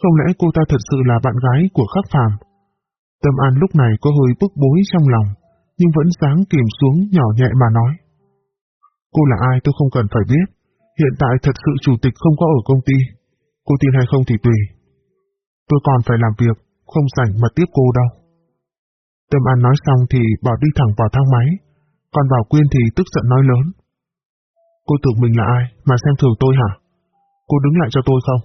Không lẽ cô ta thật sự là bạn gái của khắc phàm? Tâm An lúc này có hơi bức bối trong lòng, nhưng vẫn dáng kìm xuống nhỏ nhẹ mà nói. Cô là ai tôi không cần phải biết. Hiện tại thật sự chủ tịch không có ở công ty. Cô tin hay không thì tùy. Tôi còn phải làm việc, không rảnh mà tiếp cô đâu. Tâm An nói xong thì bảo đi thẳng vào thang máy, còn Bảo Quyên thì tức giận nói lớn. Cô tưởng mình là ai mà xem thường tôi hả? Cô đứng lại cho tôi không?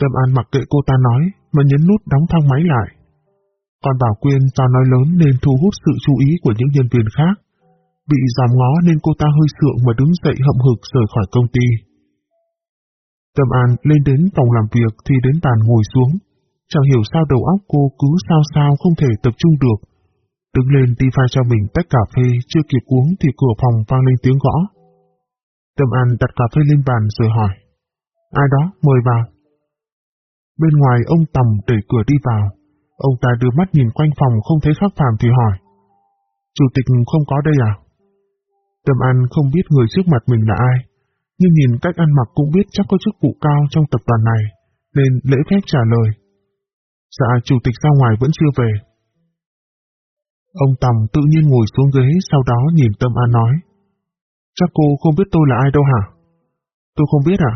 Tâm An mặc kệ cô ta nói mà nhấn nút đóng thang máy lại. Còn Bảo Quyên do nói lớn nên thu hút sự chú ý của những nhân viên khác. Bị giảm ngó nên cô ta hơi sượng mà đứng dậy hậm hực rời khỏi công ty. Tâm An lên đến phòng làm việc thì đến bàn ngồi xuống. Chẳng hiểu sao đầu óc cô cứ sao sao không thể tập trung được. Đứng lên đi pha cho mình tách cà phê, chưa kịp uống thì cửa phòng vang lên tiếng gõ. Tâm An đặt cà phê lên bàn rồi hỏi. Ai đó, mời vào. Bên ngoài ông Tầm đẩy cửa đi vào. Ông ta đưa mắt nhìn quanh phòng không thấy khắc phàm thì hỏi. Chủ tịch không có đây à? Tâm An không biết người trước mặt mình là ai, nhưng nhìn cách ăn mặc cũng biết chắc có chức vụ cao trong tập đoàn này, nên lễ phép trả lời. Dạ, chủ tịch ra ngoài vẫn chưa về. Ông Tầm tự nhiên ngồi xuống ghế sau đó nhìn Tâm An nói. Chắc cô không biết tôi là ai đâu hả? Tôi không biết à?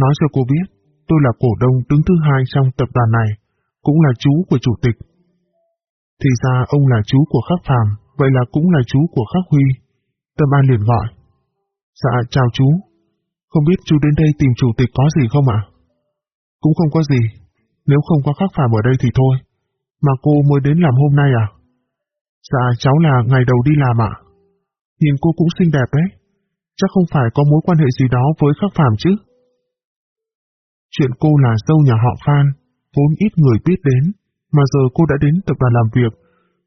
Nói cho cô biết, tôi là cổ đông đứng thứ hai trong tập đoàn này, cũng là chú của chủ tịch. Thì ra ông là chú của Khắc Phàm, vậy là cũng là chú của Khắc Huy. Tâm An liền gọi. Dạ, chào chú. Không biết chú đến đây tìm chủ tịch có gì không ạ? Cũng không có gì. Nếu không có Khắc Phàm ở đây thì thôi. Mà cô mới đến làm hôm nay à? Dạ, cháu là ngày đầu đi làm ạ. Nhìn cô cũng xinh đẹp đấy. Chắc không phải có mối quan hệ gì đó với Khắc Phàm chứ? Chuyện cô là dâu nhà họ Phan, vốn ít người biết đến, mà giờ cô đã đến tập đoàn làm việc,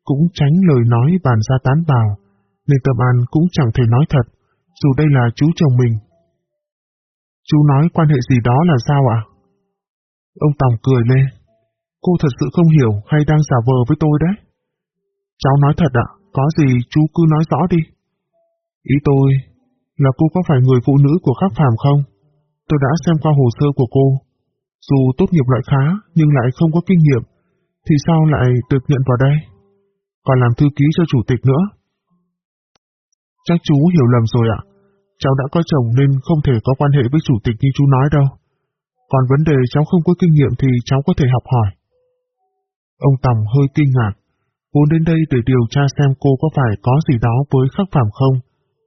cũng tránh lời nói bàn ra tán vào, nên Tâm An cũng chẳng thể nói thật, dù đây là chú chồng mình. Chú nói quan hệ gì đó là sao ạ? Ông Tòng cười lên. Cô thật sự không hiểu hay đang giả vờ với tôi đấy? Cháu nói thật ạ, có gì chú cứ nói rõ đi. Ý tôi là cô có phải người phụ nữ của khắc phàm không? Tôi đã xem qua hồ sơ của cô. Dù tốt nghiệp loại khá nhưng lại không có kinh nghiệm, thì sao lại được nhận vào đây? Còn làm thư ký cho chủ tịch nữa. Chắc chú hiểu lầm rồi ạ. Cháu đã có chồng nên không thể có quan hệ với chủ tịch như chú nói đâu. Còn vấn đề cháu không có kinh nghiệm thì cháu có thể học hỏi. Ông Tòng hơi kinh ngạc. Vốn đến đây để điều tra xem cô có phải có gì đó với khắc phạm không,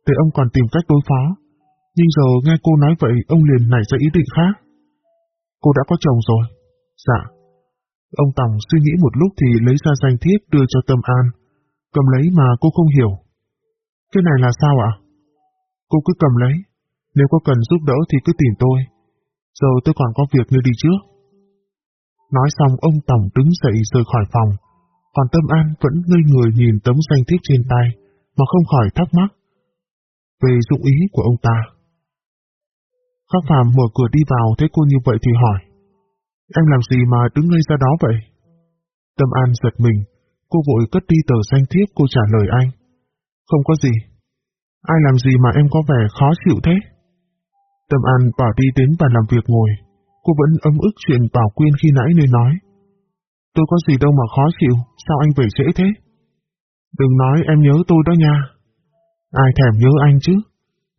để ông còn tìm cách đối phó. Nhưng giờ nghe cô nói vậy, ông liền nảy ra ý định khác. Cô đã có chồng rồi. Dạ. Ông Tòng suy nghĩ một lúc thì lấy ra danh thiếp đưa cho Tâm An. Cầm lấy mà cô không hiểu. Cái này là sao ạ? Cô cứ cầm lấy. Nếu có cần giúp đỡ thì cứ tìm tôi. Giờ tôi còn có việc như đi trước. Nói xong ông Tổng đứng dậy rời khỏi phòng, còn Tâm An vẫn ngây người nhìn tấm danh thiếp trên tay, mà không khỏi thắc mắc về dụng ý của ông ta. Khắc Phạm mở cửa đi vào thấy cô như vậy thì hỏi, em làm gì mà đứng ngây ra đó vậy? Tâm An giật mình, cô vội cất đi tờ danh thiếp cô trả lời anh. Không có gì. Ai làm gì mà em có vẻ khó chịu thế? Tâm An bỏ đi đến bàn làm việc ngồi, cô vẫn ấm ức chuyện Bảo Quyên khi nãy nên nói. Tôi có gì đâu mà khó chịu, sao anh về trễ thế? Đừng nói em nhớ tôi đó nha. Ai thèm nhớ anh chứ?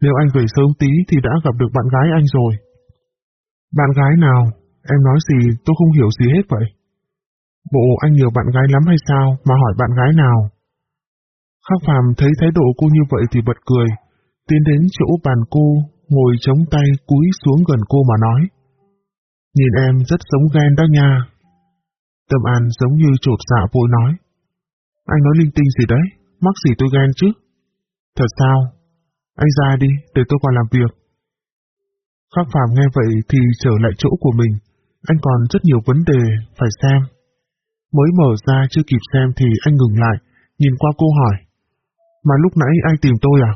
Nếu anh về sớm tí thì đã gặp được bạn gái anh rồi. Bạn gái nào? Em nói gì tôi không hiểu gì hết vậy. Bộ anh nhiều bạn gái lắm hay sao mà hỏi bạn gái nào? Khắc phàm thấy thái độ cô như vậy thì bật cười, tiến đến chỗ bàn cô, ngồi chống tay cúi xuống gần cô mà nói. Nhìn em rất giống ghen đó nha. Tâm An giống như trột dạ vội nói. Anh nói linh tinh gì đấy, mắc gì tôi ghen chứ? Thật sao? Anh ra đi, để tôi còn làm việc. Khắc Phạm nghe vậy thì trở lại chỗ của mình, anh còn rất nhiều vấn đề phải xem. Mới mở ra chưa kịp xem thì anh ngừng lại, nhìn qua cô hỏi. Mà lúc nãy ai tìm tôi à?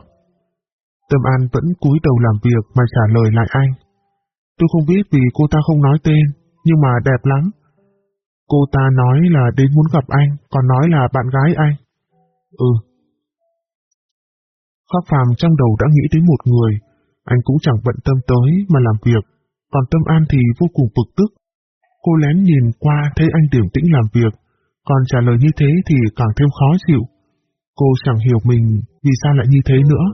Tâm An vẫn cúi đầu làm việc mà trả lời lại anh. Tôi không biết vì cô ta không nói tên, nhưng mà đẹp lắm. Cô ta nói là đến muốn gặp anh, còn nói là bạn gái anh. Ừ. Khắc phàm trong đầu đã nghĩ đến một người, anh cũng chẳng bận tâm tới mà làm việc, còn Tâm An thì vô cùng bực tức. Cô lén nhìn qua thấy anh điềm tĩnh làm việc, còn trả lời như thế thì càng thêm khó chịu. Cô chẳng hiểu mình vì sao lại như thế nữa.